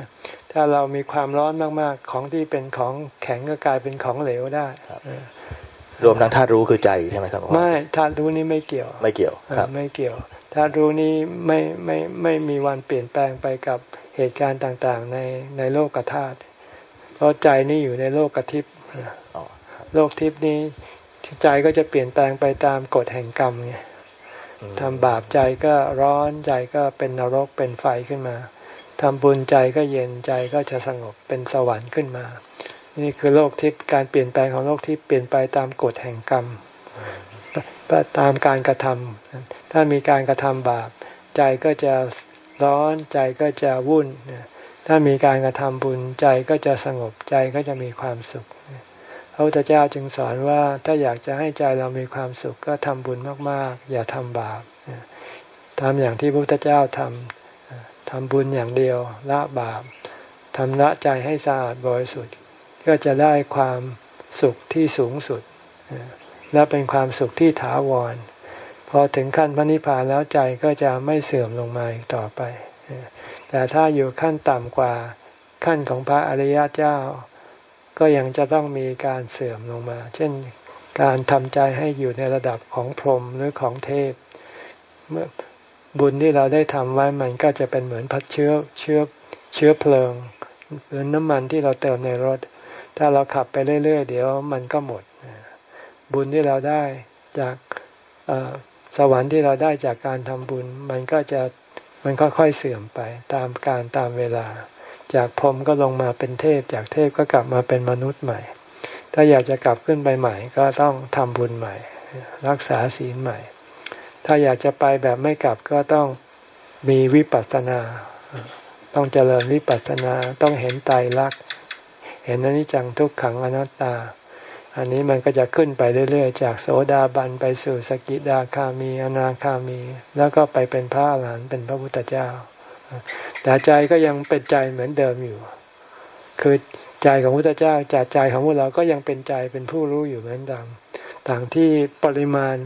ถ้าเรามีความร้อนมากๆ ของที่เป็นของแข็งก็กลายเป็นของเหลวได้
รวมทั้งธาตุรู้คือใจใช่ไหมครับ
ไม่ธาตุรู้นี้ไม่เกี่ยว
ไม่เกี่ยวครับ
ไม่เกี่ยวธาตุรู้นี้ไม่ไม่ไม่มีวันเปลี่ยนแปลงไปกับเหตุการณ์ต่างๆ ในในโลกธาตุเพราะใจนี่อยู่ในโลกกทิพย์โลกทิพย์นี้ ใจก็จะเปลี่ยนแปลงไปตามกฎแห่งกรรมไงทำบาปใจก็ร้อนใจก็เป็นนรกเป็นไฟขึ้นมาทำบุญใจก็เย็นใจก็จะสงบเป็นสวรรค์ขึ้นมา นี่คือโลกทิพย์การเปลี่ยนแปลงของโลกทิพย์เปลี่ยนไปตามกฎแห่งกรรมตามการกระทำถ้ามีการกระทำบาป ใจก็จะร้อนใจก็จะวุ่น ถ้ามีการกระทำบุญใจก็จะสงบใจก็จะมีความสุข พระพุทธเจ้าจึงสอนว่าถ้าอยากจะให้ใจเรามีความสุขก็ทำบุญมากๆ อย่าทำบาปทำอย่างที่พระพุทธเจ้าทำทำบุญอย่างเดียวละบาปทำละใจให้สะอาดบริสุทธิ์ ก็จะได้ความสุขที่สูงสุด และเป็นความสุขที่ถาวร พอถึงขั้นพระนิพพานแล้วใจก็จะไม่เสื่อมลงมาอีกต่อไป แต่ถ้าอยู่ขั้นต่ำกว่าขั้นของพระอริยเจ้า ก็ยังจะต้องมีการเสื่อมลงมา เช่นการทำใจให้อยู่ในระดับของพรหมหรือของเทพเมื่อบุญที่เราได้ทำไว้มันก็จะเป็นเหมือนพัดเชื้อเชื้อเชื้อเพลิงหมือน้ำมันที่เราเติมในรถ ถ้าเราขับไปเรื่อย ๆ เดี๋ยวมันก็หมด บุญที่เราได้จากสวรรค์ที่เราได้จากการทำบุญ มันก็จะมันก็ค่อยเสื่อมไปตามการตามเวลา จากพรหมก็ลงมาเป็นเทพ จากเทพก็กลับมาเป็นมนุษย์ใหม่ ถ้าอยากจะกลับขึ้นไปใหม่ ก็ต้องทำบุญใหม่ รักษาศีลใหม่ ถ้าอยากจะไปแบบไม่กลับก็ต้องมีวิปัสสนา ต้องเจริญวิปัสสนาต้องเห็นไตรลักษณ์เห็นอนิจจังทุกขังอนัตตา อันนี้มันก็จะขึ้นไปเรื่อยๆ จากโสดาบันไปสู่สกิดาคามี อนาคามี แล้วก็ไปเป็นพระอรหันต์เป็นพระพุทธเจ้า แต่ใจก็ยังเป็นใจเหมือนเดิมอยู่ คือใจของพระพุทธเจ้าจากใจของพวกเราก็ยังเป็นใจเป็นผู้รู้อยู่เหมือนเดิมต่างที่ปริมาณ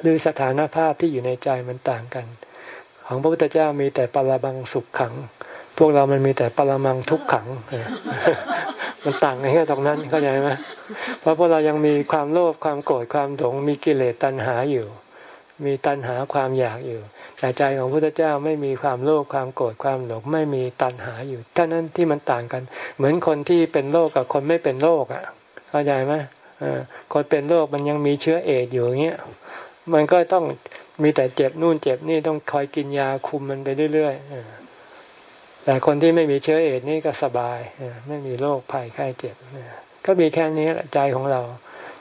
หรือสถานภาพที่อยู่ในใจมันต่างกัน ของพระพุทธเจ้ามีแต่ปรบังสุขขัง พวกเรามันมีแต่ปรมังทุกขัง มันต่างกันแค่ตรงนั้นเข้าใจไหมเพราะพวกเรายังมีความโลภความโกรธความหลงมีกิเลสตัณหาอยู่ มีตัณหาความอยากอยู่ แต่ใจของพระพุทธเจ้าไม่มีความโลภความโกรธความหลงไม่มีตัณหาอยู่ท่านั้นที่มันต่างกัน เหมือนคนที่เป็นโรคกับคนไม่เป็นโรคอะเข้าใจไหมคนเป็นโรคมันยังมีเชื้อเอดอยู่อย่างเงี้ยมันก็ต้องมีแต่เจ็บนู่นเจ็บนี่ต้องคอยกินยาคุมมันไปเรื่อยๆแต่คนที่ไม่มีเชื้อเอดนี่ก็สบายไม่มีโรคภัยไข้เจ็บก็มีแค่นี้ใจของเรา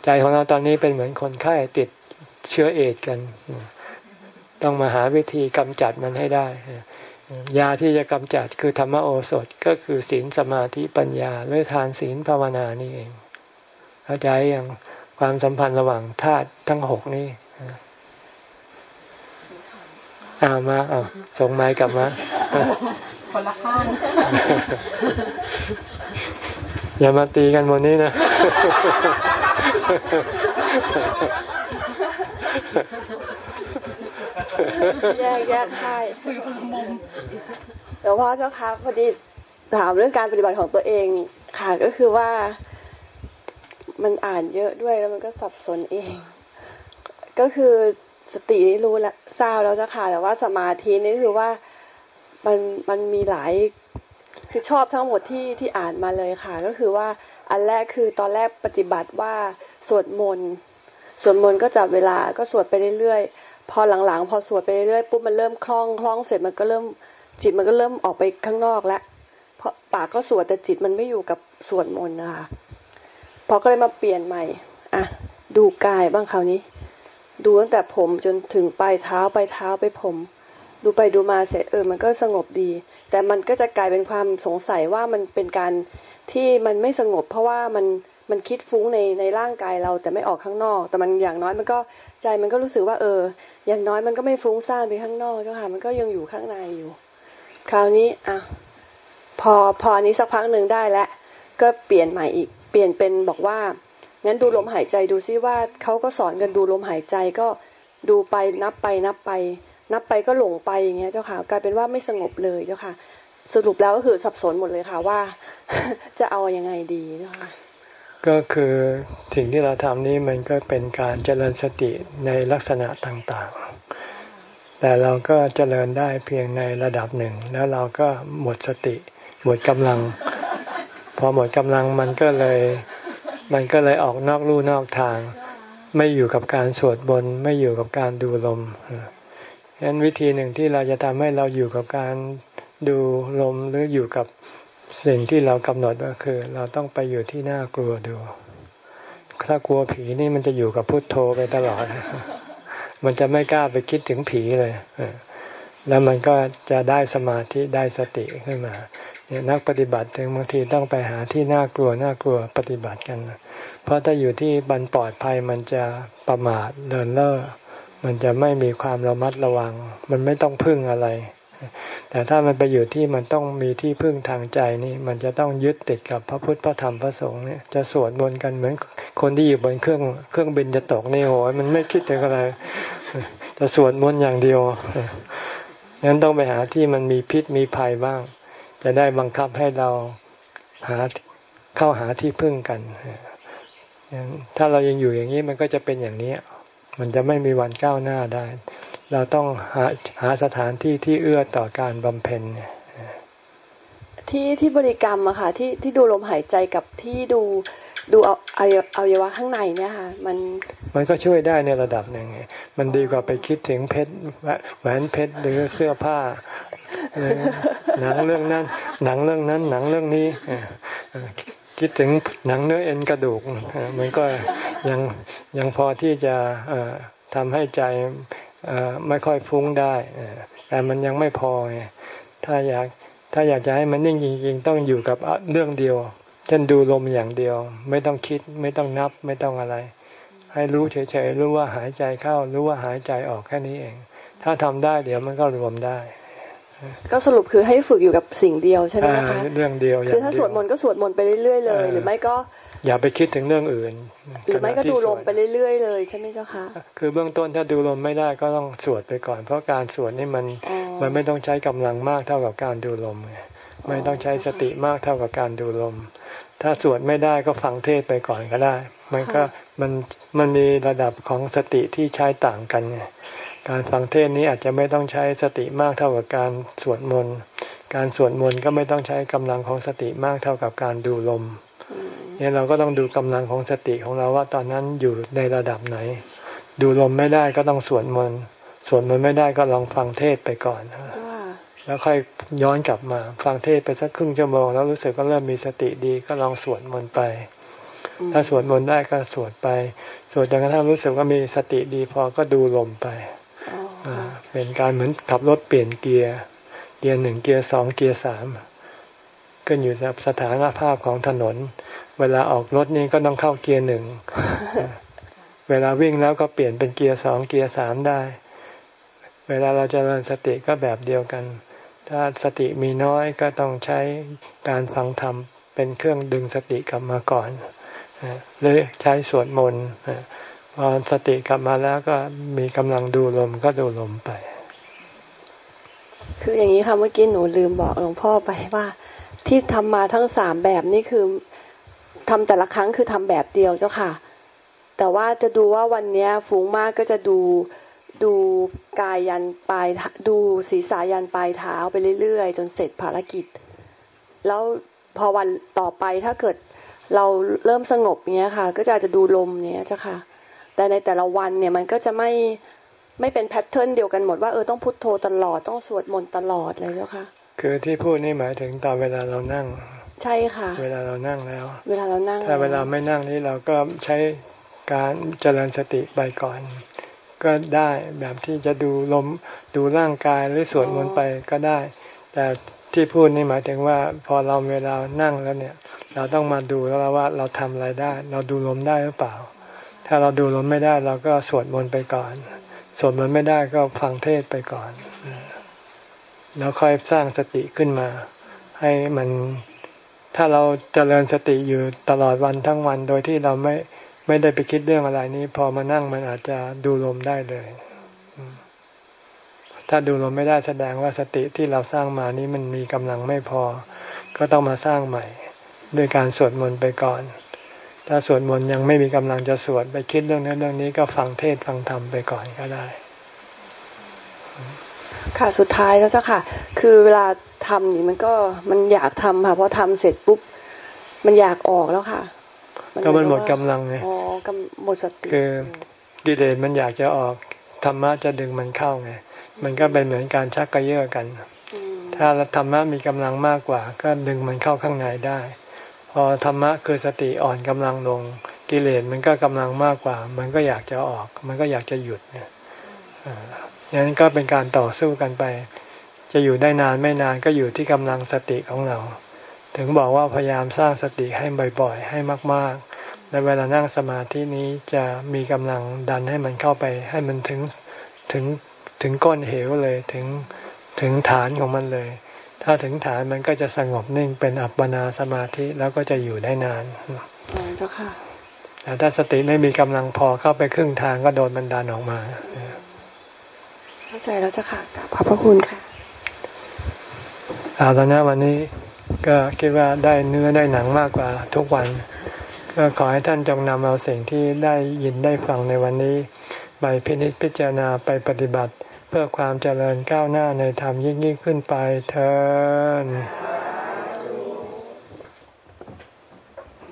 ใจของเราตอนนี้เป็นเหมือนคนไข้ติดเชื้อเอดกัน ต้องมาหาวิธีกำจัดมันให้ได้ ยาที่จะกำจัดคือธรรมโอสถก็คือศีลสมาธิปัญญาหรือทานศีลภาวนานี่เอง เข้าใจอย่างความสัมพันธ์ระหว่างธาตุทั้งหกนี่อามาเอาส่งไม้กลับมาคนละข้างอย่ามาตีกันบนนี้นะ
แยกแยกใช่แต่ว่าเจ้าค่ะพอดีถามเรื่องการปฏิบัติของตัวเองค่ะก็คือว่า มันอ่านเยอะด้วยแล้วมันก็สับสนเอง ก็คือสตินี่รู้แล้วทราบแล้วเจ้าค่ะแต่ว่าสมาธินี่คือว่ามันมันมีหลายคือชอบทั้งหมดที่ที่อ่านมาเลยค่ะ ก็คือว่าอันแรกคือตอนแรกปฏิบัติว่าสวดมนต์สวดมนต์ก็จับเวลาก็สวดไปเรื่อย พอหลังๆ พอสวดไปเรื่อยๆปุ๊บมันเริ่มคล่องคล่องเสร็จมันก็เริ่มจิตมันก็เริ่มออกไปข้างนอกแล้วเพราะปากก็สวดแต่จิตมันไม่อยู่กับสวดมนต์นะคะพอก็เลยมาเปลี่ยนใหม่อะดูกายบ้างคราวนี้ ดูตั้งแต่ผมจนถึงปลายเท้าปลายเท้าไปผม ดูไปดูมาเสร็จเออมันก็สงบดี แต่มันก็จะกลายเป็นความสงสัยว่ามันเป็นการที่มันไม่สงบ เพราะว่ามันมันคิดฟุ้งในในร่างกายเราแต่ไม่ออกข้างนอก แต่มันอย่างน้อยมันก็ใจมันก็รู้สึกว่าเออ อย่างน้อยมันก็ไม่ฟุ้งซ่านไปข้างนอกเจ้าค่ะ มันก็ยังอยู่ข้างในอยู่ คราวนี้อะพอพอนี้สักพักหนึ่งได้แล้วก็เปลี่ยนใหม่อีก เปลี่ยนเป็นบอกว่างั้นดูลมหายใจดูซิว่าเขาก็สอนกันดูลมหายใจก็ดูไปนับไปนับไป นับไปก็หลงไปอย่างเงี้ยเจ้าค่ะกลายเป็นว่าไม่สงบเลยเจ้าค่ะ สรุปแล้วก็คือสับสนหมดเลยค่ะว่า จะเอาอยัางไงดีเจ้าค่ะ
ก็คือสิ่งที่เราทำนี้มันก็เป็นการเจริญสติในลักษณะต่างๆ แต่เราก็เจริญได้เพียงในระดับหนึ่ง แล้วเราก็หมดสติ หมดกำลัง พอหมดกำลังมันก็เลย มันก็เลยออกนอกลู่นอกทาง ไม่อยู่กับการสวดบนไม่อยู่กับการดูลมฉะนั้นวิธีหนึ่งที่เราจะทำให้เราอยู่กับการดูลมหรืออยู่กับ สิ่งที่เรากำหนดก็คือ เราต้องไปอยู่ที่น่ากลัวดูถ้ากลัวผีนี่มันจะอยู่กับพุทโธไปตลอด มันจะไม่กล้าไปคิดถึงผีเลย แล้วมันก็จะได้สมาธิได้สติขึ้นมาเนี่ยนักปฏิบัติถึงบางทีต้องไปหาที่น่ากลัวน่ากลัวปฏิบัติกัน เพราะถ้าอยู่ที่บันปลอดภัยมันจะประมาทเดินเล่อ มันจะไม่มีความระมัดระวัง มันไม่ต้องพึ่งอะไร แต่ถ้ามันไปอยู่ที่มันต้องมีที่พึ่งทางใจนี่ มันจะต้องยึดติดกับพระพุทธพระธรรมพระสงฆ์เนี่ยจะสวดมนต์กันเหมือนคนที่อยู่บนเครื่องเครื่องบินจะตกนี่โหมันไม่คิดถึงอะไรจะสวดมนต์อย่างเดียวงั้นต้องไปหาที่มันมีพิษมีภัยบ้าง จะได้บังคับให้เราหาเข้าหาที่พึ่งกันถ้าเรายังอยู่อย่างนี้มันก็จะเป็นอย่างนี้ มันจะไม่มีวันก้าวหน้าได้ เราต้องหาหาสถานที่ที่เอื้อต่อการบำเพ็ญ
ที่ที่บริกรรมอะค่ะที่ที่ดูลมหายใจกับที่ดูดูเอาเอาเอายวะข้างในเนี่ยค่ะมัน
มันก็ช่วยได้ในระดับหนึ่งมันดีกว่าไปคิดถึงเพชรแหวนเพชรหรือเสื้อผ้าหนังเรื่องนั้น หนังเรื่องนั้น หนังเรื่องนี้คิดถึงหนังเนื้อเอ็นกระดูกมันก็ยังยังพอที่จะทำให้ใจ ไม่ค่อยฟุ้งได้แต่มันยังไม่พอไงถ้าอยากถ้าอยากจะให้มันนิ่งจริงๆต้องอยู่กับเรื่องเดียว เช่นดูลมอย่างเดียว ไม่ต้องคิดไม่ต้องนับไม่ต้องอะไร ให้รู้เฉยๆรู้ว่าหายใจเข้า รู้ว่าหายใจออกแค่นี้เอง ถ้าทำได้เดี๋ยวมันก็รวมได้
ก็สรุปคือให้ฝึกอยู่กับสิ่งเดียวใช่ไหมคะ
เรื่องเดียว
คือถ้าสวดมนต์ก็สวดมนต์ไปเรื่อยๆเลย หรือไม่ก็
อย่าไปคิดถึงเรื่องอื่น
หรือไม่ก็ดูลมไปเรื่อย ๆ เลยใช่ไหมเจ้าคะ
คือเบื้องต้นถ้าดูลมไม่ได้ก็ต้องสวดไปก่อน เพราะการสวดนี่มันมันไม่ต้องใช้กำลังมากเท่ากับการดูลมไงไม่ต้องใช้สติมากเท่ากับการดูลม ถ้าสวดไม่ได้ก็ฟังเทศไปก่อนก็ได้ มันก็มันมันมีระดับของสติที่ใช้ต่างกันไงการฟังเทศนี้อาจจะไม่ต้องใช้สติมากเท่ากับการสวดมนต์ การสวดมนต์ก็ไม่ต้องใช้กำลังของสติมากเท่ากับการดูลม เนี่ยเราก็ต้องดูกำลังของสติของเราว่าตอนนั้นอยู่ในระดับไหน ดูลมไม่ได้ก็ต้องสวดมนต์สวดมนต์ไม่ได้ก็ลองฟังเทศไปก่อนแล้วค่อยย้อนกลับมาฟังเทศไปสักครึ่งชั่วโมงแล้วรู้สึกก็เริ่มมีสติดีก็ลองสวดมนต์ไป ถ้าสวดมนต์ได้ก็สวดไป สวดจนกระทั่งรู้สึกว่ามีสติดีพอก็ดูลมไปเป็นการเหมือนขับรถเปลี่ยนเกียร์เกียร์หนึ่งเกียร์สองเกียร์สาม ขึ้นอยู่กับสถานภาพของถนน เวลาออกรถนี่ก็ต้องเข้าเกียร์หนึ่ง เวลาวิ่งแล้วก็เปลี่ยนเป็นเกียร์สองเกียร์สามได้ เวลาเราเจริญสติก็แบบเดียวกัน ถ้าสติมีน้อยก็ต้องใช้การฟังธรรมเป็นเครื่องดึงสติกลับมาก่อนหรือใช้สวดมนต์พอสติกลับมาแล้วก็มีกำลังดูลมก็ดูลมไป
คืออย่างนี้ค่ะเมื่อกี้หนูลืมบอกหลวงพ่อไปว่า ที่ทำมาทั้งสามแบบนี่คือทำแต่ละครั้งคือทำแบบเดียวเจ้าค่ะ แต่ว่าจะดูว่าวันนี้ฟุ้งมากก็จะดูดูกายยันปลายดูศีรษะยันปลายเท้าไปเรื่อยๆ จนเสร็จภารกิจ แล้วพอวันต่อไปถ้าเกิดเราเริ่มสงบเนี้ยค่ะ ก็จะจะดูลมเนี้ยเจ้าค่ะ แต่ในแต่ละวันเนี่ยมันก็จะไม่ไม่เป็นแพทเทิร์นเดียวกันหมดว่าเออต้องพุทโธตลอดต้องสวดมนต์ตลอดเลยเจ้าค่ะ
คือที่พูดนี่หมายถึงตอนเวลาเรานั่ง
ใช่ค่ะ
เวลาเรานั่งแล้ว
เวลาเรานั่ง
ถ้าเวลาไม่นั่งนี่เราก็ใช้การเจริญสติไปก่อน ก็ได้แบบที่จะดูลมดูร่างกายหรือสวดมนต์ไปก็ได้ แต่ที่พูดนี่หมายถึงว่าพอเราเวลานั่งแล้วเนี่ย เราต้องมาดูแล้วว่าเราทำอะไรได้ เราดูลมได้หรือเปล่า ถ้าเราดูลมไม่ได้เราก็สวดมนต์ไปก่อนสวดมนต์ไม่ได้ก็ฟังเทศไปก่อน แล้วค่อยสร้างสติขึ้นมา ให้มันถ้าเราจเจริญสติอยู่ตลอดวันทั้งวันโดยที่เราไม่ไม่ได้ไปคิดเรื่องอะไรนี้ พอมานั่งมันอาจจะดูลมได้เลย ถ้าดูลมไม่ได้แสดงว่าสติที่เราสร้างมานี้มันมีกำลังไม่พอ ก็ต้องมาสร้างใหม่ ด้วยการสวดมนต์ไปก่อน ถ้าสวดมนต์ยังไม่มีกำลังจะสวดไปคิดเรื่องนั้นเรื่องนี้ก็ฟังเทศฟังธรรมไปก่อนก็ได้
ค่ะสุดท้ายแล้วจ้ะค่ะ คือเวลาทำนี่มันก็มันอยากทำค่ะพอทำเสร็จปุ๊บมันอยากออกแล้วค่ะ
ก็มันหมดกำลังไง
อ๋อกำหมดสติ
คือกิเลสมันอยากจะออกธรรมะจะดึงมันเข้าไงมันก็เป็นเหมือนการชักกระเยาะกัน ถ้าธรรมะมีกำลังมากกว่า ก็ดึงมันเข้าข้างในได้ พอธรรมะคือสติอ่อนกำลังลงกิเลสมันก็กำลังมากกว่า มันก็อยากจะออก มันก็อยากจะหยุดเนี่ยอย่าง นั้นก็เป็นการต่อสู้กันไปจจะอยู่ได้นานไม่นานก็อยู่ที่กำลังสติของเรา ถึงบอกว่าพยายามสร้างสติให้บ่อยๆ ให้มากๆในเวลานั่งสมาธินี้จะมีกำลังดันให้มันเข้าไป ให้มันถึงถึงถึงก้นเหวเลยถึงถึงฐานของมันเลย ถ้าถึงฐานมันก็จะสงบนิ่งเป็นอัปปนาสมาธิแล้วก็จะอยู่ได้นาน
เจ้าค่ะ
แต่ถ้าสติไม่มีกำลังพอเข้าไปครึ่งทางก็โดนมันดันออกมา
เข้าใจแล้วเจ้าค่ะขอบพระคุณค่ะ
เอาตอนนี้วันนี้ก็คิดว่าได้เนื้อได้หนังมากกว่าทุกวัน ก็ขอให้ท่านจงนำเอาสิ่งที่ได้ยินได้ฟังในวันนี้ ไปพินิจพิจารณาไปปฏิบัติ เพื่อความเจริญก้าวหน้าในธรรมยิ่งยิ่งขึ้นไปเทอ